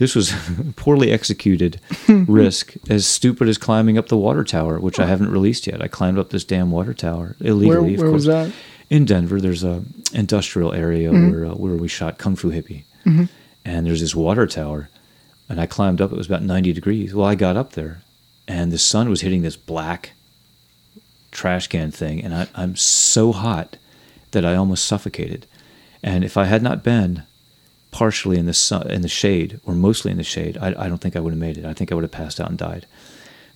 This was poorly executed risk, as stupid as climbing up the water tower, which I haven't released yet. I climbed up this damn water tower Where, illegally. of where was that? In Denver, there's a industrial area Mm-hmm. where uh, where we shot Kung Fu Hippie, and there's this water tower, and I climbed up. It was about 90 degrees. Well, I got up there, and the sun was hitting this black trash can thing, and I, I'm so hot that I almost suffocated. And if I had not been partially in the sun, in the shade, or mostly in the shade, I, I don't think I would have made it. I think I would have passed out and died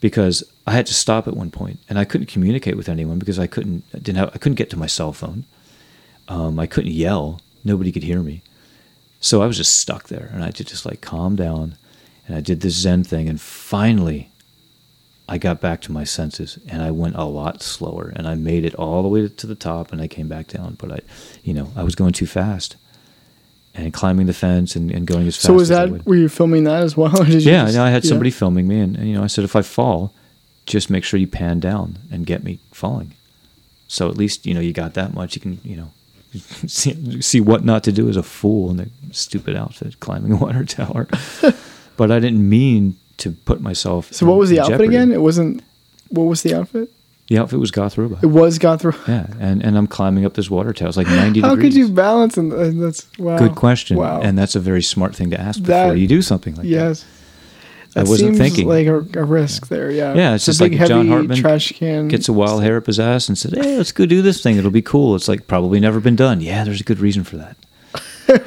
because I had to stop at one point, and I couldn't communicate with anyone because I couldn't didn't have, I couldn't get to my cell phone. Um, I couldn't yell; nobody could hear me. So I was just stuck there, and I had to just like calm down, and I did this Zen thing, and finally, I got back to my senses, and I went a lot slower, and I made it all the way to the top, and I came back down. But I, you know, I was going too fast, and climbing the fence and, and going as fast. So was that, were you filming that as well? Or did you Yeah, just- no, I had yeah. somebody filming me, and, and you know, I said, if I fall, just make sure you pan down and get me falling. So at least you know you got that much. You can you know see, see what not to do as a fool in a stupid outfit climbing a water tower. but I didn't mean to put myself. So what was the in outfit jeopardy. again? It wasn't, what was the outfit? The outfit was goth robot. It was Gotham. Yeah, and, and I'm climbing up this water tower. It's like 90 How degrees. could you balance? And that's, wow. Good question. Wow. And that's a very smart thing to ask That- before you do something like that. yes. I wasn't thinking. like a, a risk there. Yeah. Yeah, it's just big, like John Hartman trash can. gets a wild hair up his ass and says, "Hey, let's go do this thing. It'll be cool." It's like probably never been done. Yeah, there's a good reason for that.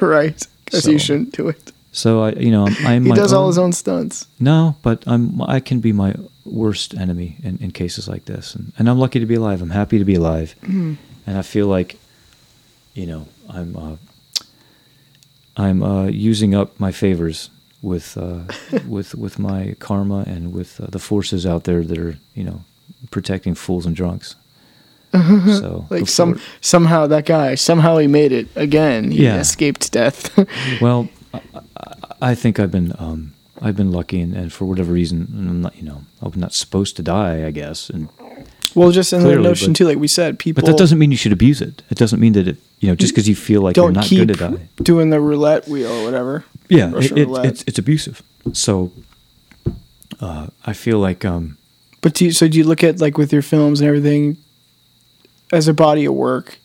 right. Because So- you shouldn't do it. So I, you know, I'm, I'm He my does all his own stunts. No, but I'm I can be my worst enemy in, in cases like this, and, and I'm lucky to be alive. I'm happy to be alive, Mm-hmm. and I feel like, you know, I'm uh, I'm uh, using up my favors with uh, with with my karma and with uh, the forces out there that are you know protecting fools and drunks. So Like before- some somehow that guy somehow he made it again. He Yeah. escaped death. Well, I, I- I think I've been um, I've been lucky, and, and for whatever reason, I'm not you know I'm not supposed to die, I guess, and well, just in the notion but- too, like we said, people. but that doesn't mean you should abuse it. It doesn't mean that it you know just because you feel like you're not good to die. doing the roulette wheel or whatever. Yeah, it, it, it's it's abusive. So uh, I feel like um, But do you, so do you look at like with your films and everything? as a body of work?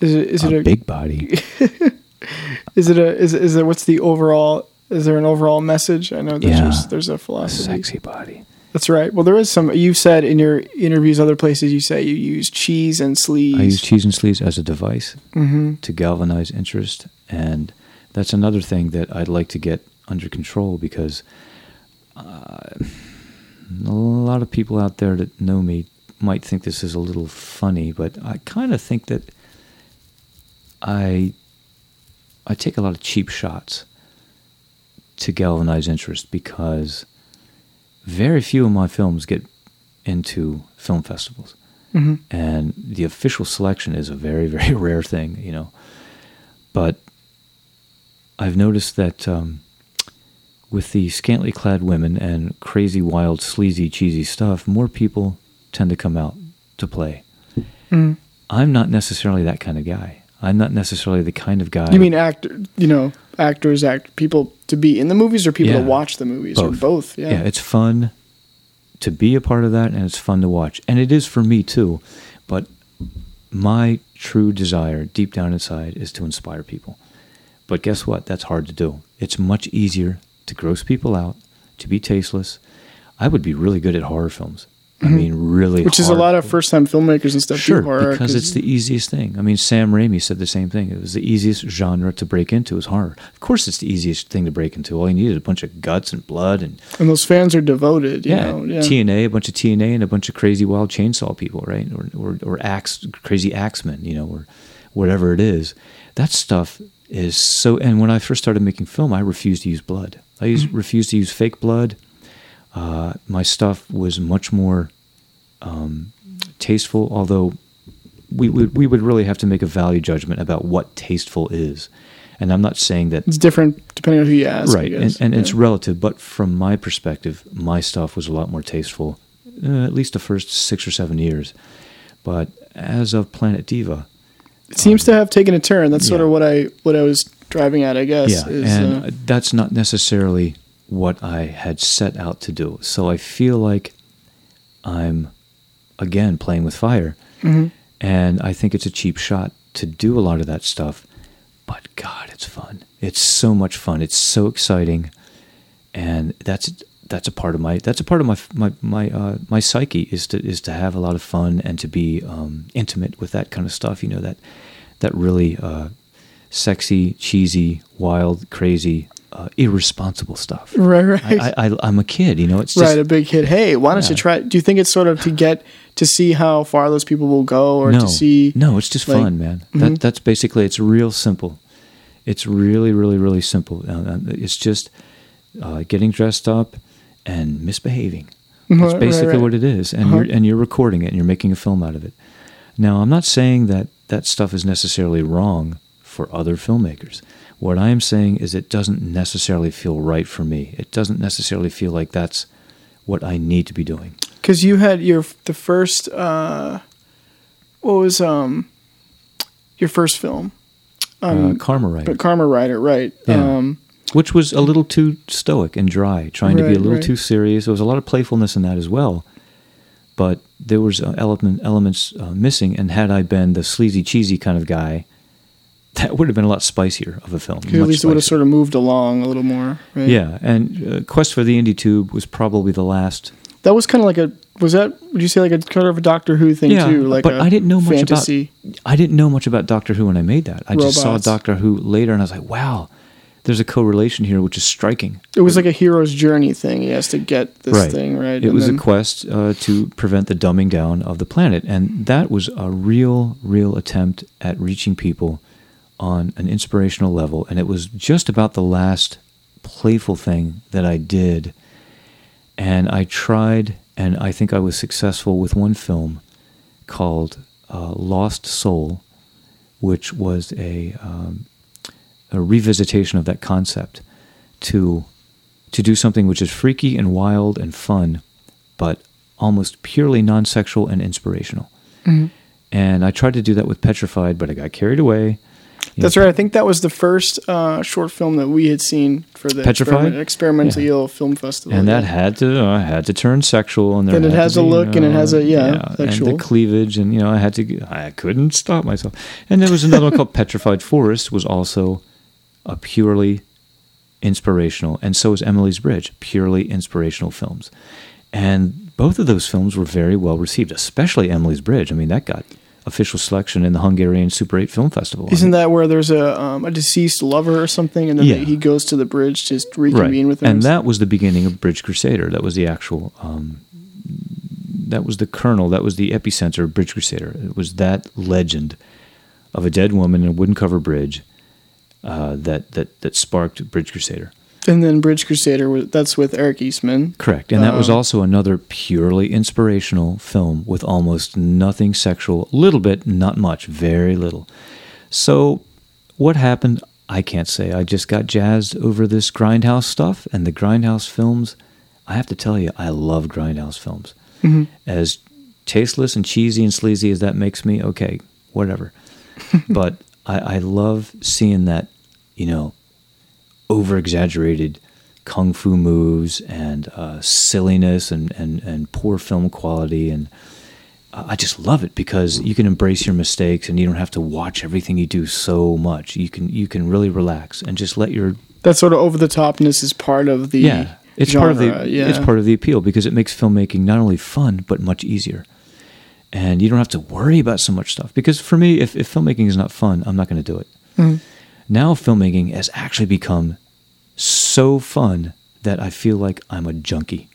Is it is it a a, big body. is it a is is it what's the overall is there an overall message? I know there's Yeah. there's, there's a philosophy. sexy body. That's right. Well, there is some. You said in your interviews, other places, you say you use cheese and sleeves. I use cheese and sleeves as a device to galvanize interest, and that's another thing that I'd like to get under control because uh, a lot of people out there that know me might think this is a little funny, but I kind of think that I I take a lot of cheap shots to galvanize interest because very few of my films get into film festivals. And the official selection is a very very rare thing you know. But i've noticed that um, with the scantily clad women and crazy wild sleazy cheesy stuff more people tend to come out to play. I'm not necessarily that kind of guy. I'm not necessarily the kind of guy You mean actor? You know, actors, act people to be in the movies or people Yeah. to watch the movies or both? Yeah. yeah, it's fun to be a part of that and it's fun to watch. And it is for me too. But my true desire deep down inside is to inspire people. But guess what? That's hard to do. It's much easier to gross people out, to be tasteless. I would be really good at horror films. I mean, really Mm-hmm. Which is a lot of first time filmmakers and stuff. Sure, horror, because it's the easiest thing. I mean, Sam Raimi said the same thing. It was the easiest genre to break into is horror. Of course, it's the easiest thing to break into. All you need is a bunch of guts and blood and and those fans are devoted. You yeah, know? yeah. TNA, a bunch of TNA, and a bunch of crazy wild chainsaw people, right? Or or, or axe, crazy axemen, you know, or whatever it is. That stuff is so. And when I first started making film, I refused to use blood. I used, Mm-hmm. refused to use fake blood. Uh, my stuff was much more um, tasteful, although we would we would really have to make a value judgment about what tasteful is. And I'm not saying that It's different depending on who you ask. Right and, and Yeah. it's relative but from my perspective my stuff was a lot more tasteful uh, at least the first six or seven years but as of planet diva It seems to have taken a turn. That's sort of what I what I was driving at. I guess. yeah is, and uh, that's not necessarily what i had set out to do. So i feel like i'm again playing with fire. Mm-hmm. and i think it's a cheap shot to do a lot of that stuff. But god it's fun. It's so much fun. It's so exciting. And that's that's a part of my that's a part of my my my uh, my psyche is to is to have a lot of fun and to be um, intimate with that kind of stuff. You know that that really uh, sexy, cheesy, wild, crazy, uh, irresponsible stuff. Right, right. I, I'm a kid. You know, it's just right, a big hit. Hey, why don't you try? Do you think it's sort of to get to see how far those people will go, or no, to see? no, it's just like- mm-hmm. fun, man. That that's basically it's real simple. It's really, really, really simple. Uh, uh, it's just uh, getting dressed up and misbehaving. That's Right, right, basically right. what it is, and Uh-huh. you're and you're recording it and you're making a film out of it. Now, I'm not saying that that stuff is necessarily wrong for other filmmakers. What I am saying is it doesn't necessarily feel right for me. It doesn't necessarily feel like that's what I need to be doing. because you had your the first uh what was um your first film uh, Karma Right. but karma rider right Yeah. um which was a little too stoic and dry, trying to be a little right. too serious. There was a lot of playfulness in that as well, but there was uh, element elements uh, missing. And had I been the sleazy, cheesy kind of guy, that would have been a lot spicier of a film. at least it would have sort of moved along a little more right yeah. And uh, Quest for the Indie Tube was probably the last. that was kind of like a was that would you say like a kind of a doctor who thing Yeah, too like but I didn't know much about- I didn't know much about Doctor Who when I made that. I just saw Doctor Who later, and I was like, wow. There's a correlation here, which is striking. it was like a hero's journey thing he has to get this thing right It And was then- a quest uh, to prevent the dumbing down of the planet, and that was a real, real attempt at reaching people on an inspirational level. And it was just about the last playful thing that I did, and I tried, and I think I was successful with one film called uh, Lost Soul, which was a um, a revisitation of that concept to to do something which is freaky and wild and fun, but almost purely non-sexual and inspirational. And I tried to do that with Petrified, but I got carried away. That's right. I think that was the first uh, short film that we had seen for the Petrified? Experiment, Experimental Yeah. Film Festival. and that had to uh, had to turn sexual, and there And it has a be, look and it has a- yeah, and sexual. the cleavage, and you know I had to I couldn't stop myself. And there was another one called Petrified Forest, was also a purely inspirational, and so is Emily's Bridge, purely inspirational films, and both of those films were very well received, especially Emily's Bridge. I mean that got official selection in the Hungarian Super 8 Film Festival. Isn't that where there's a um, a deceased lover or something, and then Yeah. he goes to the bridge to just reconvene with him? And that was the beginning of Bridge Crusader. That was the actual. Um, that was the kernel. That was the epicenter of Bridge Crusader. It was that legend of a dead woman in a wooden cover bridge uh, that that that sparked Bridge Crusader. And then Bridge Crusader, was- that's with Eric Eastman. Correct, and that was Um, also another purely inspirational film with almost nothing sexual. A little bit, not much, very little. So, what happened? I can't say. I just got jazzed over this grindhouse stuff and the grindhouse films. I have to tell you, I love grindhouse films. As tasteless and cheesy and sleazy as that makes me, okay, whatever. but I, I love seeing that, you know, over exaggerated kung fu moves and uh, silliness and, and, and poor film quality. And I I just love it because you can embrace your mistakes and you don't have to watch everything you do so much. You can, you can really relax and just let your, That sort of over the topness is part of the yeah, it's genre. part of the, yeah. it's part of the appeal because it makes filmmaking not only fun, but much easier. And you don't have to worry about so much stuff because for me, if, if filmmaking is not fun, I'm not going to do it. Mm-hmm. Now filmmaking has actually become so fun that I feel like I'm a junkie.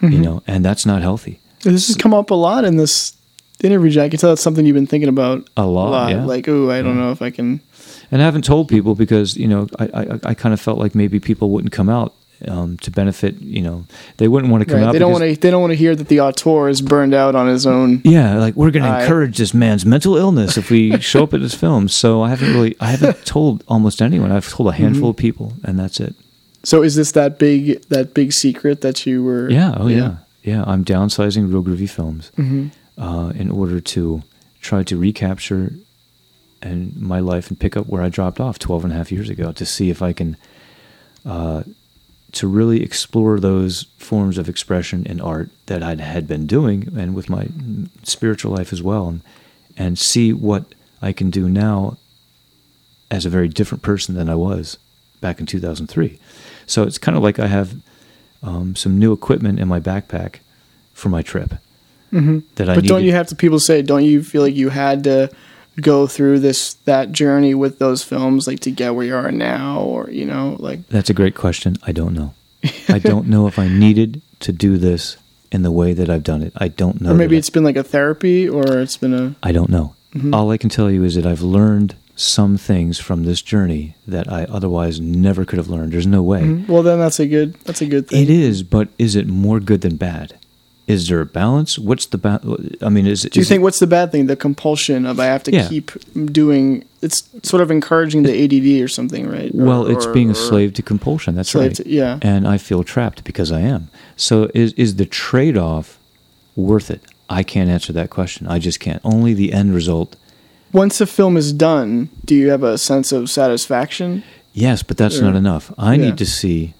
You Mm-hmm. know, and that's not healthy. This has come up a lot in this interview, Jack. I can tell that's something you've been thinking about A lot, yeah. Like, oh, I don't know if I can. And I haven't told people because you know I I, I kind of felt like maybe people wouldn't come out um, to benefit. You know, they wouldn't want to come Right. out. They don't want to. They don't want to hear that the auteur is burned out on his own. Yeah, like we're going to encourage this man's mental illness if we show up at his film. So I haven't really, I haven't told almost anyone. I've told a handful of people, and that's it. So is this that big that big secret that you were? Yeah. Oh, yeah. Yeah. I'm downsizing Reel Groovy Films Mm-hmm. uh, in order to try to recapture and my life and pick up where I dropped off 12 and a half years ago to see if I can, uh, to really explore those forms of expression in art that I had been doing and with my spiritual life as well and, and see what I can do now as a very different person than I was back in 2003. So it's kind of like I have um, some new equipment in my backpack for my trip. Mm-hmm. That I But don't you have to? People say, don't you feel like you had to go through this that journey with those films, like to get where you are now, or you know, like That's a great question. I don't know. I don't know if I needed to do this in the way that I've done it. I don't know. or maybe that I- it's been like a therapy, or it's been a. I don't know. Mm-hmm. All I can tell you is that I've learned some things from this journey that I otherwise never could have learned. There's no way. Well, then that's a good. That's a good thing. It is, but is it more good than bad? Is there a balance? What's the balance? I mean, is it? Do you think it- what's the bad thing? The compulsion of I have to Yeah. keep doing. It's sort of encouraging the ADD or something, right? Or- well, it's or- being a slave to compulsion. That's right. to- yeah. And I feel trapped because I am. So is is the trade off worth it? I can't answer that question. I just can't. Only the end result. Once a film is done, do you have a sense of satisfaction? Yes, but that's Or- not enough. I Yeah. need to see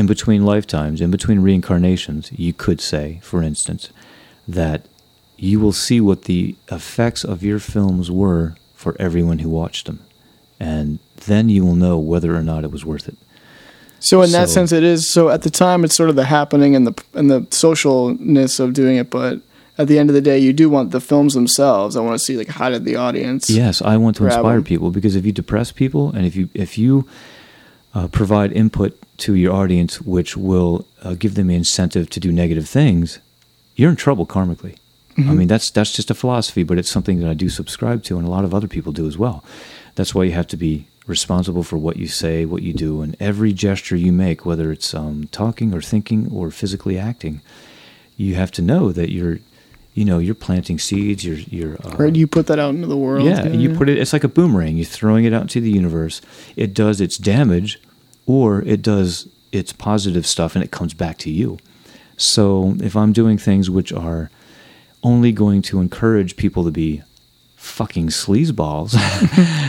in between lifetimes, in between reincarnations, you could say, for instance, that you will see what the effects of your films were for everyone who watched them. And then you will know whether or not it was worth it. So in that sense, it is. So at the time, it's sort of the happening and the and the socialness of doing it. But at the end of the day, you do want the films themselves. I want to see like how did the audience? Yes, I want to inspire inspire 'em. people because if you depress people and if you if you uh, provide input to your audience, which will uh, give them the incentive to do negative things, you're in trouble karmically. I mean, that's that's just a philosophy, but it's something that I do subscribe to, and a lot of other people do as well. That's why you have to be responsible for what you say, what you do, and every gesture you make, whether it's um, talking or thinking or physically acting. You have to know that you're, you know, you're planting seeds. You're you're uh, Right, you put that out into the world. yeah, you put it. It's like a boomerang. You're throwing it out into the universe. It does its damage, or it does its positive stuff, and it comes back to you. So if I'm doing things which are only going to encourage people to be fucking sleazeballs,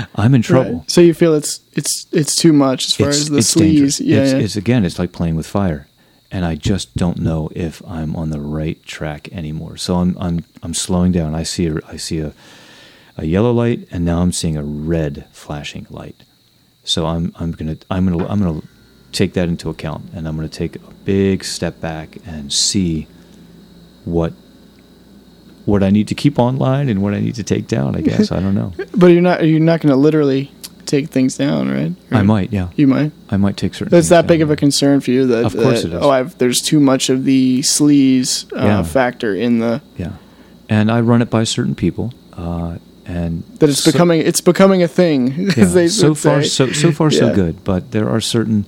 I'm in trouble. Right. So you feel it's it's it's too much as far as the sleaze. dangerous. Yeah, it's, yeah. it's again, it's like playing with fire, and I just don't know if I'm on the right track anymore. So I'm I'm I'm slowing down. I see a, I see a a yellow light, and now I'm seeing a red flashing light. So I'm I'm gonna I'm gonna I'm gonna take that into account, and I'm gonna take a big step back and see what what I need to keep online and what I need to take down. I guess I don't know. but you're not you're not going to literally take things down, right? I might, yeah. You might. I might take certain. It's that big down. of a concern for you that, Of course that, it is. oh, I've, there's too much of the sleaze uh, Yeah. factor in the Yeah, and I run it by certain people, uh, and that it's so- becoming it's becoming a thing. yeah, they so far, say. so so far, so good. But there are certain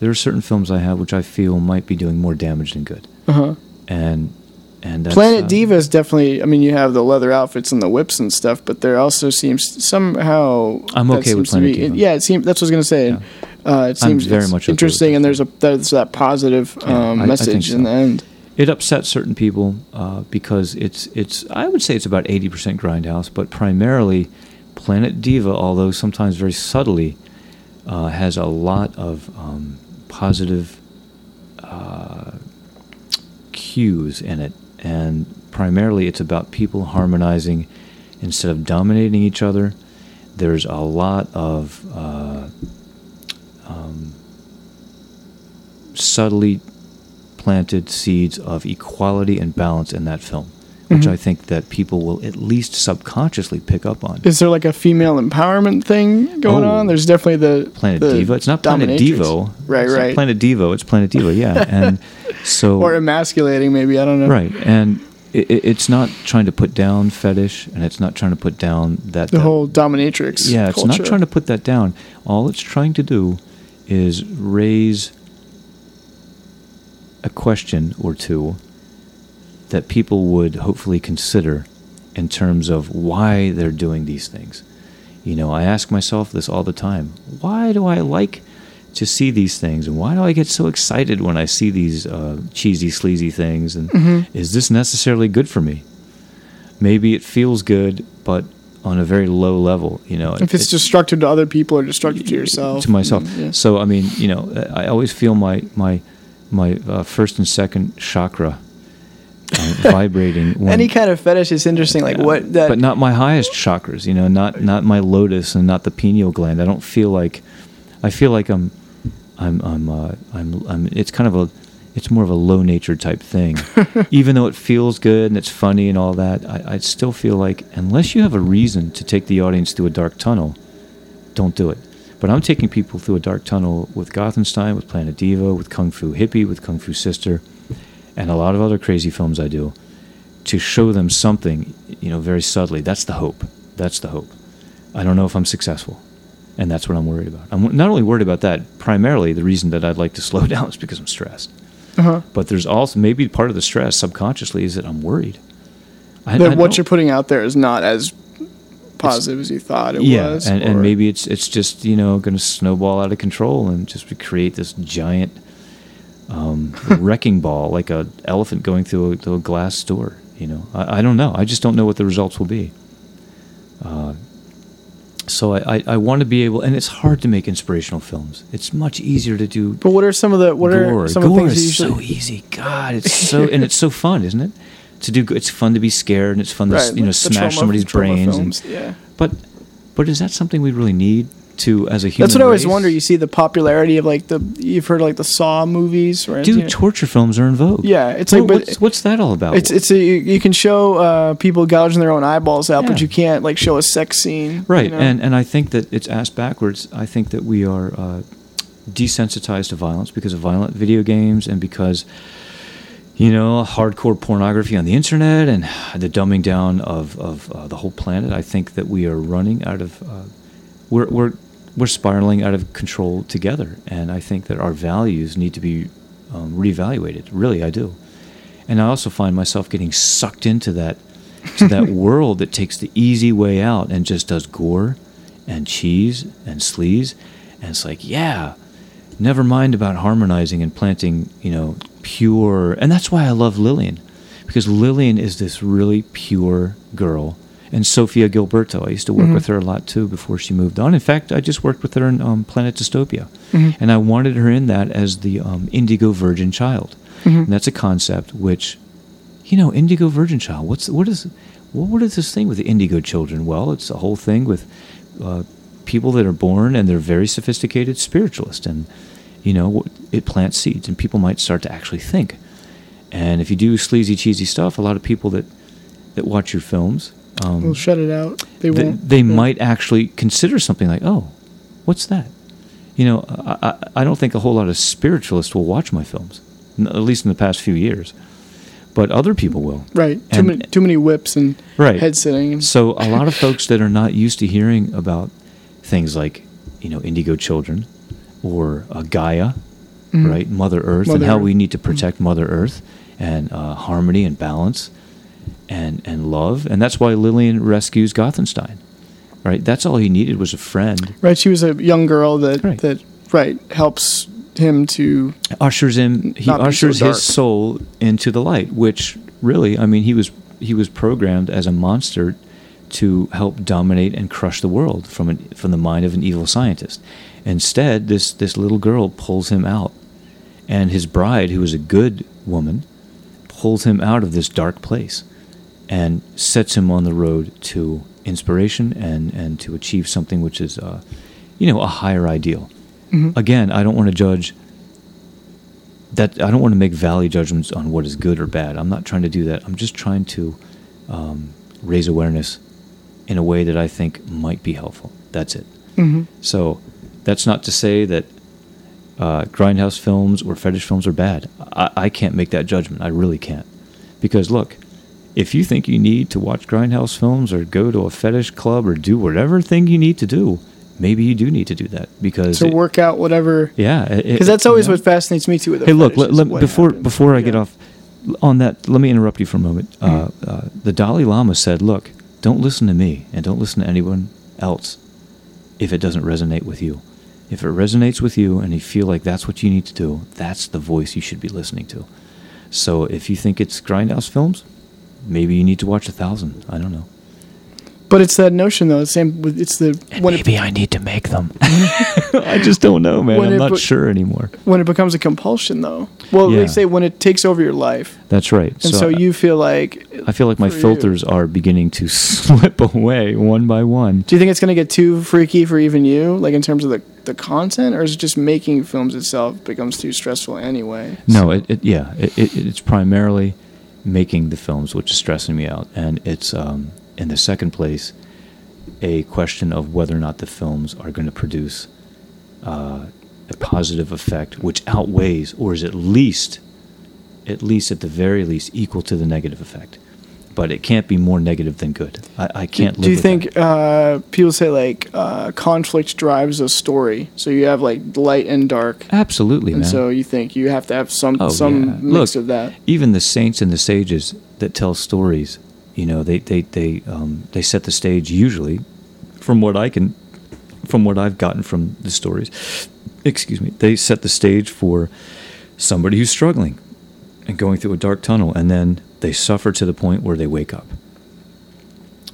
there are certain films I have which I feel might be doing more damage than good, Uh-huh. and and that's, Planet uh, Diva is definitely. I mean, you have the leather outfits and the whips and stuff, but there also seems somehow. I'm okay with Planet be- Diva. Yeah, it seems. That's what I was gonna say. and, Uh, it I'm seems very much interesting, that and there's a there's that positive Yeah, um, I- I message in so. the end. It upsets certain people uh, because it's it's I would say it's about eighty percent grindhouse, but primarily Planet Diva, although sometimes very subtly, uh, has a lot of um, positive uh, cues in it, and primarily it's about people harmonizing instead of dominating each other. There's a lot of uh, um, subtly planted seeds of equality and balance in that film, which Mhm. I think that people will at least subconsciously pick up on. Is there like a female empowerment thing going Oh. on? There's definitely the Planet the Diva. It's not Planet. Devo. Right, It's right. Planet Devo. It's Planet Diva. Yeah, and so or emasculating, maybe. I don't know. right, and it, it- it's not trying to put down fetish, and it's not trying to put down that The that- whole dominatrix. Yeah, it's culture. not trying to put that down. All it's trying to do is raise a question or two that people would hopefully consider in terms of why they're doing these things. You know, I ask myself this all the time. Why do I like to see these things? And why do I get so excited when I see these uh, cheesy, sleazy things? And Mhm. is this necessarily good for me? Maybe it feels good, but on a very low level, you know. If it's it- destructive to other people or destructive to yourself. to myself. mm, yeah. So I mean, you know, I always feel my my my uh, first and second chakra uh, vibrating. When, Any kind of fetish is interesting. Like Yeah. what that. but not my highest chakras. You know, not not my lotus and not the pineal gland. I don't feel like. I feel like I'm, I'm I'm uh, I'm I'm. It's kind of a. It's more of a low nature type thing. Even though it feels good and it's funny and all that, I, I still feel like unless you have a reason to take the audience through a dark tunnel, don't do it. But I'm taking people through a dark tunnel with Gothenstein, with Planet Diva, with Kung Fu Hippie, with Kung Fu Sister, and a lot of other crazy films I do to show them something, you know, very subtly. That's the hope. That's the hope. I don't know if I'm successful. And that's what I'm worried about. I'm not only worried about that, primarily the reason that I'd like to slow down is because I'm stressed. uh-huh. But there's also maybe part of the stress subconsciously is that I'm worried. I, that I what you're putting out there is not as positive as you thought it yeah, was. and, and maybe it's it's just you know going to snowball out of control and just create this giant um, wrecking ball, like an elephant going through a, through a glass door. You know, I, I don't know. I just don't know what the results will be. Uh, so I, I, I want to be able, and it's hard to make inspirational films. It's much easier to do But what are some of the what gore. are some gore of the things is so easy. God, it's so and it's so fun, isn't it? To do, good- it's fun to be scared, and it's fun to right, you know smash somebody's brains. films, And, yeah. but but is that something we really need to as a human? That's what I always wonder. You see the popularity of like the you've heard like the Saw movies, right? Dude, torture films are in vogue. Yeah, it's like, but what's, what's that all about? it's it's a you, can show uh, people gouging their own eyeballs out, but you can't like show a sex scene, right, you know? and and I think that it's asked backwards. I think that we are uh, desensitized to violence because of violent video games and because you know hardcore pornography on the internet and the dumbing down of of uh, the whole planet. I think that we are running out of uh, we're we're we're spiraling out of control together, and I think that our values need to be um, reevaluated. Really, I do. And I also find myself getting sucked into that to that world that takes the easy way out and just does gore and cheese and sleaze. And it's like, yeah, never mind about harmonizing and planting, you know, pure. And that's why I love Lillian, because Lillian is this really pure girl. and Sophia Gilberto. I used to work with her a lot too before she moved on. In fact, I just worked with her in um, Planet Dystopia, and I wanted her in that as the um, indigo virgin child. And that's a concept which, you know, indigo virgin child. What's what is what, what is this thing with the indigo children? Well, it's a whole thing with uh, people that are born and they're very sophisticated spiritualists, and you know, it plants seeds, and people might start to actually think. And if you do sleazy, cheesy stuff, a lot of people that that watch your films, um, We'll shut it out. They they, won't. they yeah. might actually consider something like, "Oh, what's that?" You know, I, I, I don't think a whole lot of spiritualists will watch my films, n- at least in the past few years. But other people will. Right. Too And- many, too many whips and Right. head sitting. So a lot of folks that are not used to hearing about things like, you know, indigo children or uh, Gaia, right, Mother Earth, and how Earth. we need to protect Mother Earth and uh, harmony and balance and and love, and that's why Lillian rescues Gothenstein, right? That's all he needed was a friend. right. She was a young girl that Right. that right helps him to ushers in he be so ushers his soul into the light which really i mean he was he was programmed as a monster to help dominate and crush the world from an, from the mind of an evil scientist instead this this little girl pulls him out and his bride who is a good woman pulls him out of this dark place and sets him on the road to inspiration and and to achieve something which is uh, you know a higher ideal again i don't want to judge that I don't want to make value judgments on what is good or bad. I'm not trying to do that. I'm just trying to um, raise awareness in a way that I think might be helpful. That's it. Mhm. So that's not to say that uh, grindhouse films or fetish films are bad. I, I can't make that judgment. I really can't. Because look, if you think you need to watch grindhouse films or go to a fetish club or do whatever thing you need to do, maybe you do need to do that because to it- work out whatever. yeah, Because that's always you know? what fascinates me too. Hey, look, let, let- before happens. before I get off on that, let me interrupt you for a moment. Uh, Mm-hmm. uh, the Dalai Lama said, "Look, don't listen to me, and don't listen to anyone else if it doesn't resonate with you. If it resonates with you, and you feel like that's what you need to do, that's the voice you should be listening to. So, if you think it's grindhouse films, maybe you need to watch a thousand. I don't know. But it's that notion though. The same. with It's the when it, I need to make them. I just don't know, man. When I'm it not be- sure anymore. when it becomes a compulsion though. Well, Yeah. they say when it takes over your life, That's right. and so, you feel like. I feel like my for you- filters are beginning to slip away one by one. Do you think it's going to get too freaky for even you, like in terms of the the content, or is it just making films itself becomes too stressful anyway? No, it, it yeah, it, it, it's primarily making the films which is stressing me out, and it's um, in the second place a question of whether or not the films are going to produce uh, a positive effect which outweighs or is at least at least at the very least equal to the negative effect. But it can't be more negative than good. I, I can't. Do, live do you think uh, people say like uh, conflict drives a story? So you have like light and dark, Absolutely, and man. so you think you have to have some Oh, some yeah. mix Look, of that. even the saints and the sages that tell stories, you know, they they they um, they set the stage usually, from what I can, from what I've gotten from the stories. Excuse me. They set the stage for somebody who's struggling and going through a dark tunnel, and then they suffer to the point where they wake up.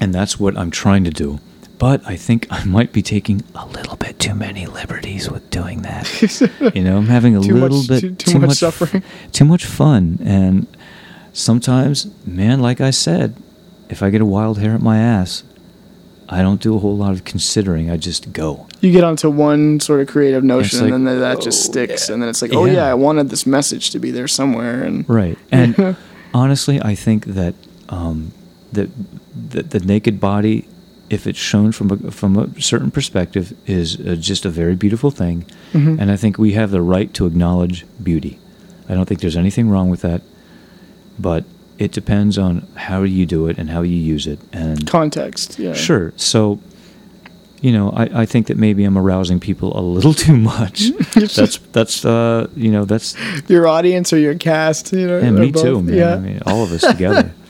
And that's what I'm trying to do. But I think I might be taking a little bit too many liberties with doing that. you know, I'm having a Too little much- bit too- too much suffering. too much fun and sometimes man like i said if i get a wild hair at my ass i don't do a whole lot of considering i just go You get onto one sort of creative notion, like, and then that just oh, sticks, yeah. and then it's like, oh Yeah. yeah, I wanted this message to be there somewhere, and right and honestly i think that um, that the, the naked body if it's shown from a, from a certain perspective is uh, just a very beautiful thing Mm-hmm. and i think we have the right to acknowledge beauty i don't think there's anything wrong with that but it depends on how you do it and how you use it and context. Yeah, Sure. So, you know, I, I think that maybe I'm arousing people a little too much. that's that's uh you know that's Your audience or your cast, you know, and me too, man. Yeah. I mean, all of us together.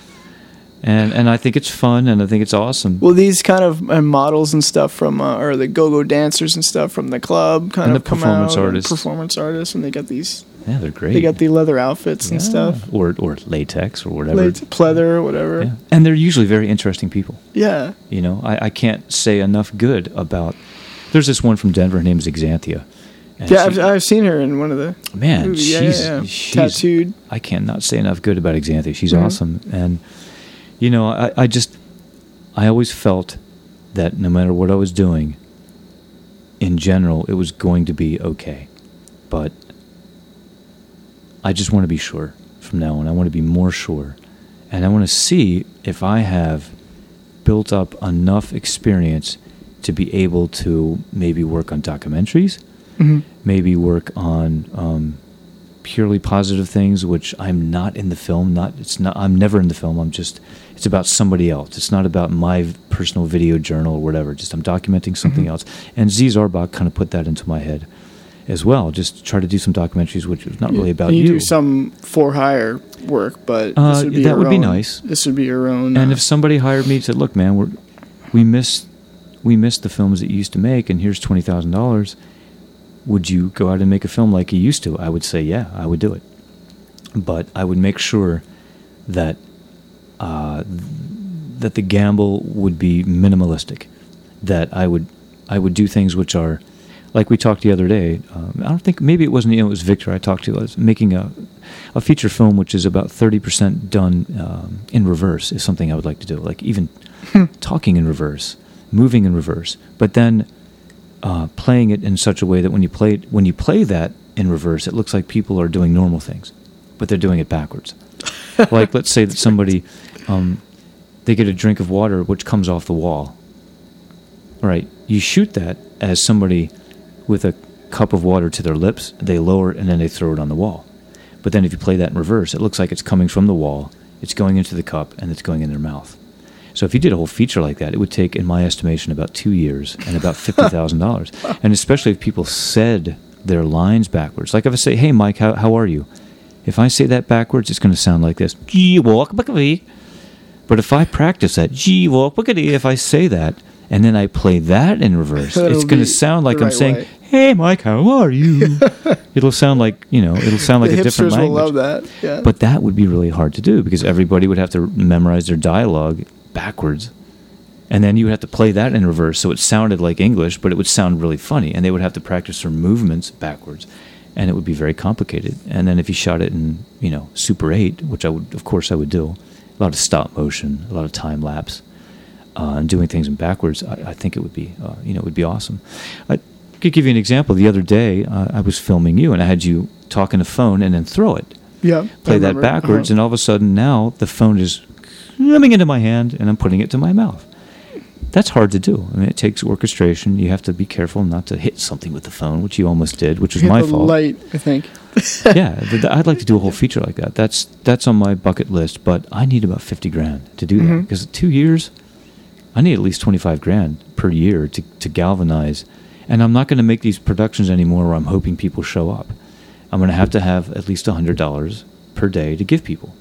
And and I think it's fun and I think it's awesome. Well, these kind of uh, models and stuff from, uh, or the go-go dancers and stuff from the club, kind And of the come performance artists. performance artists, and they got these Yeah, they're great. They got the leather outfits and stuff. or or latex or whatever. Like pleather or whatever. Yeah. And they're usually very interesting people. Yeah. You know, I, I can't say enough good about. There's this one from Denver. Her name is Exanthia. And Yeah, I've, I've seen her in one of the man, movies. Yeah, she's, yeah, yeah. she's tattooed. I cannot say enough good about Exanthia. She's Mhm. awesome, and you know, I, I just, I always felt that no matter what I was doing, in general, it was going to be okay, but I just want to be sure from now on. I want to be more sure, and I want to see if I have built up enough experience to be able to maybe work on documentaries Mhm. maybe work on um, purely positive things, which I'm not in the film. Not it's not. I'm never in the film. I'm just. It's about somebody else. It's not about my personal video journal or whatever. Just I'm documenting something Mhm. else. And Z Zarbach kind of put that into my head as well. Just try to do some documentaries, which is not really about you. you. do some for hire work, but Uh, this would be that would be nice. This would be your own. And uh, if somebody hired me and said, "Look, man, we're we miss we missed the films that you used to make, and here's twenty thousand dollars. Would you go out and make a film like you used to?" I would say, "Yeah, I would do it." But I would make sure that uh, that the gamble would be minimalistic. That I would I would do things which are like we talked the other day. Um, I don't think maybe it wasn't you know it was Victor I talked to. I was making a a feature film which is about thirty percent done um, in reverse is something I would like to do. Like even talking in reverse, moving in reverse, but then uh, playing it in such a way that when you play it, when you play that in reverse, it looks like people are doing normal things, but they're doing it backwards. like let's say that somebody um, they get a drink of water which comes off the wall. Right, you shoot that as somebody with a cup of water to their lips, they lower it and then they throw it on the wall. But then if you play that in reverse, it looks like it's coming from the wall, it's going into the cup, and it's going in their mouth. So if you did a whole feature like that, it would take, in my estimation, about two years and about fifty thousand dollars. and especially if people said their lines backwards. Like if I say, "Hey, Mike, how how are you?" If I say that backwards, it's going to sound like this. Gee, walk, buckabee. But if I practice that, gee, walk, buckabee, if I say that, and then I play that in reverse, That'll it's going to sound like I'm saying, way. "Hey, Mike, how are you?" it'll sound like you know, it'll sound like the a different language. will love that. Yeah. But that would be really hard to do because everybody would have to memorize their dialogue backwards. And then you would have to play that in reverse so it sounded like English, but it would sound really funny. And they would have to practice their movements backwards. And it would be very complicated. And then if you shot it in, you know, Super 8, which I would, of course, I would do, a lot of stop motion, a lot of time lapse, uh, and doing things in backwards, I, I think it would be, uh, you know, it would be awesome. I could give you an example. The other day, uh, I was filming you, and I had you talk on the phone and then throw it yeah. play that backwards, Uh-huh. and all of a sudden now the phone is coming into my hand and I'm putting it to my mouth. That's hard to do. I mean, it takes orchestration. You have to be careful not to hit something with the phone, which you almost did, which was my the fault. Light, I think. yeah, I'd like to do a whole feature like that. That's that's on my bucket list, but I need about fifty grand to do that Mhm. because two years, I need at least twenty five grand per year to to galvanize. And I'm not going to make these productions anymore where I'm hoping people show up. I'm going to have to have at least hundred dollars per day to give people,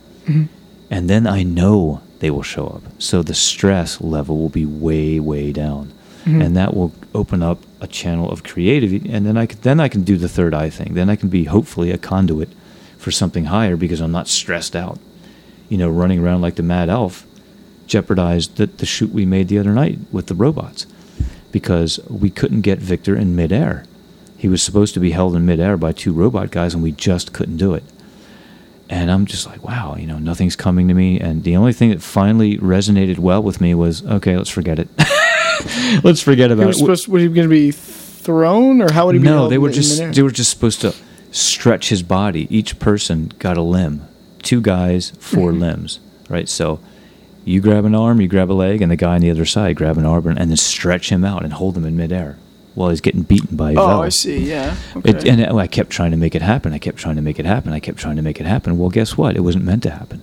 and then I know they will show up. So the stress level will be way way down, Mhm. and that will open up a channel of creativity. And then I can, then I can do the third eye thing. Then I can be hopefully a conduit for something higher because I'm not stressed out. You know, running around like the mad elf jeopardized the, the shoot we made the other night with the robots because we couldn't get Victor in midair. He was supposed to be held in midair by two robot guys, and we just couldn't do it. And I'm just like, wow, you know, nothing's coming to me. And the only thing that finally resonated well with me was, okay, let's forget it. let's forget about was it. supposed. Was he going to be thrown, or how would he be? No, they were in just midair? they were just supposed to stretch his body. Each person got a limb. Two guys, 4 Mm-hmm. limbs. Right. So you grab an arm, you grab a leg, and the guy on the other side grab an arm, and then stretch him out and hold him in midair while he's getting beaten by Oh, Vel. I see. Yeah. Okay. It, and I kept trying to make it happen. I kept trying to make it happen. I kept trying to make it happen. Well, guess what? It wasn't meant to happen.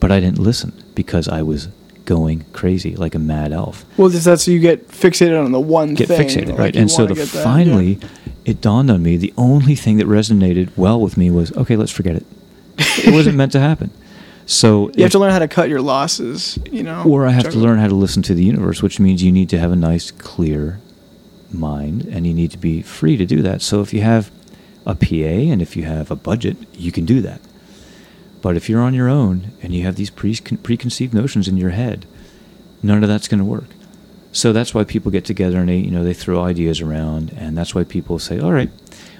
But I didn't listen because I was going crazy like a mad elf. well, just that's so you get fixated on the one thing? Get thing. fixated, like right? you And so the that, finally, yeah. it dawned on me the only thing that resonated well with me was okay, let's forget it. It wasn't meant to happen. So you have to learn how to cut your losses. You know. or I have to learn how to listen to the universe, which means you need to have a nice, clear mind and you need to be free to do that. So if you have a PA and if you have a budget, you can do that. But if you're on your own and you have these pre- preconceived notions in your head, none of that's going to work. So that's why people get together and they, you know, they throw ideas around, and that's why people say, "All right,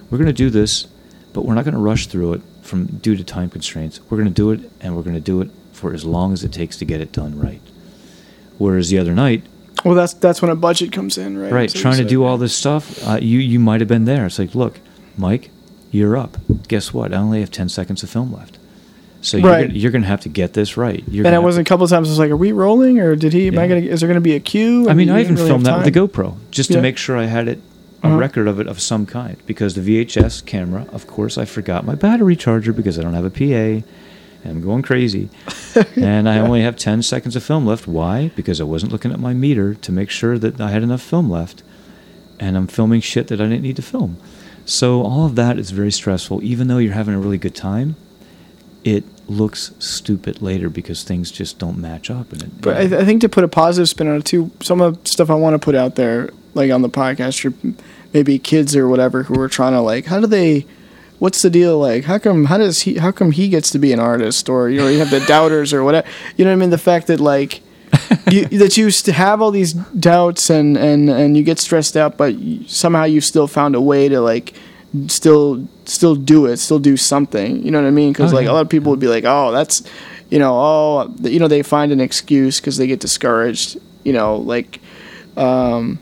we're going to do this, but we're not going to rush through it from due to time constraints. We're going to do it, and we're going to do it for as long as it takes to get it done right." Whereas the other night, Well, that's that's when a budget comes in, right? right, So trying to do all this stuff, uh, you you might have been there. It's like, look, Mike, you're up. Guess what? I only have ten seconds of film left, so you're Right. gonna, you're going to have to get this right. You're And gonna I have wasn't a couple of times. I was like, "Are we rolling, or did he? Am I gonna? Is there gonna be a cue?" I mean, I even really filmed that with the? GoPro just to make sure I had it a Uh-huh. record of it of some kind because the VHS camera, of course, I forgot my battery charger because I don't have a PA. I'm going crazy, and I only have 10 seconds of film left. Why? Because I wasn't looking at my meter to make sure that I had enough film left, and I'm filming shit that I didn't need to film. So all of that is very stressful. Even though you're having a really good time, it looks stupid later because things just don't match up. And it, But I, I think to put a positive spin on it too, some of the stuff I want to put out there, like on the podcast, or maybe kids or whatever who are trying to like, how do they? What's the deal? Like, how come? How does he? How come he gets to be an artist? Or you know, you have the doubters or whatever. You know what I mean? The fact that like. you, that you st- have all these doubts and, and, and you get stressed out, but somehow you still found a way to like still still do it, still do something. You know what I mean? Because Oh, like yeah. a lot of people would be like, oh, that's you know, oh, you know, they find an excuse because they get discouraged. You know, like um,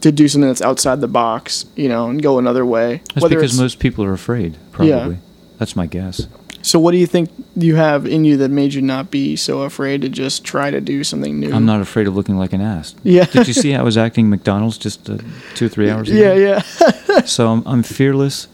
to do something that's outside the box. You know, and go another way. That's Whether because most people are afraid, probably. That's my guess. So, what do you think you have in you that made you not be so afraid to just try to do something new? I'm not afraid of looking like an ass. Yeah. Did you see I was acting McDonald's just uh, two or three hours ago? Yeah, yeah. So I'm, I'm fearless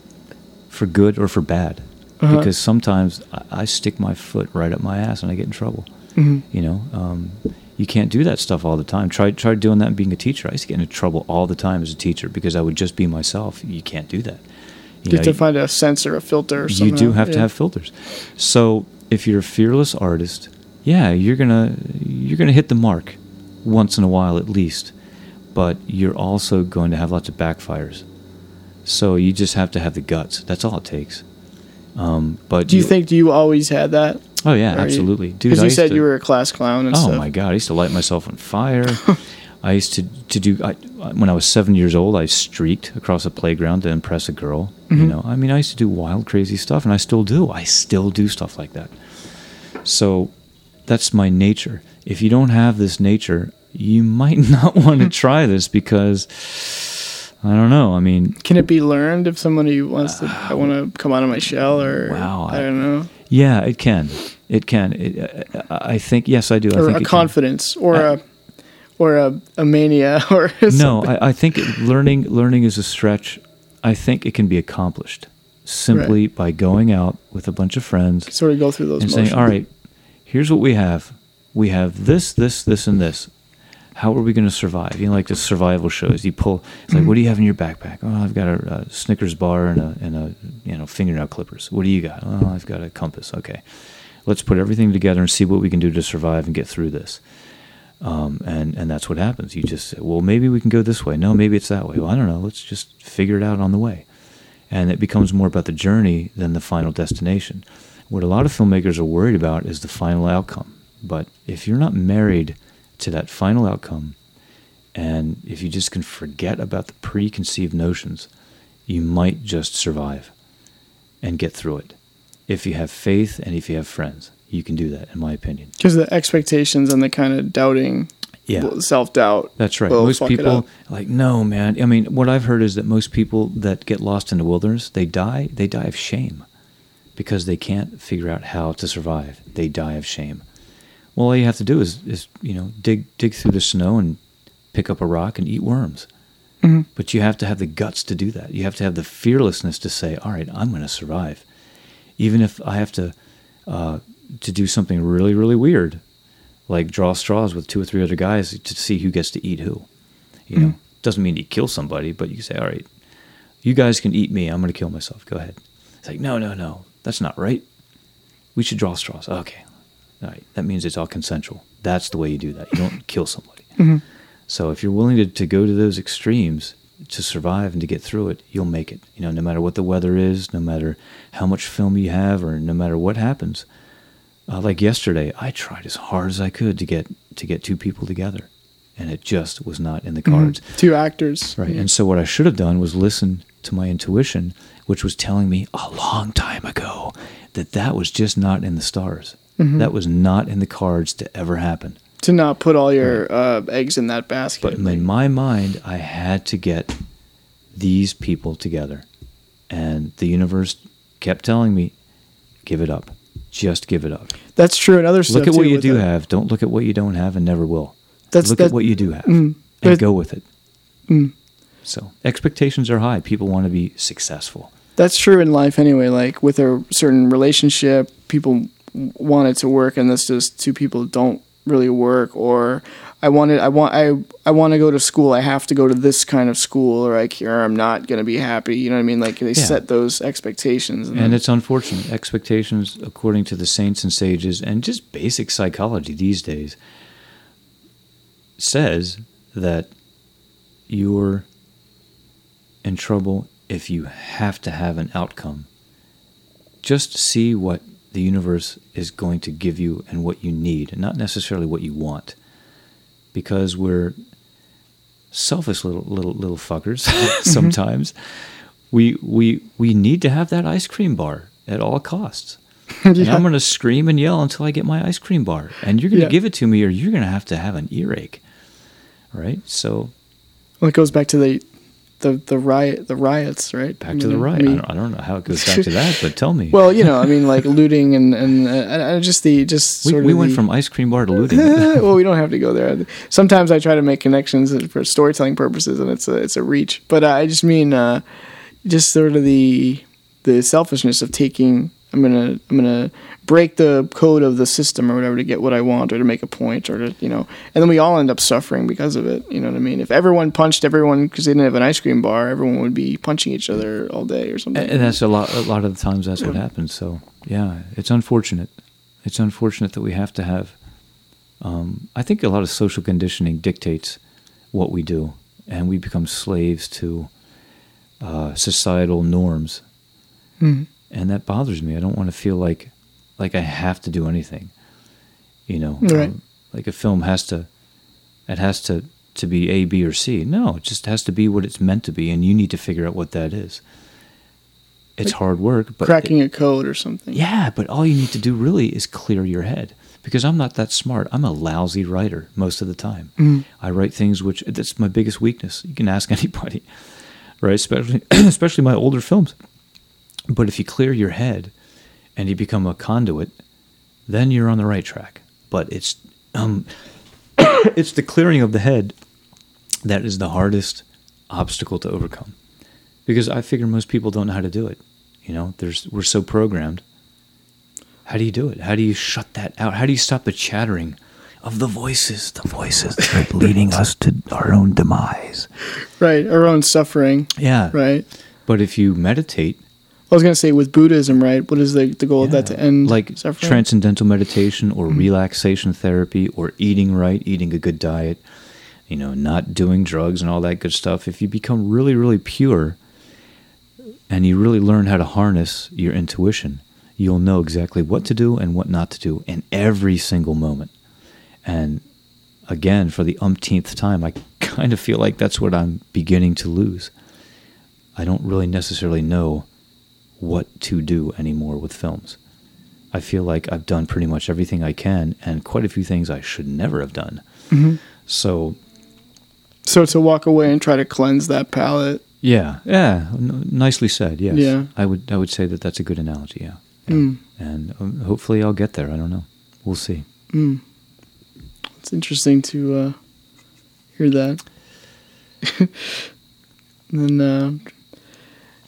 for good or for bad. Uh-huh. Because sometimes I, I stick my foot right up my ass and I get in trouble. Mhm. You know, um, you can't do that stuff all the time. Try try doing that and being a teacher. I used to get into trouble all the time as a teacher because I would just be myself. You can't do that. You You have to find a sensor, a filter, or you do have to have filters. So if you're a fearless artist, yeah, you're gonna you're gonna hit the mark once in a while at least, but you're also going to have lots of backfires. So you just have to have the guts. That's all it takes. Um, but Do you think you always had that? Oh yeah, Or you- absolutely, dude. Because you said to- you were a class clown and stuff. oh stuff. my god, I used to light myself on fire. I used to to do I, when I was seven years old. I streaked across a playground to impress a girl. You Mhm. know, I mean, I used to do wild, crazy stuff, and I still do. I still do stuff like that. So that's my nature. If you don't have this nature, you might not want to try this because I don't know. I mean, Can it be learned if somebody wants to? I want to come out of my shell, or Wow, I, I- don't know, yeah, it can. It can. It, I I think yes, I do. I or think a it can. confidence, or Uh, a, or a, a mania, or no. I, I think learning learning is a stretch. I think it can be accomplished simply by going out with a bunch of friends sort of go through those and motions. saying all right here's what we have. We have this this this and this. How are we going to survive? You know like the survival shows. You pull it's like what do you have in your backpack? Oh i've got a, a snickers bar and a, and a you know fingernail clippers. What do you got? Oh i've got a compass. Okay let's put everything together and see what we can do to survive and get through this um, and and that's what happens. You just say, well, maybe we can go this way. No, maybe it's that way. Well, I don't know. Let's just figure it out on the way. And it becomes more about the journey than the final destination. What a lot of filmmakers are worried about is the final outcome. But if you're not married to that final outcome, and if you just can forget about the preconceived notions, you might just survive and get through it. If you have faith and if you have friends, you can do that, in my opinion. because the expectations and the kind of doubting, Yeah. self doubt. That's right. most people like no man. I mean, what I've heard is that most people that get lost in the wilderness, they die. They die of shame because they can't figure out how to survive. They die of shame. Well, all you have to do is is you know dig dig through the snow and pick up a rock and eat worms. Mhm. But you have to have the guts to do that. You have to have the fearlessness to say, "All right, I'm going to survive," even if I have to uh, to do something really really weird like draw straws with two or three other guys to see who gets to eat who. You know, doesn't mean you kill somebody, but you say, all right, you guys can eat me. I'm going to kill myself. Go ahead. It's like, no, no, no, that's not right. We should draw straws. Okay. All right. That means it's all consensual. That's the way you do that. You don't kill somebody. Mhm. So if you're willing to, to go to those extremes, to survive and to get through it, you'll make it. You know, no matter what the weather is, no matter how much film you have, or no matter what happens. Uh, like yesterday, I tried as hard as I could to get to get two people together, and it just was not in the mm-hmm. cards. Two actors. Right. Mm-hmm. And so what I should have done was listen to my intuition, which was telling me a long time ago that that was just not in the stars. Mm-hmm. That was not in the cards to ever happen. To not put all your uh, eggs in that basket. But in my mind, I had to get these people together. And the universe kept telling me, give it up. Just give it up. That's true. And other stuff. Look at what you do the- have. Don't look at what you don't have and never will. That's- look that- at what you do have Mm. and go with it. Mm. So expectations are high. People want to be successful. That's true in life anyway. Like with a certain relationship, people want it to work, and this just two people don't really work. Or I wanted, I want, I, I want to go to school. I have to go to this kind of school, or I or I'm not gonna be happy. You know what I mean? Like they Yeah. set those expectations. And it's unfortunate. Expectations, according to the saints and sages, and just basic psychology these days, says that you're in trouble if you have to have an outcome. Just see what the universe is going to give you and what you need, and not necessarily what you want. Because we're selfish little little little fuckers mm-hmm. sometimes. We we we need to have that ice cream bar at all costs. And I'm going to scream and yell until I get my ice cream bar. And you're going to Yeah. give it to me or you're going to have to have an earache. Right? So well, it goes back to the, the the riot, the riots, right? back You to the riot. I I, don't, I don't know how it goes back to that, but tell me. well, you know, I mean, like looting and and, and just the just we, we went the- from ice cream bar to looting. well, we don't have to go there. Sometimes I try to make connections for storytelling purposes, and it's a it's a reach. But uh, I just mean uh, just sort of the the selfishness of taking. I'm gonna I'm gonna break the code of the system or whatever to get what I want or to make a point or to you know, and then we all end up suffering because of it. You know what I mean? If everyone punched everyone because they didn't have an ice cream bar, everyone would be punching each other all day or something. And that's a lot. A lot of the times, that's what happens. So, yeah, it's unfortunate. It's unfortunate that we have to have. Um, I think a lot of social conditioning dictates what we do, and we become slaves to uh, societal norms, Mhm. And that bothers me. I don't want to feel like like I have to do anything. You know, Right. Um, like a film has to, it has to to be A, B, or C. No, it just has to be what it's meant to be, and you need to figure out what that is. It's Like hard work, but cracking a code or something. yeah, but all you need to do really is clear your head because I'm not that smart. I'm a lousy writer most of the time. Mhm. I write things which that's my biggest weakness. You can ask anybody, right? Especially especially my older films. But if you clear your head and you become a conduit, then you're on the right track. But it's um it's the clearing of the head that is the hardest obstacle to overcome. Because I figure most people don't know how to do it. You know, there's we're so programmed. How do you do it? How do you shut that out? How do you stop the chattering of the voices, the voices that are leading us to our own demise? Right, our own suffering. Yeah. Right. But if you meditate, I was gonna say with Buddhism, right? What is the the goal of that to end like suffering? transcendental meditation or mm-hmm. relaxation therapy or eating right, eating a good diet, you know, not doing drugs and all that good stuff, if you become really, really pure and you really learn how to harness your intuition, you'll know exactly what to do and what not to do in every single moment. And again, for the umpteenth time, I kind of feel like that's what I'm beginning to lose. I don't really necessarily know what to do anymore with films. I feel like I've done pretty much everything I can and quite a few things I should never have done. Mhm. So, So to walk away and try to cleanse that palate. yeah, yeah, nicely said. Yes. Yeah. I would I would say that that's a good analogy, yeah. Mm. And um, hopefully I'll get there. I don't know. We'll see. Mm. It's interesting to uh, hear that. and then, uh,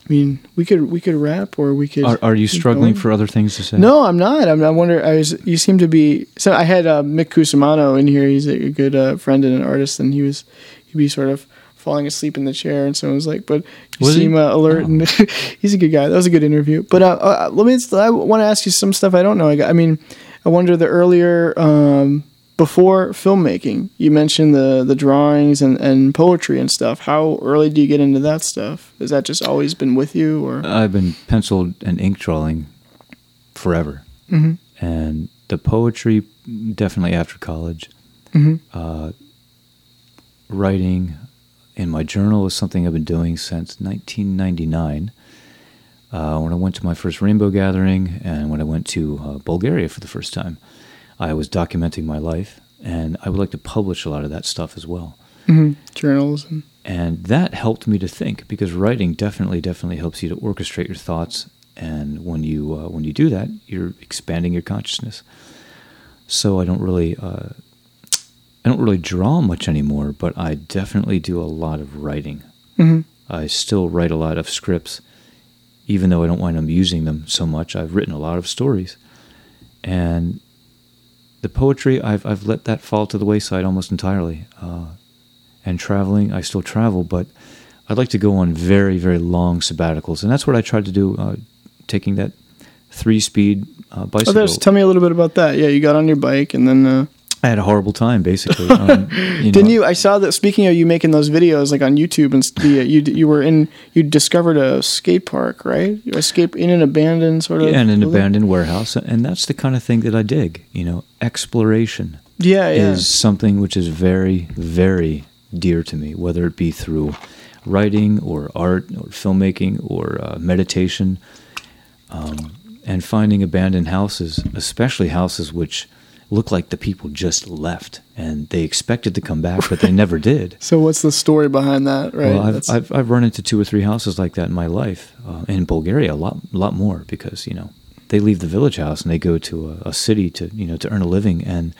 I mean, we could we could wrap or we could. Are, are you struggling going. for other things to say? No, I'm not. I'm, I wonder. I was. You seem to be. So I had uh, Mick Cusimano in here. He's a good uh, friend and an artist, and he was he'd be sort of falling asleep in the chair, and someone was like, "But you Was seem uh, alert." Oh. And he's a good guy. That was a good interview. But uh, uh, let me. I want to ask you some stuff I don't know. I, I mean, I wonder the earlier um, before filmmaking, you mentioned the the drawings and, and poetry and stuff. How early do you get into that stuff? Has that just always been with you, or I've been penciled and ink drawing forever, mm-hmm. and the poetry definitely after college. Mm-hmm. Uh, writing in my journal is something I've been doing since 1999. Uh, when I went to my first rainbow gathering and when I went to uh, Bulgaria for the first time, I was documenting my life, and I would like to publish a lot of that stuff as well. mm-hmm. journals and And that helped me to think because writing definitely, definitely helps you to orchestrate your thoughts. And when you uh, when you do that, you're expanding your consciousness. So I don't really uh, I don't really draw much anymore, but I definitely do a lot of writing. Mhm. I still write a lot of scripts, even though I don't wind up using them so much. I've written a lot of stories, and the poetry I've I've let that fall to the wayside almost entirely. Uh, and traveling, I still travel, but I'd like to go on very very long sabbaticals, and that's what I tried to do. Uh, taking that three speed uh, oh, bicycle. there's, tell me a little bit about that. Yeah, you got on your bike and then. I had a horrible time, basically. Um, you Didn't know. you? I saw that. Speaking of you making those videos, like on YouTube, and the, uh, you you were in you discovered a skate park, right? You escaped in an abandoned sort of Yeah, and an building? abandoned warehouse, and that's the kind of thing that I dig. You know, exploration Yeah, yeah. is something which is very, very dear to me. Whether it be through writing or art or filmmaking or uh, meditation, um, and finding abandoned houses, especially houses which look like the people just left and they expected to come back, but they never did. so what's the story behind that? Right. Well, I've, I've, I've run into two or three houses like that in my life. Uh, in Bulgaria, a lot, lot more because you know they leave the village house and they go to a, a city to you know to earn a living, and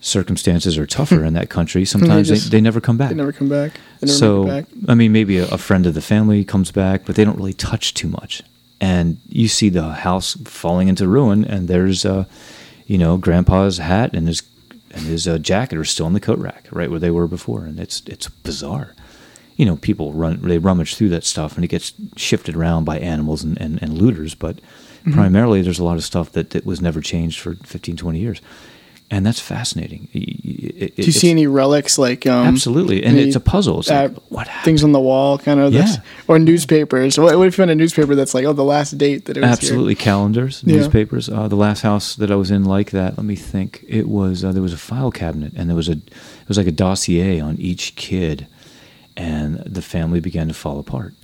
circumstances are tougher in that country. Sometimes they, just- they never come back. they never come back. Never so back. I mean, maybe a, a friend of the family comes back, but they don't really touch too much. And you see the house falling into ruin, and there's, uh, you know, Grandpa's hat and his and his uh, jacket are still in the coat rack, right where they were before, and it's it's bizarre. You know, people run they rummage through that stuff, and it gets shifted around by animals and, and, and looters. But Mm-hmm. primarily, there's a lot of stuff that, that was never changed for 15, 20 years, and that's fascinating. It- it- Do you see any relics like um, Absolutely, and any, it's a puzzle. It's like, uh, what happened? things on the wall, kind of, Yeah. or newspapers. What, what if you find a newspaper that's like, oh, the last date that it was Absolutely, calendars, Yeah. newspapers. Uh, the last house that I was in like that. Let me think. It was uh, there was a file cabinet, and there was a it was like a dossier on each kid, and the family began to fall apart.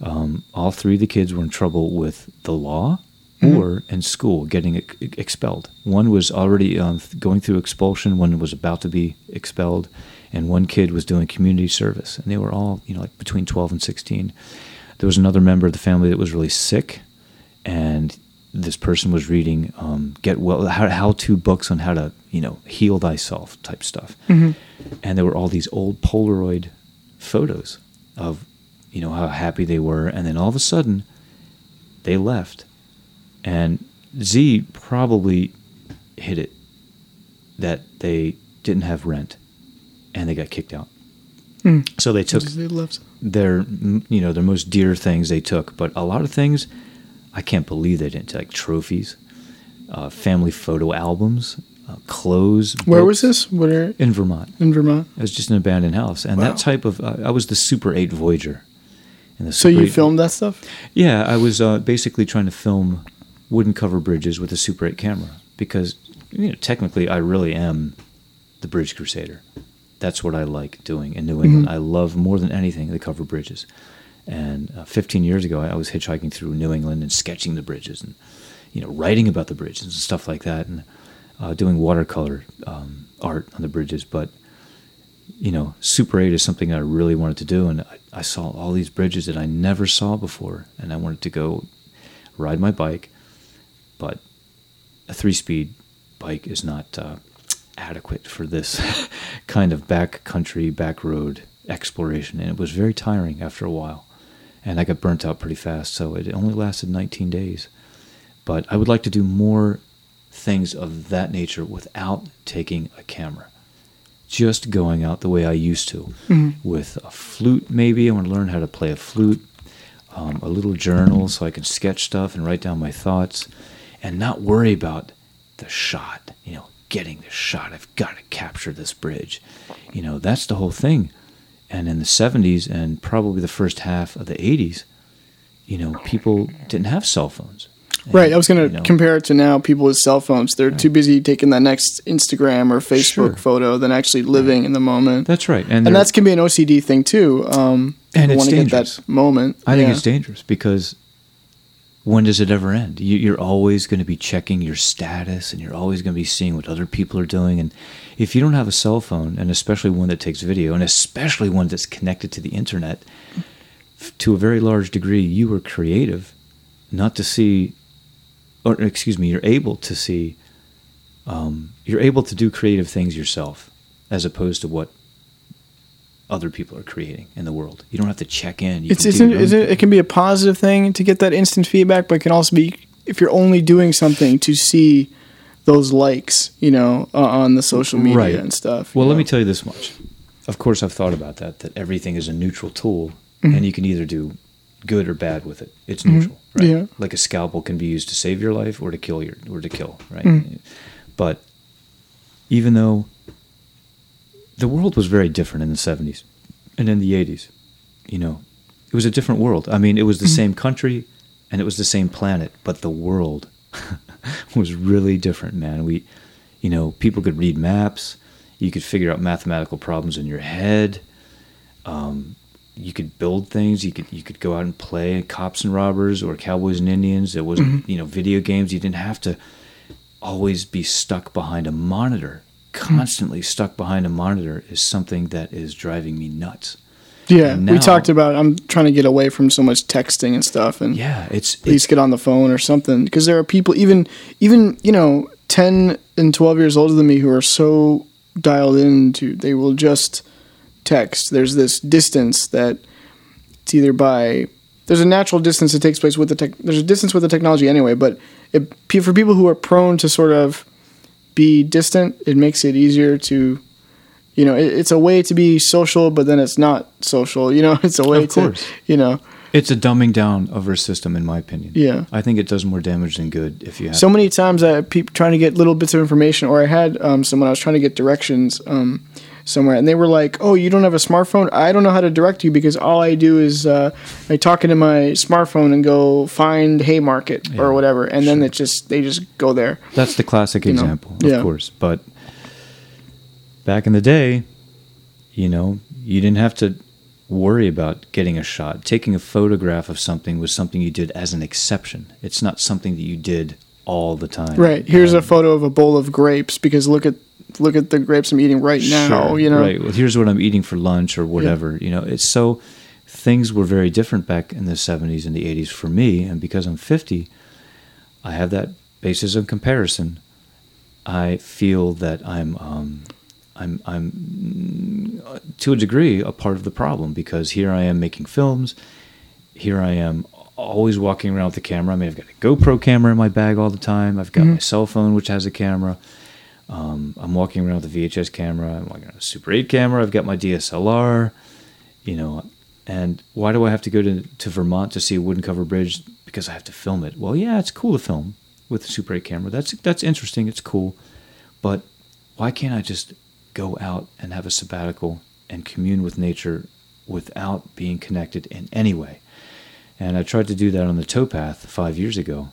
Um, all three of the kids were in trouble with the law or in school, getting ex- expelled. One was already um, going through expulsion. One was about to be expelled, and one kid was doing community service. And they were all you know like between twelve and sixteen. There was another member of the family that was really sick, and this person was reading um, get well how, how to books on how to you know heal thyself type stuff and there were all these old polaroid photos of you know how happy they were and then all of a sudden they left and z probably hit it that they didn't have rent and they got kicked out. So they took their mm, you know their most dear things they took. But a lot of things i can't believe they didn't take. Like trophies uh, family photo albums uh, clothes Where was this? Where in vermont. In Vermont? it was just an abandoned house. And Wow. that type of uh, i was the super 8 voyager. And the So Super you 8 filmed that stuff? yeah i was uh, basically trying to film wooden cover bridges with a super 8 camera because you know technically i really am the bridge crusader. That's what i like doing in new england. I love more than anything the cover bridges. And uh, 15 years ago I, I was hitchhiking through new england and sketching the bridges and you know writing about the bridges and stuff like that and uh, doing watercolor um, art on the bridges. But you know, Super 8 is something I really wanted to do, and I, I saw all these bridges that I never saw before, and I wanted to go ride my bike, but a three-speed bike is not uh, adequate for this kind of back country, back road exploration, and it was very tiring after a while, and I got burnt out pretty fast, so it only lasted 19 days. But I would like to do more things of that nature without taking a camera. Just going out the way I used to. With a flute, maybe. I want to learn how to play a flute, um, a little journal so I can sketch stuff and write down my thoughts and not worry about the shot. You know, getting the shot. I've got to capture this bridge. You know, that's the whole thing. And in the 70s and probably the first half of the 80s, you know, people didn't have cell phones. And, Right. I was going to you know, compare it to now people with cell phones. They're too busy taking that next Instagram or Facebook Sure. photo than actually living in the moment. That's right. And, and that's can be an OCD thing too. Um, And it's want to get dangerous. that moment. I think it's dangerous because when does it ever end? You, you're always going to be checking your status and you're always going to be seeing what other people are doing. And if you don't have a cell phone, and especially one that takes video, and especially one that's connected to the internet, to a very large degree, you are creative not to see, or excuse me, you're able to see, um, you're able to do creative things yourself as opposed to what other people are creating in the world. You don't have to check in. You It's can do isn't isn't it can be a positive thing to get that instant feedback, but it can also be if you're only doing something to see those likes, you know, uh, on the social media Right. and stuff. Well, you let know. me tell you this much. Of course, I've thought about that. That everything is a neutral tool, Mm-hmm. and you can either do good or bad with it. It's neutral, right? Yeah. Like a scalpel can be used to save your life or to kill your or to kill, right? Mm. But even though the world was very different in the '70s and in the '80s, you know, it was a different world. I mean, it was the Mm-hmm. same country and it was the same planet, but the world was really different, man. We, you know, people could read maps. You could figure out mathematical problems in your head. Um, you could build things. You could you could go out and play cops and robbers or cowboys and Indians. It wasn't you know video games. You didn't have to always be stuck behind a monitor. Constantly stuck behind a monitor is something that is driving me nuts. yeah, and we talked about. I'm trying to get away from so much texting and stuff, and Yeah, it's at least get on the phone or something because there are people even even you know 10 and 12 years older than me who are so dialed into they will just text there's this distance that it's either by there's a natural distance that takes place with the tech there's a distance with the technology anyway but it, for people who are prone to sort of be distant it makes it easier to you know it, it's a way to be social but then it's not social you know it's a way Of to course. you know it's a dumbing down of our system, in my opinion. Yeah. I think it does more damage than good if you have so many times I people trying to get little bits of information, or I had um, someone I was trying to get directions um, somewhere, and they were like, "Oh, you don't have a smartphone? I don't know how to direct you because all I do is uh, I talk into my smartphone and go find Haymarket Yeah, or whatever, and then it just they just go there." That's the classic know, example, of yeah. course. But back in the day, you know, you didn't have to worry about getting a shot. Taking a photograph of something was something you did as an exception. It's not something that you did all the time. Right. Here's a photo of a bowl of grapes because look at look at the grapes I'm eating right now. Sure, You know. right. Well, here's what I'm eating for lunch or whatever. You know, it's so things were very different back in the 70s and the 80s for me, and because I'm 50, I have that basis of comparison. I feel that I'm um, I'm I'm mm, to a degree a part of the problem because here I am making films. Here I am always walking around with the camera. I mean, I've got a GoPro camera in my bag all the time. I've got my cell phone, which has a camera. Um, I'm walking around with a VHS camera. I'm walking around with a Super 8 camera. I've got my DSLR. You know, and why do I have to go to, to Vermont to see a wooden cover bridge? Because I have to film it. Well, yeah, it's cool to film with a Super 8 camera. That's that's interesting. It's cool, but why can't I just go out and have a sabbatical and commune with nature without being connected in any way? And I tried to do that on the towpath five years ago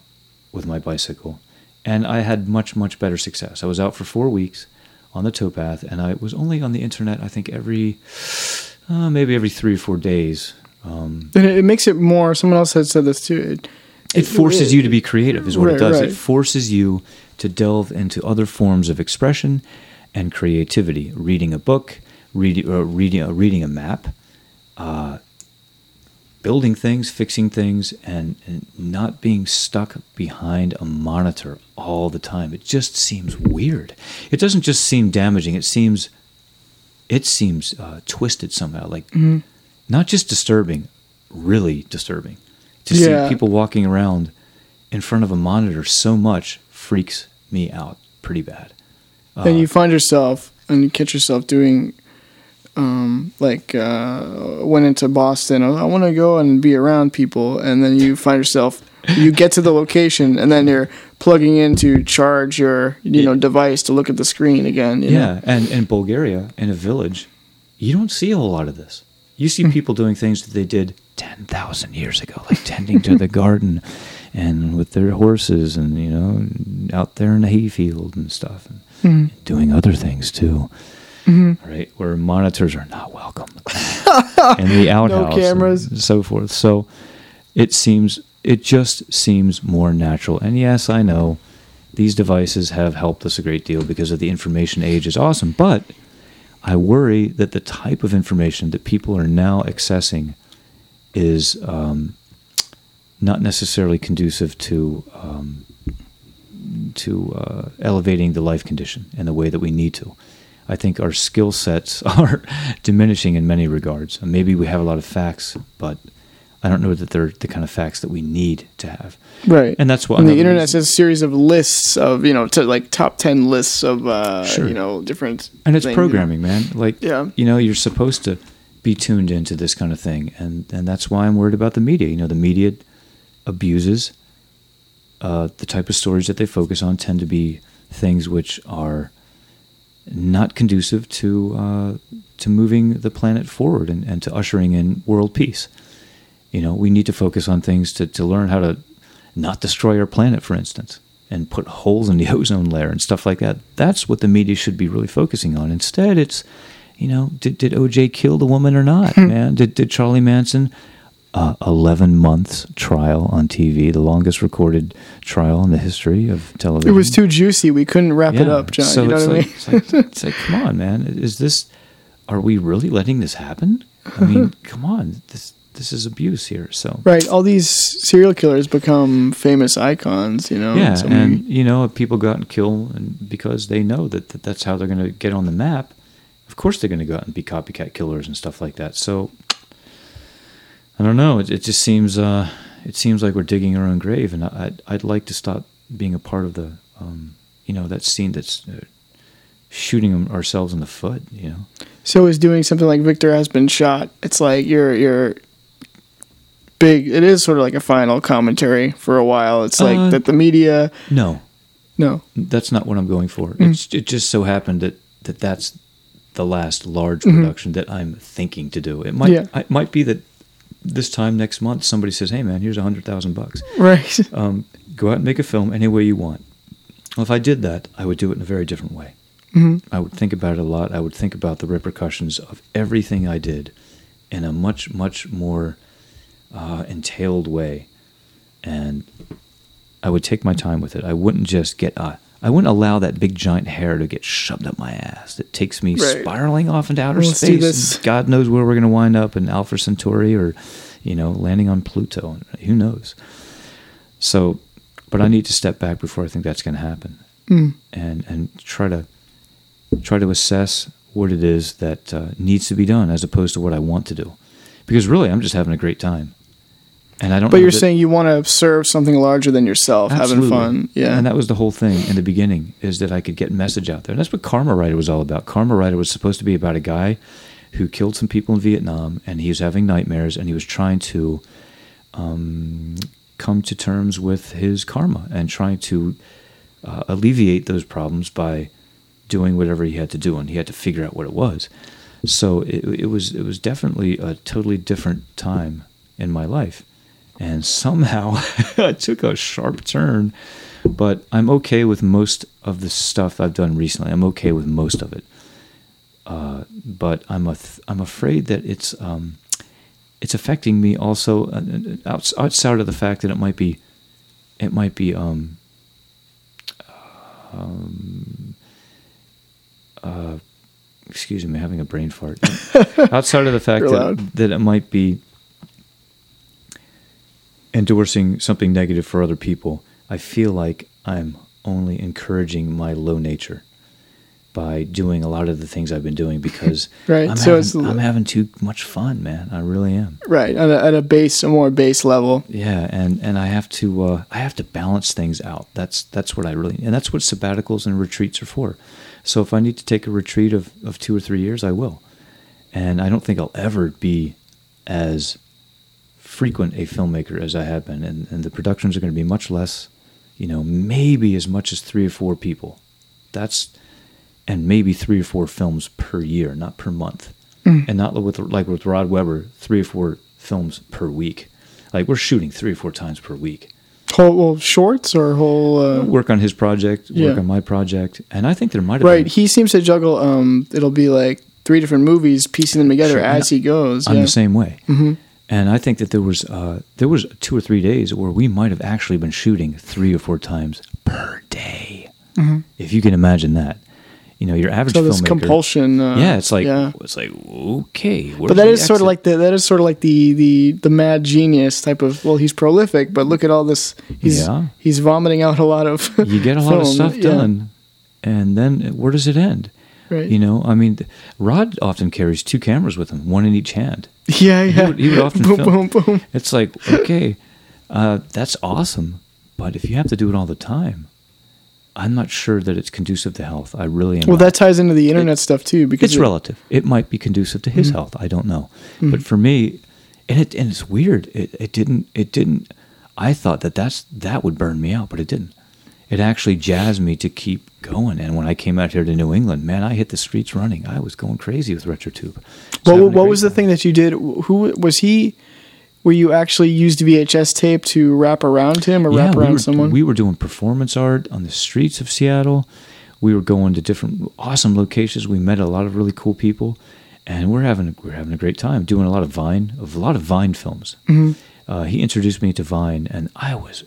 with my bicycle, and I had much much better success. I was out for four weeks on the towpath, and I was only on the internet. I think every uh, maybe every three or four days. Um, And it, it makes it more. Someone else had said this too. It, it forces you to be creative, is what Right, it does. right. It forces you to delve into other forms of expression and creativity. Reading a book, reading uh, reading uh, reading a map, uh, building things, fixing things, and, and not being stuck behind a monitor all the time. It just seems weird. It doesn't just seem damaging. It seems it seems uh, twisted somehow. Like Mm-hmm. not just disturbing, really disturbing. To Yeah. see people walking around in front of a monitor so much freaks me out pretty bad. Uh, then you find yourself and you catch yourself doing um like uh went into boston i want to go and be around people and then you find yourself you get to the location and then you're plugging in to charge your you know device to look at the screen again. you know? Yeah, and in Bulgaria, in a village, you don't see a whole lot of this. You see people doing things that they did 10,000 years ago, like tending to the garden and with their horses and, you know, out there in the hayfield and stuff, and doing other things too. Right? Where monitors are not welcome. and the outhouse. cameras. And so forth. So it seems, it just seems more natural. And yes, I know these devices have helped us a great deal because of the information age is awesome. But I worry that the type of information that people are now accessing is um, not necessarily conducive to um, to uh, elevating the life condition in the way that we need to. I think our skill sets are diminishing in many regards. Maybe we have a lot of facts, but I don't know that they're the kind of facts that we need to have. Right. And that's what And the internet reason- has a series of lists of you know to like top ten lists of uh, Sure. you know different and it's things. programming man like Yeah. you know you're supposed to be tuned into this kind of thing and and that's why i'm worried about the media you know the media abuses uh, the type of stories that they focus on tend to be things which are not conducive to uh, to moving the planet forward and, and to ushering in world peace. You know we need to focus on things to, to learn how to not destroy our planet for instance and put holes in the ozone layer and stuff like that. That's what the media should be really focusing on. Instead it's you know did, did oj kill the woman or not man? Did, did charlie manson uh, 11 months trial on tv the longest recorded trial in the history of television. It was too juicy. We couldn't wrap it up, John. So you know it's what like, I mean? It's like, it's like, come on, man. Is this? Are we really letting this happen? I mean, come on. This this is abuse here. So Right. All these serial killers become famous icons. You know. yeah, So and we- you know, people go out and kill, and because they know that, that that's how they're going to get on the map. Of course, they're going to go out and be copycat killers and stuff like that. So I don't know. It, it just seems uh, it seems like we're digging our own grave, and I, I'd I'd like to stop being a part of the um, you know that scene that's uh, shooting ourselves in the foot. You know. so is doing something like Victor has been shot. It's like you're you're big. It is sort of like a final commentary for a while. It's like Uh, that the media. No, No. that's not what I'm going for. Mm. It's, it just so happened that, that that's the last large Mhm. production that I'm thinking to do. It might Yeah. it might be that this time next month somebody says, "Hey man, here's a hundred thousand bucks. Right. Um, go out and make a film any way you want." Well, if I did that, I would do it in a very different way. hmm I would think about it a lot. I would think about the repercussions of everything I did in a much, much more uh, entailed way. And I would take my time with it. I wouldn't just get, uh, I wouldn't allow that big giant hair to get shoved up my ass. It takes me Right. spiraling off into outer Let's space. this. God knows where we're going to wind up in Alpha Centauri or, you know, landing on Pluto. Who knows? So, but I need to step back before I think that's going to happen Mm. and and try to try to assess what it is that uh, needs to be done as opposed to what I want to do. Because really, I'm just having a great time, and I don't. But know you're that- saying you want to serve something larger than yourself, having fun. Yeah. and that was the whole thing in the beginning is that I could get message out there. And that's what Karma Rider was all about. Karma Rider was supposed to be about a guy who killed some people in Vietnam, and he was having nightmares, and he was trying to um, come to terms with his karma and trying to uh, alleviate those problems by doing whatever he had to do, and he had to figure out what it was. So it, it was it was definitely a totally different time in my life, and somehow I took a sharp turn. But I'm okay with most of the stuff I've done recently. I'm okay with most of it. Uh, but I'm a I'm afraid that it's um, it's affecting me also uh, uh, outside of the fact that it might be it might be um, um, uh, excuse me, having a brain fart. outside of the fact that, that it might be endorsing something negative for other people, I feel like I'm only encouraging my low nature by doing a lot of the things I've been doing because Right, I'm, so having, I'm having too much fun, man. I really am. right. At a, at a base, a more base level. Yeah, and and I have to uh, I have to balance things out. That's that's what I really and that's what sabbaticals and retreats are for. So if I need to take a retreat of, of two or three years, I will. And I don't think I'll ever be as frequent a filmmaker as I have been, and, and the productions are going to be much less, you know, maybe as much as three or four people. That's and maybe three or four films per year, not per month, and not with like with Rod Weber, three or four films per week. Like we're shooting three or four times per week. Whole well, shorts or whole. Uh, Work on his project, work Yeah. on my project, and I think there might have right. been He seems to juggle. Um, it'll be like three different movies, piecing them together Sure, as he goes. I'm yeah. the same way. Mm-hmm. And I think that there was uh, there was two or three days where we might have actually been shooting three or four times per day. If you can imagine that, you know, your average. So this compulsion. Uh, yeah, it's like yeah. it's like okay, But that sort of like the that is sort of like the the the mad genius type of. Well, he's prolific, but look at all this. He's Yeah. he's vomiting out a lot of. you get a lot of film. stuff Yeah, done, and then where does it end? Right. You know, I mean, Rod often carries two cameras with him, one in each hand. Yeah, yeah. would- he would often boom, film- boom, boom. It's like, okay, uh, that's awesome, but if you have to do it all the time, I'm not sure that it's conducive to health. I really am. Well, not. that ties into the internet stuff too, because it's it- relative. It might be conducive to his Mm-hmm. health. I don't know, but for me, and it and it's weird. It it didn't it didn't. I thought that that's that would burn me out, but it didn't. It actually jazzed me to keep going. And when I came out here to New England, man, I hit the streets running. I was going crazy with RetroTube. Was What, what was the thing that you did? Who was he? Where you actually used VHS tape to wrap around him or wrap we around were, someone? We were doing performance art on the streets of Seattle. We were going to different awesome locations. We met a lot of really cool people, and we're having we're having a great time doing a lot of Vine, of a lot of Vine films. Mm-hmm. Uh, he introduced me to Vine, and I was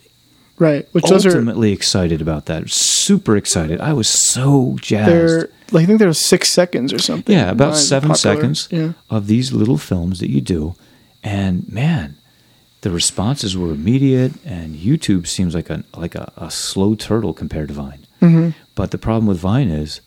right, which those are ultimately excited about that. Super excited. I was so jazzed. like I think they're six seconds or something. Yeah, about seven popular. seconds Yeah, of these little films that you do, and man, the responses were immediate. And YouTube seems like a like a, a slow turtle compared to Vine. Mm-hmm. But the problem with Vine is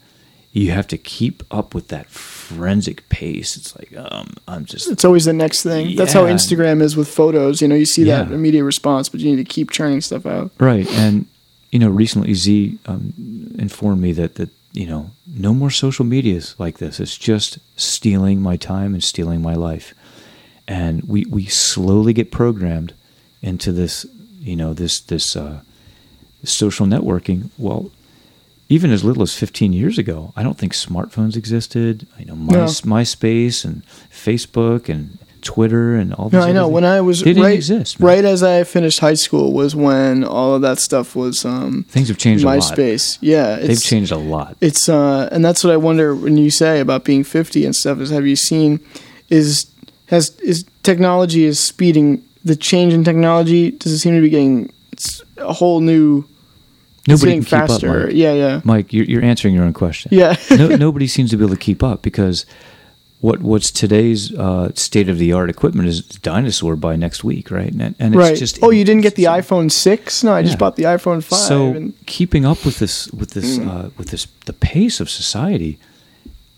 you have to keep up with that forensic pace. It's like um, I'm just it's always the next thing. That's how Instagram is with photos. You know, you see that immediate response, but you need to keep churning stuff out. right. And you know, recently Z um, informed me that that you know no more social medias like this. It's just stealing my time and stealing my life. and we we slowly get programmed into this you know this this uh, social networking well even as little as 15 years ago i don't think smartphones existed you know My, No. myspace and facebook and twitter and all No, I know. other When I was didn't right, exist right as I finished high school was when all of that stuff was um, things have changed a lot MySpace. Yeah, they've changed a lot It's uh, and that's what I wonder when you say about being fifty and stuff. Is have you seen is has is technology is speeding the change in technology? Does it seem to be getting it's a whole new? It's nobody getting can keep faster. up Mike. Yeah, yeah, Mike, you're, you're answering your own question yeah. no, nobody seems to be able to keep up because what what's today's uh, state of the art equipment is dinosaur by next week, right? And, and it's right. just oh, you didn't get the iPhone six? No, I just bought the iPhone five. So and, keeping up with this with this Mm. uh, with this the pace of society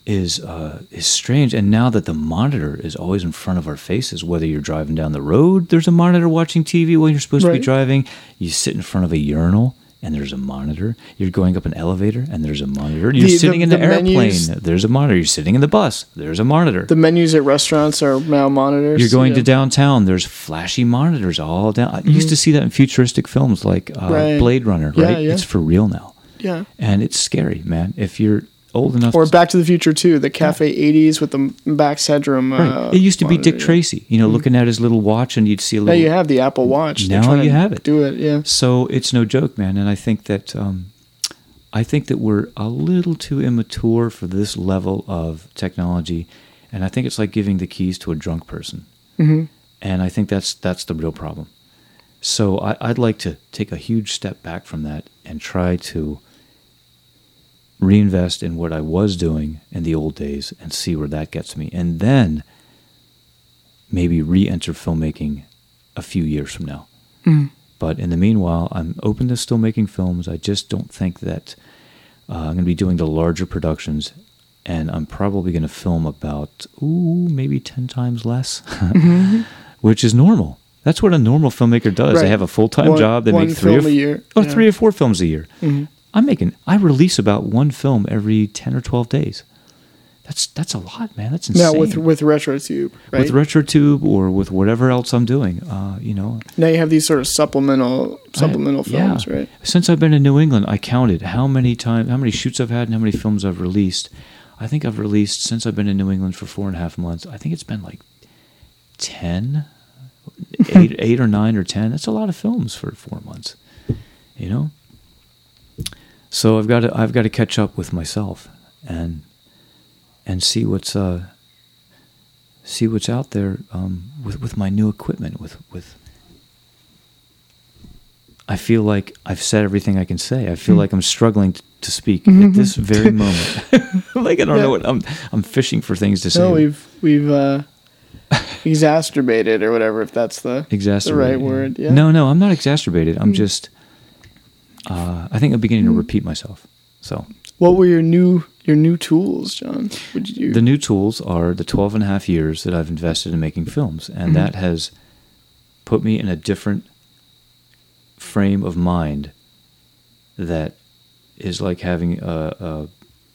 is uh, is strange. And now that the monitor is always in front of our faces, whether you're driving down the road, there's a monitor watching TV while you're supposed to be driving. You sit in front of a urinal. And there's a monitor. You're going up an elevator, and there's a monitor. You're The- the- sitting in the, the airplane. menus- There's a monitor. You're sitting in the bus. There's a monitor. the menus at restaurants are now monitors. You're going to downtown. There's flashy monitors all down. I used to see that in futuristic films like uh, Mm-hmm. Right. Blade Runner. Yeah, Right? yeah. It's for real now, Yeah. and it's scary, man. If you're old enough, Or Back to the Future too, the Cafe 80s with the Max Headroom. right. Uh, it used to be Dick yeah. Tracy. You know, looking at his little watch, and you'd see a little. Now you have the Apple Watch. Now you have it. Do it, yeah. So it's no joke, man. And I think that um, I think that we're a little too immature for this level of technology, and I think it's like giving the keys to a drunk person. hmm and I think that's that's the real problem. So I, I'd like to take a huge step back from that and try to reinvest in what I was doing in the old days and see where that gets me, and then maybe re-enter filmmaking a few years from now. Mm. But in the meanwhile, I'm open to still making films. I just don't think that uh, I'm going to be doing the larger productions, and I'm probably going to film about ooh maybe ten times less, which is normal. That's what a normal filmmaker does. Right. They have a full time One- job. They make three or, a year. or three or four films a year. Mhm. I'm making. I release about one film every ten or twelve days. That's that's a lot, man. That's insane. Now with with RetroTube, right? with RetroTube or with whatever else I'm doing, uh, you know, now you have these sort of supplemental supplemental I- films, yeah. right? Since I've been in New England, I counted how many times, how many shoots I've had, and how many films I've released. I think I've released since I've been in New England for four and a half months. I think it's been like 10, eight, eight or nine or ten. That's a lot of films for four months, you know. So I've got to, I've got to catch up with myself and and see what's uh see what's out there um, with with my new equipment with with I feel like I've said everything I can say. I Hmm. feel like I'm struggling t- to speak at this very moment. like I don't Yeah. know what I'm. I'm fishing for things to say. No, we've we've uh, exacerbated or whatever, if that's the exacerbated. the right word. Yeah. Hmm. No, no, I'm not exacerbated. I'm just. Uh, I think I'm beginning to repeat myself. So What were your new your new tools, John? The new tools are the 12 and a half years that I've invested in making films, and Mm-hmm. that has put me in a different frame of mind. That is like having a, a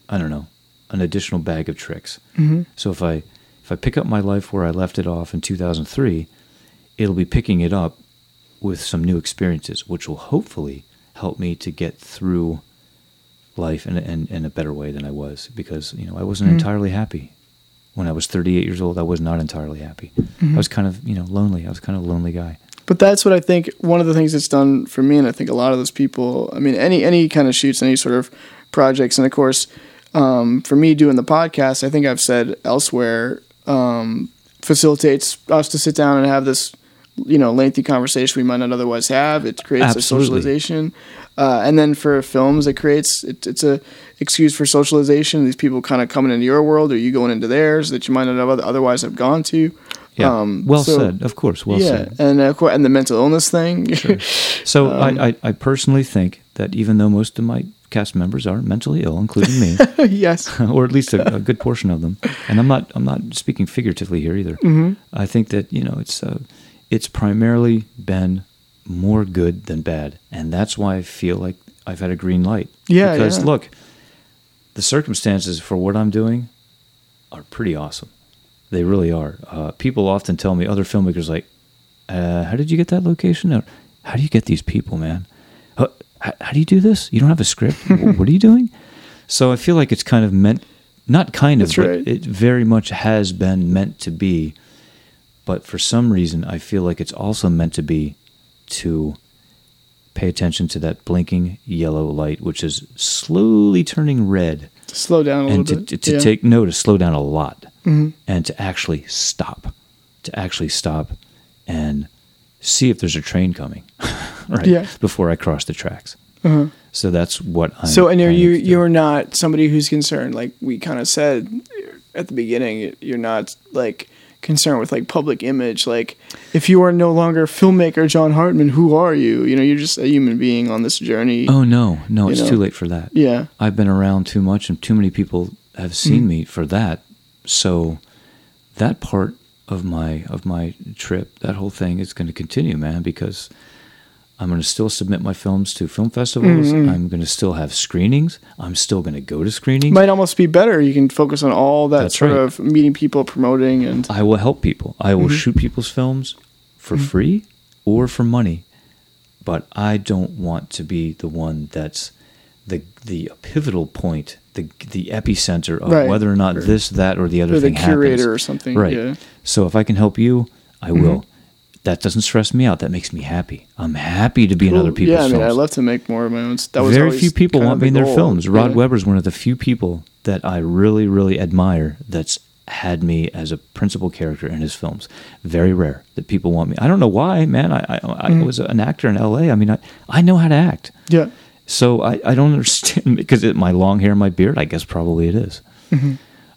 I don't know, an additional bag of tricks. Mm-hmm. So if I if I pick up my life where I left it off in 2003, it'll be picking it up with some new experiences, which will hopefully help me to get through life in, in, in a better way than I was because you know I wasn't entirely happy when I was 38 years old. I was not entirely happy. I was kind of you know lonely. I was kind of a lonely guy. But that's what I think. One of the things it's done for me, and I think a lot of those people. I mean, any any kind of shoots, any sort of projects, and of course, um, for me doing the podcast, I think I've said elsewhere, um, facilitates us to sit down and have this, you know, lengthy conversation we might not otherwise have. It creates a socialization, uh, and then for films, it creates it, it's a excuse for socialization. These people kind of coming into your world, or you going into theirs that you might not have otherwise have gone to. Yeah, Um, well so- said. Of course, well yeah, said. and of course, and the mental illness thing. So Um, I, I, I personally think that even though most of my cast members are mentally ill, including me, yes. or at least a, a good portion of them, and I'm not I'm not speaking figuratively here either. Mm-hmm. I think that you know it's uh, it's primarily been more good than bad, and that's why I feel like I've had a green light. Yeah, because yeah. look, the circumstances for what I'm doing are pretty awesome. They really are. Uh, people often tell me, other filmmakers, like, uh, "How did you get that location? Or how do you get these people, man? How, how, how do you do this? You don't have a script. What are you doing?" So I feel like it's kind of meant, not kind of, That's but right. it very much has been meant to be. But for some reason, I feel like it's also meant to be to pay attention to that blinking yellow light, which is slowly turning red To Slow down a and to, little to, bit. to yeah. take no to slow down a lot Mm-hmm. and to actually stop to actually stop and see if there's a train coming right Yeah. before i cross the tracks Uh-huh. so that's what i'm So, and are you to you're not somebody who's concerned, like we kind of said at the beginning. You're not like concerned with like public image. Like, if you are no longer filmmaker John Hartman, who are you? You know, you're just a human being on this journey. oh no no it's know? too late for that Yeah, i've been around too much and too many people have seen Mm. me for that so that part of my of my trip that whole thing is going to continue man because i'm going to still submit my films to film festivals Mm-hmm. i'm going to still have screenings i'm still going to go to screenings might almost be better. You can focus on all that That's sort right. of meeting people, promoting, and I will help people. I Mm-hmm. will shoot people's films for free or for money, but I don't want to be the one that's the the pivotal point, the the epicenter of Right. whether or not Or- this, that, or the other or the thing curator happens. or something. Right. Yeah. So if I can help you, I Mm-hmm. will. That doesn't stress me out. That makes me happy. I'm happy to be in other people's films. yeah, I mean, films. I love to make more of my own. That was Very few people want me in their films. Rod Yeah. Weber's one of the few people that I really, really admire that's had me as a principal character in his films. Very rare that people want me. I don't know why, man. I, I, I Mm-hmm. was an actor in L.A. I mean, I, I know how to act. Yeah. So I, I don't understand because it, my long hair, and my beard. I guess probably it is. Mm-hmm.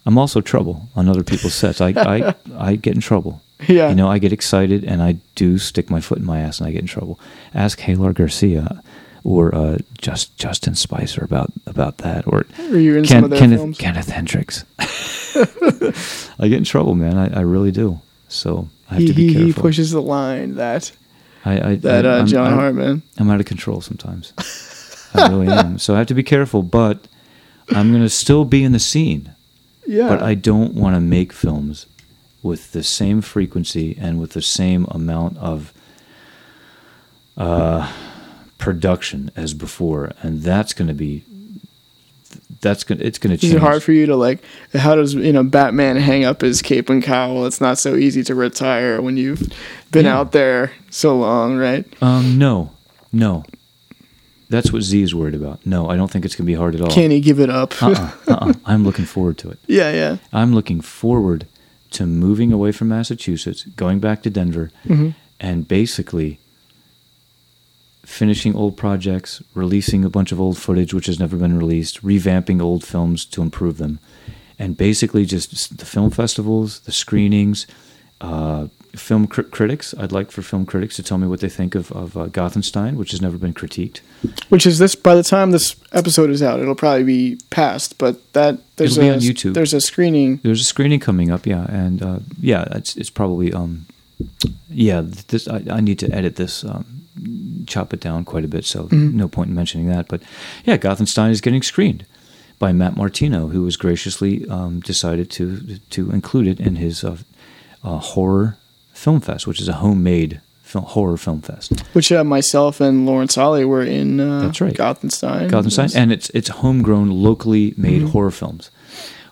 I'm also trouble on other people's sets. I, I I get in trouble. Yeah. You know, I get excited and I do stick my foot in my ass and I get in trouble. Ask Halar Garcia or uh, just Justin Spicer about about that or Were you in some of their Kenneth films? Kenneth Hendricks. I get in trouble, man. I, I really do. So I have He, to be he, he careful. pushes the line that I, I, that uh, I'm- John I'm- Hartman. I'm out of control sometimes. I really am. So I have to be careful, but I'm going to still be in the scene. Yeah. But I don't want to make films with the same frequency and with the same amount of uh, production as before, and that's going to be that's going to it's going to change. Is it hard for you to like? How does you know Batman hang up his cape and cowl? It's not so easy to retire when you've been Yeah. out there so long, right? Um, no, no. That's what Z is worried about. No, I don't think it's going to be hard at all. Can he give it up? uh-uh, uh-uh. I'm looking forward to it. yeah, yeah. I'm looking forward to moving away from Massachusetts, going back to Denver, Mm-hmm. and basically finishing old projects, releasing a bunch of old footage which has never been released, revamping old films to improve them, and basically just the film festivals, the screenings, uh, film cr- critics. I'd like for film critics to tell me what they think of, of uh, Gothenstein, which has never been critiqued. Which is this? By the time this episode is out, it'll probably be past. But that there's It'll a on YouTube. there's a screening. There's a screening coming up, yeah, and uh, yeah, it's it's probably um, yeah. This I, I need to edit this, um, chop it down quite a bit, so no point in mentioning that. But yeah, Gothenstein is getting screened by Matt Martino, who has graciously um, decided to to include it in his uh, uh, horror film fest, which is a homemade film, horror film fest. Which uh, myself and Lawrence Ollie were in. Uh, That's right. Gothenstein. Gothenstein, and it's it's homegrown, locally made Mm-hmm. horror films.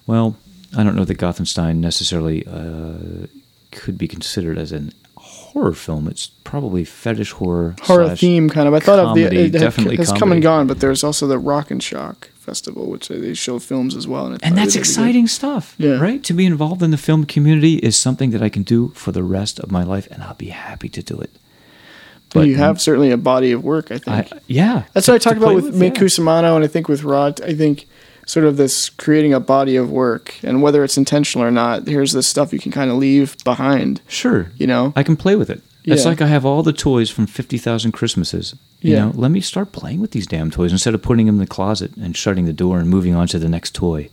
Well, I don't know that Gothenstein necessarily uh, could be considered as an horror film. It's probably fetish horror, horror theme kind of. I thought comedy, of the it had- definitely has come and gone, but there's also the Rock and Shock Festival, which they show films as well. it- And that's it- it- exciting stuff, Yeah. right? To be involved in the film community is something that I can do for the rest of my life, and I'll be happy to do it. But you have certainly a body of work. I think I, yeah, that's what I talked about with, Mick yeah. Cusimano, and I think with Rod. I think sort of this creating a body of work, and whether it's intentional or not, here's this stuff you can kind of leave behind. Sure, You know, I can play with it. It's like I have all the toys from 50,000 Christmases. You Yeah. know, let me start playing with these damn toys instead of putting them in the closet and shutting the door and moving on to the next toy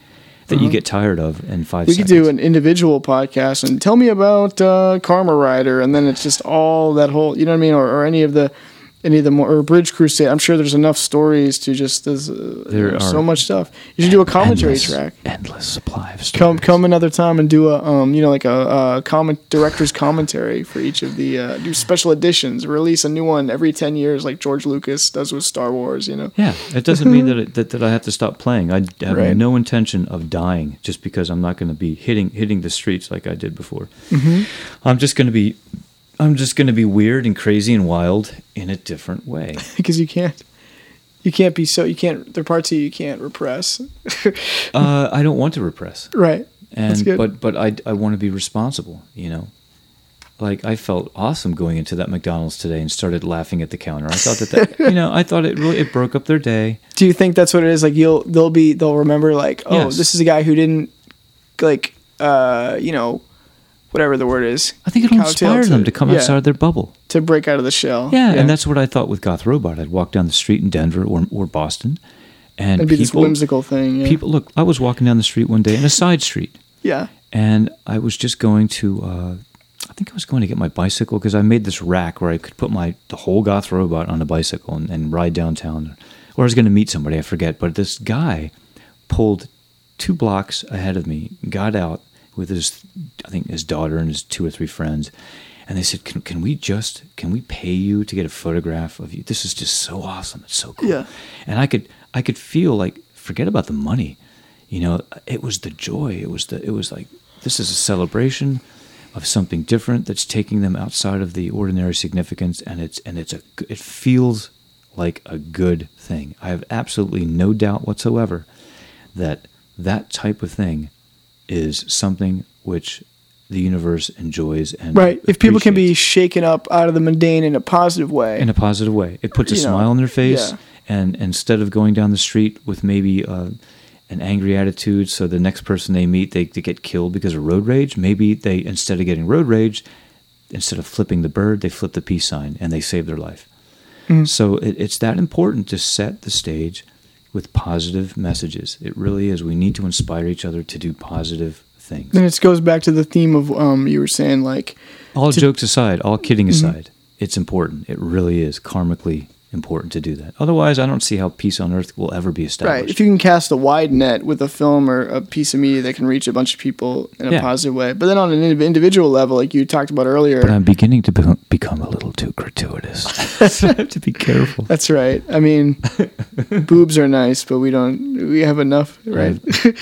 that you get tired of in five Uh-huh. we could do an individual podcast and tell me about uh, Karma Rider, and then it's just all that whole, you know what I mean, or, or any of the. Any of the more or Bridge Crusade, I'm sure there's enough stories to just there's uh, There so much stuff. You should do a commentary endless, track. Endless supply of stories. come come another time and do a um you know like a, a comment director's commentary for each of the uh, do special editions release a new one every 10 years like george lucas does with star wars you know Yeah, it doesn't mean that, it, that that I have to stop playing. I have Right. no intention of dying just because I'm not going to be hitting hitting the streets like I did before. Mm-hmm. I'm just going to be, I'm just going to be weird and crazy and wild in a different way. because you can't you can't be so you can't there are parts of you you can't repress uh, I don't want to repress. right That's and good. but but I I want to be responsible. You know, like I felt awesome going into that McDonald's today and started laughing at the counter. I thought that, that you know I thought it really it broke up their day. do you think that's what it is like you'll they'll be they'll remember like oh Yes. this is a guy who didn't like uh you know whatever the word is I think it'll inspire them to come yeah, outside their bubble. to break out of the shell Yeah, and that's what I thought with Goth Robot. I'd walk down the street in Denver or, or Boston, and It'd be this people, whimsical thing yeah. people look. I was walking down the street one day in a side street, yeah and I was just going to. Uh, I think I was going to get my bicycle because I made this rack where I could put my the whole Goth Robot on a bicycle and, and ride downtown. Or I was going to meet somebody, I forget. But this guy pulled two blocks ahead of me, got out with his, I think his daughter and his two or three friends, and they said, "Can can we just can we pay you to get a photograph of you? This is just so awesome. It's so cool." Yeah. And I could I could feel like forget about the money, you know. It was the joy. It was the it was like this is a celebration of something different that's taking them outside of the ordinary significance, and it's and it's a it feels like a good thing. I have absolutely no doubt whatsoever that that type of thing is something which the universe enjoys and Right. If people can be shaken up out of the mundane in a positive way. in a positive way, it puts a You know, smile on their face, yeah. and instead of going down the street with maybe uh, an angry attitude, so the next person they meet they, they get killed because of road rage. Maybe they instead of getting road rage, instead of flipping the bird, they flip the peace sign and they save their life. Mm. So it, it's that important to set the stage with positive messages. It really is. We need to inspire each other to do positive things. And it goes back to the theme of um you were saying like All to- jokes aside, all kidding Mm-hmm. aside, it's important. It really is karmically important to do that. Otherwise, I don't see how peace on earth will ever be established. Right. If you can cast a wide net with a film or a piece of media that can reach a bunch of people in a Yeah. positive way, but then on an individual level, like you talked about earlier, but I'm beginning to be- become a little too gratuitous. so I have to be careful. that's right. I mean, boobs are nice, but we don't. We have enough, right?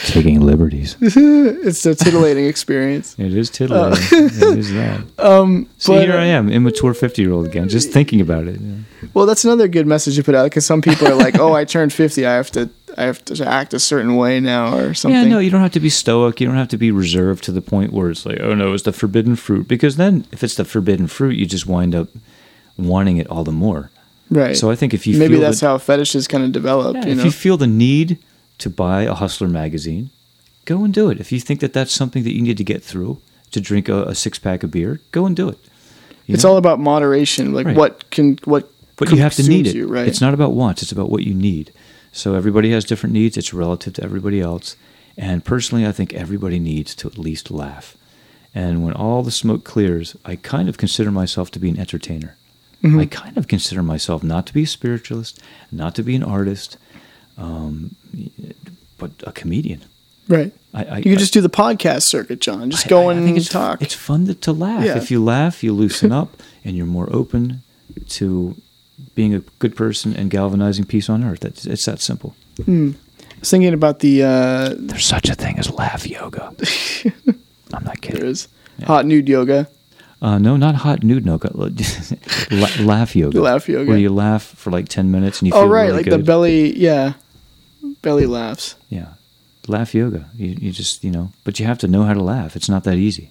Taking liberties. it's a titillating experience. It is titillating. it is that. Um, so but, here uh, I am, immature fifty-year-old again, just thinking about it. yeah. Well, that's another good message to put out because some people are like, "Oh, I turned fifty. I have to. I have to act a certain way now, or something." Yeah, no, you don't have to be stoic. You don't have to be reserved to the point where it's like, oh no, it's the forbidden fruit. Because then, if it's the forbidden fruit, you just wind up wanting it all the more. right. So I think if you maybe that's that, how fetishes kind of develop. Yeah, you if know, you feel the need to buy a Hustler magazine, go and do it. If you think that that's something that you need to get through to drink a, a six pack of beer, go and do it. You it's know? all about moderation. Like Right. what can what. But you have to need it. You, right. It's not about wants; it's about what you need. So everybody has different needs. It's relative to everybody else. And personally, I think everybody needs to at least laugh. And when all the smoke clears, I kind of consider myself to be an entertainer. Mm-hmm. I kind of consider myself not to be a spiritualist, not to be an artist, um, but a comedian. right. I, I, You I- just do the podcast circuit, John. Just I- go I and think it's, talk. It's fun to, to laugh. Yeah. If you laugh, you loosen up, and you're more open to being a good person and galvanizing peace on earth. It's, it's that simple. I was thinking about the uh, There's such a thing as laugh yoga. I'm not kidding. there's hot nude yoga. Uh, no, not hot nude yoga. La- laugh yoga. Laugh yoga. Where you laugh for like 10 minutes and you feel Oh right, really like good. the belly. Yeah, belly laughs. Yeah. Laugh yoga. You, you just, you know, but you have to know how to laugh. It's not that easy.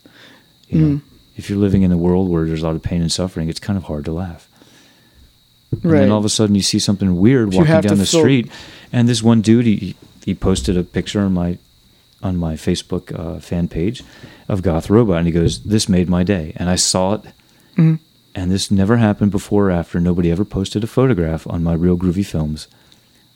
You know, Mm. if you're living in a world where there's a lot of pain and suffering, it's kind of hard to laugh. And Right. then all of a sudden you see something weird walking down the street, and this one dude he he posted a picture on my on my Facebook uh, fan page of Goth Robot, and he goes, "This made my day," and I saw it. Mm-hmm. And this never happened before or after. Nobody ever posted a photograph on my Reel Groovy Films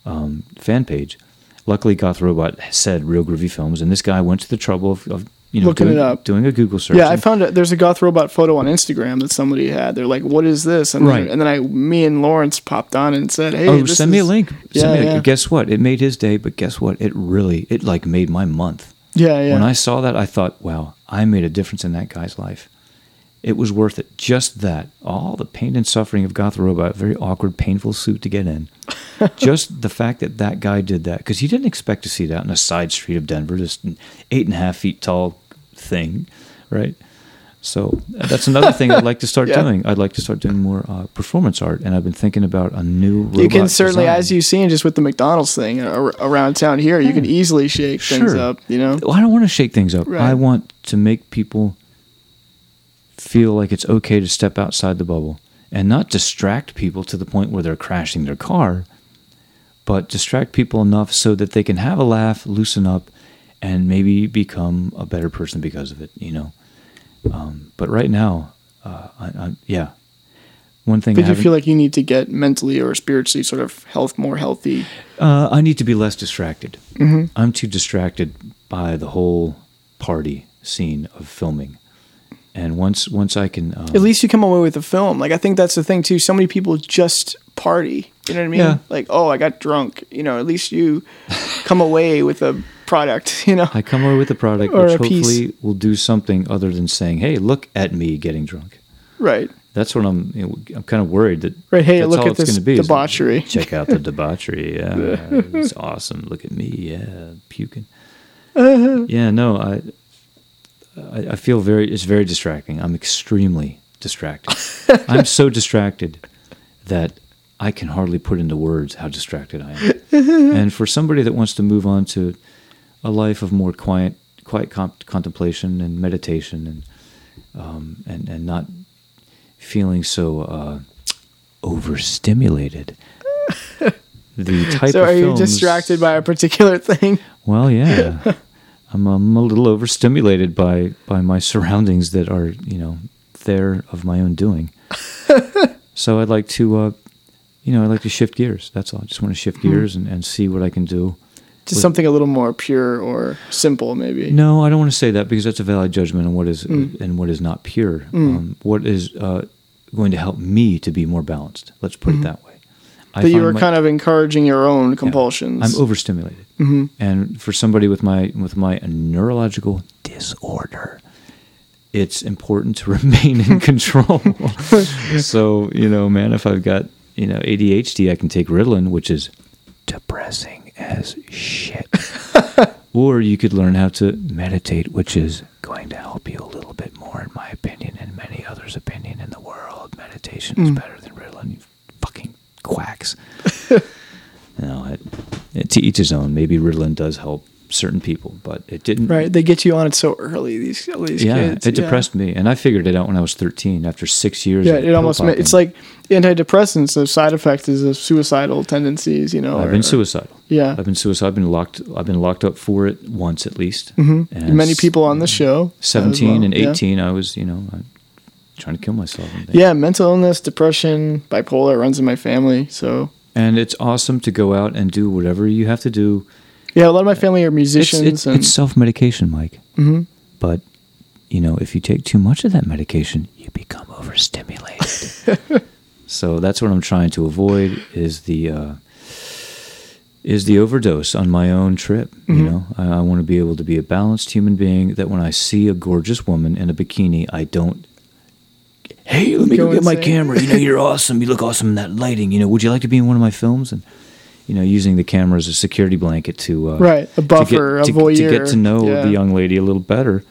um, fan page. Luckily, Goth Robot said Reel Groovy Films, and this guy went to the trouble of, of you know Looking doing, it up. doing a Google search. Yeah, I found it. There's a goth robot photo on Instagram that somebody had. They're like, "What is this?" And Right. then, and then I, me and Lawrence popped on and said, "Hey, oh, this send me a is- link. Yeah, send me a yeah. Guess what? It made his day, but guess what? It really, it like made my month. Yeah, yeah. When I saw that, I thought, wow, I made a difference in that guy's life. It was worth it. Just that. All the pain and suffering of Goth Robot, very awkward, painful suit to get in. Just the fact that that guy did that, because he didn't expect to see that in a side street of Denver, this eight and a half feet tall thing, right? So that's another thing I'd like to start Yeah. doing. I'd like to start doing more uh, performance art, and I've been thinking about a new. You can certainly, design. as you've seen, just with the McDonald's thing ar- around town here, you can easily shake things up. You know, Well, I don't want to shake things up. Right. I want to make people feel like it's okay to step outside the bubble and not distract people to the point where they're crashing their car, but distract people enough so that they can have a laugh, loosen up, and maybe become a better person because of it. You know. Um, but right now, uh, I, I, yeah. One thing I but you feel like you need to get mentally or spiritually sort of health more healthy. Uh, I need to be less distracted. Mm-hmm. I'm too distracted by the whole party scene of filming. And once once I can, um, At least you come away with a film. Like I think that's the thing too. So many people just party. You know what I mean? Yeah. Like, oh, I got drunk. You know, at least you come away with a product. You know. I come away with a product Or which a piece. hopefully will do something other than saying, "Hey, look at me getting drunk." right. That's what I'm. You know, I'm kind of worried that. Right, hey, that's look at this be debauchery. Check out the debauchery. Yeah, it's awesome. Look at me. Yeah, puking. Uh-huh. Yeah, no, I, I, I feel very. It's very distracting. I'm extremely distracted. I'm so distracted that I can hardly put into words how distracted I am. and for somebody that wants to move on to a life of more quiet, quiet con- contemplation and meditation, and um, and and not feeling so uh, overstimulated. The type of So are you distracted by a particular thing? well, yeah. I'm, I'm a little overstimulated by, by my surroundings that are, you know, there of my own doing. so I'd like to, uh, you know, I'd like to shift gears. That's all. I just want to shift gears and, and see what I can do. Just something a little more pure or simple, maybe. No, I don't want to say that because that's a valid judgment on what is and what is not pure. Um, what is uh, going to help me to be more balanced? Let's put it that way. I that you were my- kind of encouraging your own compulsions. I'm overstimulated, mm-hmm. and for somebody with my with my neurological disorder, it's important to remain in control. so you know, man, if I've got you know ADHD, I can take Ritalin, which is depressing as shit. or you could learn how to meditate, which is going to help you a little bit more, in my opinion, and many others' opinion in the world. Meditation is mm. better than Ritalin. You fucking quacks. you know, it, it, to each his own. Maybe Ritalin does help certain people, but it didn't. right. They get you on it so early. These these Yeah, kids. it depressed me, and I figured it out when I was 13. After six years, Yeah, it almost ma- it's like antidepressants. The side effect is of suicidal tendencies. You know, I've or- been suicidal. Yeah. I've been suicidal. I've been locked. I've been locked up for it once at least. Mm-hmm. And Many people on the show. 17 well, and yeah. 18, I was, you know, I, trying to kill myself. Yeah, mental illness, depression, bipolar runs in my family. So and it's awesome to go out and do whatever you have to do. Yeah, a lot of my family are musicians, it's, and it's self medication, Mike. Mm-hmm. But you know, if you take too much of that medication, you become overstimulated. so that's what I'm trying to avoid is the uh, is the overdose on my own trip. You Mm-hmm. know, I, I want to be able to be a balanced human being. That when I see a gorgeous woman in a bikini, I don't. Hey, let me go, Go get my camera. You know, you're awesome. You look awesome in that lighting. You know, would you like to be in one of my films? And you know, using the camera as a security blanket to uh, Right, a to buffer, a to, to get to know yeah. the young lady a little better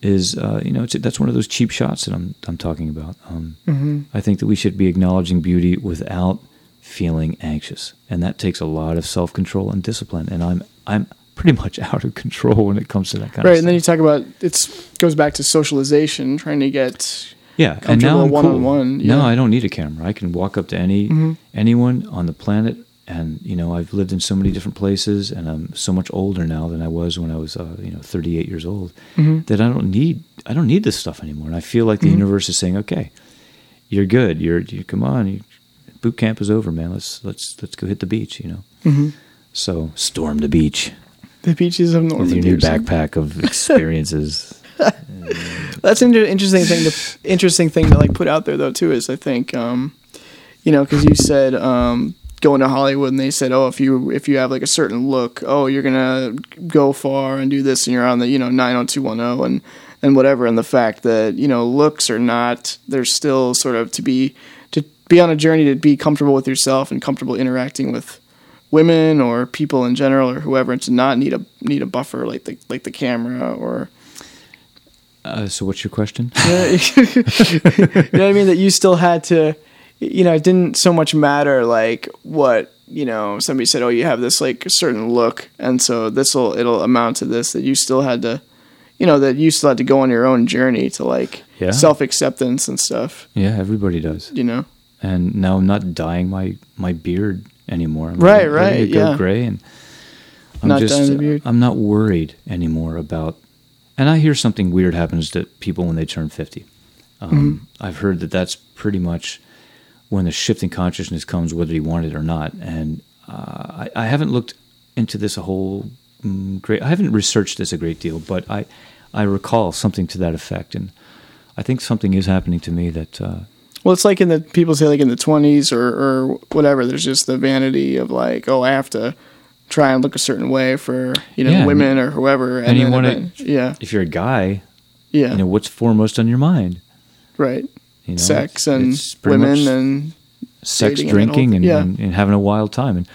is uh, you know it's, that's one of those cheap shots that I'm I'm talking about. Um, Mm-hmm. I think that we should be acknowledging beauty without feeling anxious, and that takes a lot of self control and discipline. And I'm I'm pretty much out of control when it comes to that kind right. of right. And then you talk about it's goes back to socialization, trying to get yeah, and now I'm cool. one-on-one, No, yeah. I don't need a camera. I can walk up to any anyone on the planet. And you know, I've lived in so many different places, and I'm so much older now than I was when I was, uh, you know, 38 years old. Mm-hmm. That I don't need, I don't need this stuff anymore. And I feel like the universe is saying, "Okay, you're good. You're, you come on. You, boot camp is over, man. Let's let's let's go hit the beach." You know. Mm-hmm. So storm the beach the beaches of with Normandy. your new backpack of experiences. That's an interesting thing to interesting thing to like put out there though too is I think um, you know because you said um, going to Hollywood and they said oh if you if you have like a certain look oh you're gonna go far and do this and you're on the you know 90210 and and whatever and the fact that you know looks are not they're still sort of to be to be on a journey to be comfortable with yourself and comfortable interacting with women or people in general or whoever and to not need a need a buffer like the like the camera or Uh, so, what's your question? Yeah, you know what I mean? That you still had to, you know, it didn't so much matter like what you know. Somebody said, "Oh, you have this like certain look," and so this will it'll amount to this. That you still had to, you know, that you still had to go on your own journey to like Yeah. self acceptance and stuff. Yeah, everybody does. You know, and now I'm not dyeing my my beard anymore. I'm Right, letting- right, yeah. gray, and I'm Not just dyeing the beard. I'm not worried anymore about. And I hear something weird happens to people when they turn 50. Um, Mm-hmm. I've heard that that's pretty much when the shift in consciousness comes, whether you want it or not. And uh, I, I haven't looked into this a whole mm, great. I haven't researched this a great deal, but I I recall something to that effect, and I think something is happening to me that. Uh, well, it's like in the people say like in the twenties or or whatever. There's just the vanity of like, oh, I have to try and look a certain way for you know Yeah, and women or whoever, and, and you wanna- yeah, if you're a guy, yeah, you know what's foremost on your mind right. You know sex and it's women and sex dating and drinking and, yeah. and, and having a wild time and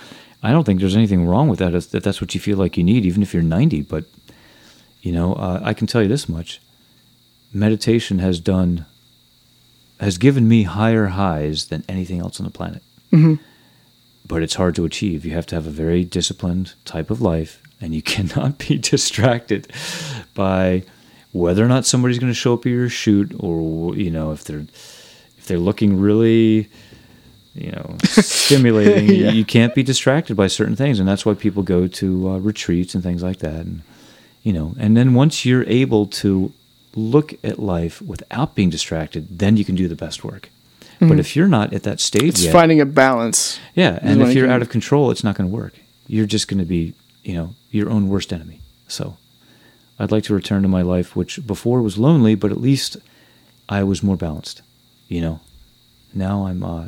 i don't think there's anything wrong with that if that that's what you feel like you need even if you're 90 but you know uh, i can tell you this much meditation has done has given me higher highs than anything else on the planet Mm-hmm. but it's hard to achieve you have to have a very disciplined type of life and you cannot be distracted by whether or not somebody's going to show up at your shoot or you know if they're if they're looking really you know stimulating you- Yeah. you, can't be distracted by certain things and that's why people go to uh, retreats and things like that and you know and then once you're able to look at life without being distracted then you can do the best work but if you're not at that stage Mm-hmm. it's yet finding a balance. yeah, and if you're out of control, it's not going to work. You're just going to be, you know, your own worst enemy. So, I'd like to return to my life, which before was lonely, but at least I was more balanced. You know, now I'm, uh,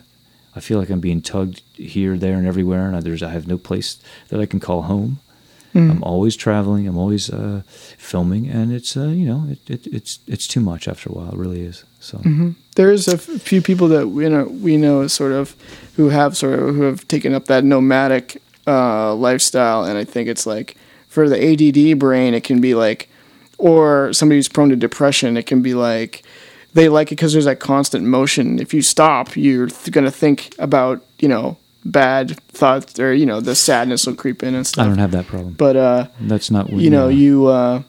I feel like I'm being tugged here, there, and everywhere, and there's I have no place that I can call home. I'm always traveling. I'm always uh, filming, and it's uh, you know it, it, it's it's too much after a while. It really is. So There's a few people that we know we know sort of who have sort of who have taken up that nomadic uh, lifestyle, and I think it's like for the ADD brain, it can be like, or somebody who's prone to depression, it can be like they like it because there's that constant motion. If you stop, you're th- gonna think about you know bad thoughts or you know the sadness will creep in and stuff. I don't have that problem. But uh, That's not what you know you uh,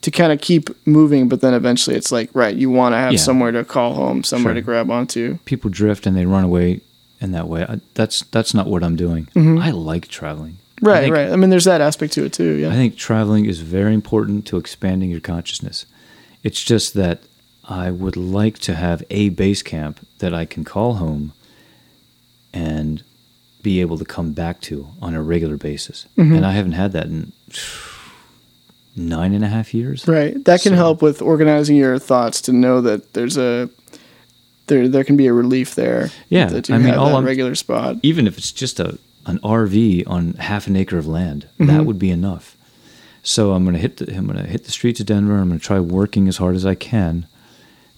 to kind of keep moving, but then eventually it's like right, you want to have Yeah. somewhere to call home, somewhere Sure. to grab onto. people drift and they run away in that way. I, that's that's not what I'm doing. I like traveling. I. Right, think- right. I mean, there's that aspect to it too. Yeah. I think traveling is very important to expanding your consciousness. It's just that I would like to have a base camp that I can call home and be able to come back to on a regular basis. Mm-hmm. And I haven't had that in nine and a half years. right. That can So- help with organizing your thoughts to know that there's a there there can be a relief there. Yeah, I mean, all regular spot. even if it's just a an RV on half an acre of land, Mm-hmm. that would be enough. So I'm gonna hit the I'm gonna hit the streets of Denver. I'm gonna try working as hard as I can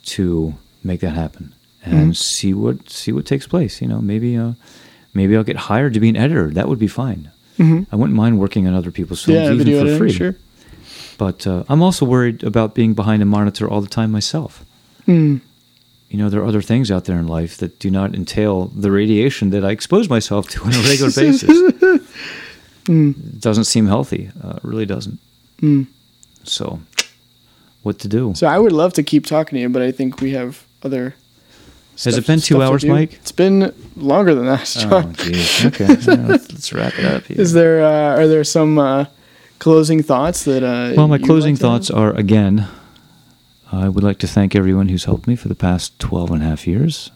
to make that happen and Mm-hmm. see what see what takes place. You know, maybe uh, maybe I'll get hired to be an editor. That would be fine. I wouldn't mind working on other people's films Mm-hmm. Yeah, even for editing, free. sure. But uh, I'm also worried about being behind a monitor all the time myself. Hmm. You know, there are other things out there in life that do not entail the radiation that I expose myself to on a regular basis. It doesn't seem healthy. Uh, it really doesn't. So, what to do? So I would love to keep talking to you, but I think we have other. Has it been two hours. Mike? It's been longer than that, Oh, John. jeez. Okay. Yeah, let's, let's wrap it up here. Is there uh, are there some uh, closing thoughts that? Uh, Well, my closing like thoughts are again, I would like to thank everyone who's helped me for the past 12 and a half years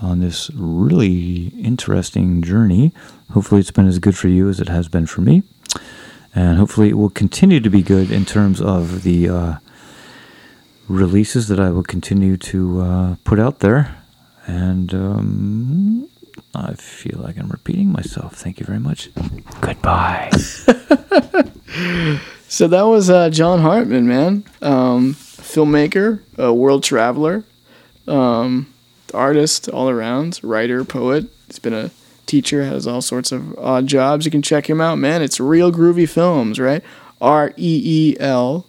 on this really interesting journey. Hopefully, it's been as good for you as it has been for me. And hopefully, it will continue to be good in terms of the uh, releases that I will continue to uh, put out there. And um, I feel like I'm repeating myself. Thank you very much. Goodbye. So that was uh, John Hartman, man. Um, filmmaker, a world traveler, um, artist all around, writer, poet. He's been a teacher, has all sorts of odd jobs. You can check him out, man. It's Reel Groovy Films, right? R E E L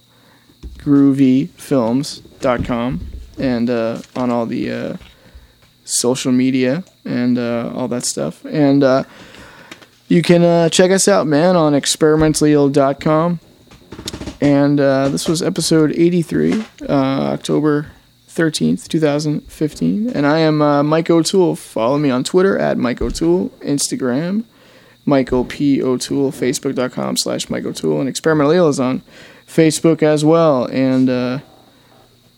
groovyfilms.com and uh, on all the uh, social media and uh, all that stuff. And uh, you can uh, check us out, man, on experimentallyill.com. And uh, this was episode 83, uh, October 13th, 2015. And I am uh, Mike O'Toole. Follow me on Twitter at Mike O'Toole, Instagram, Michael P. O'Toole, Facebook.com slash Mike O'Toole. And Experimentally ILL is on Facebook as well. And uh,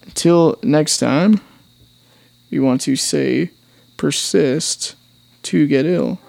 until next time, we want to say persist to get ill.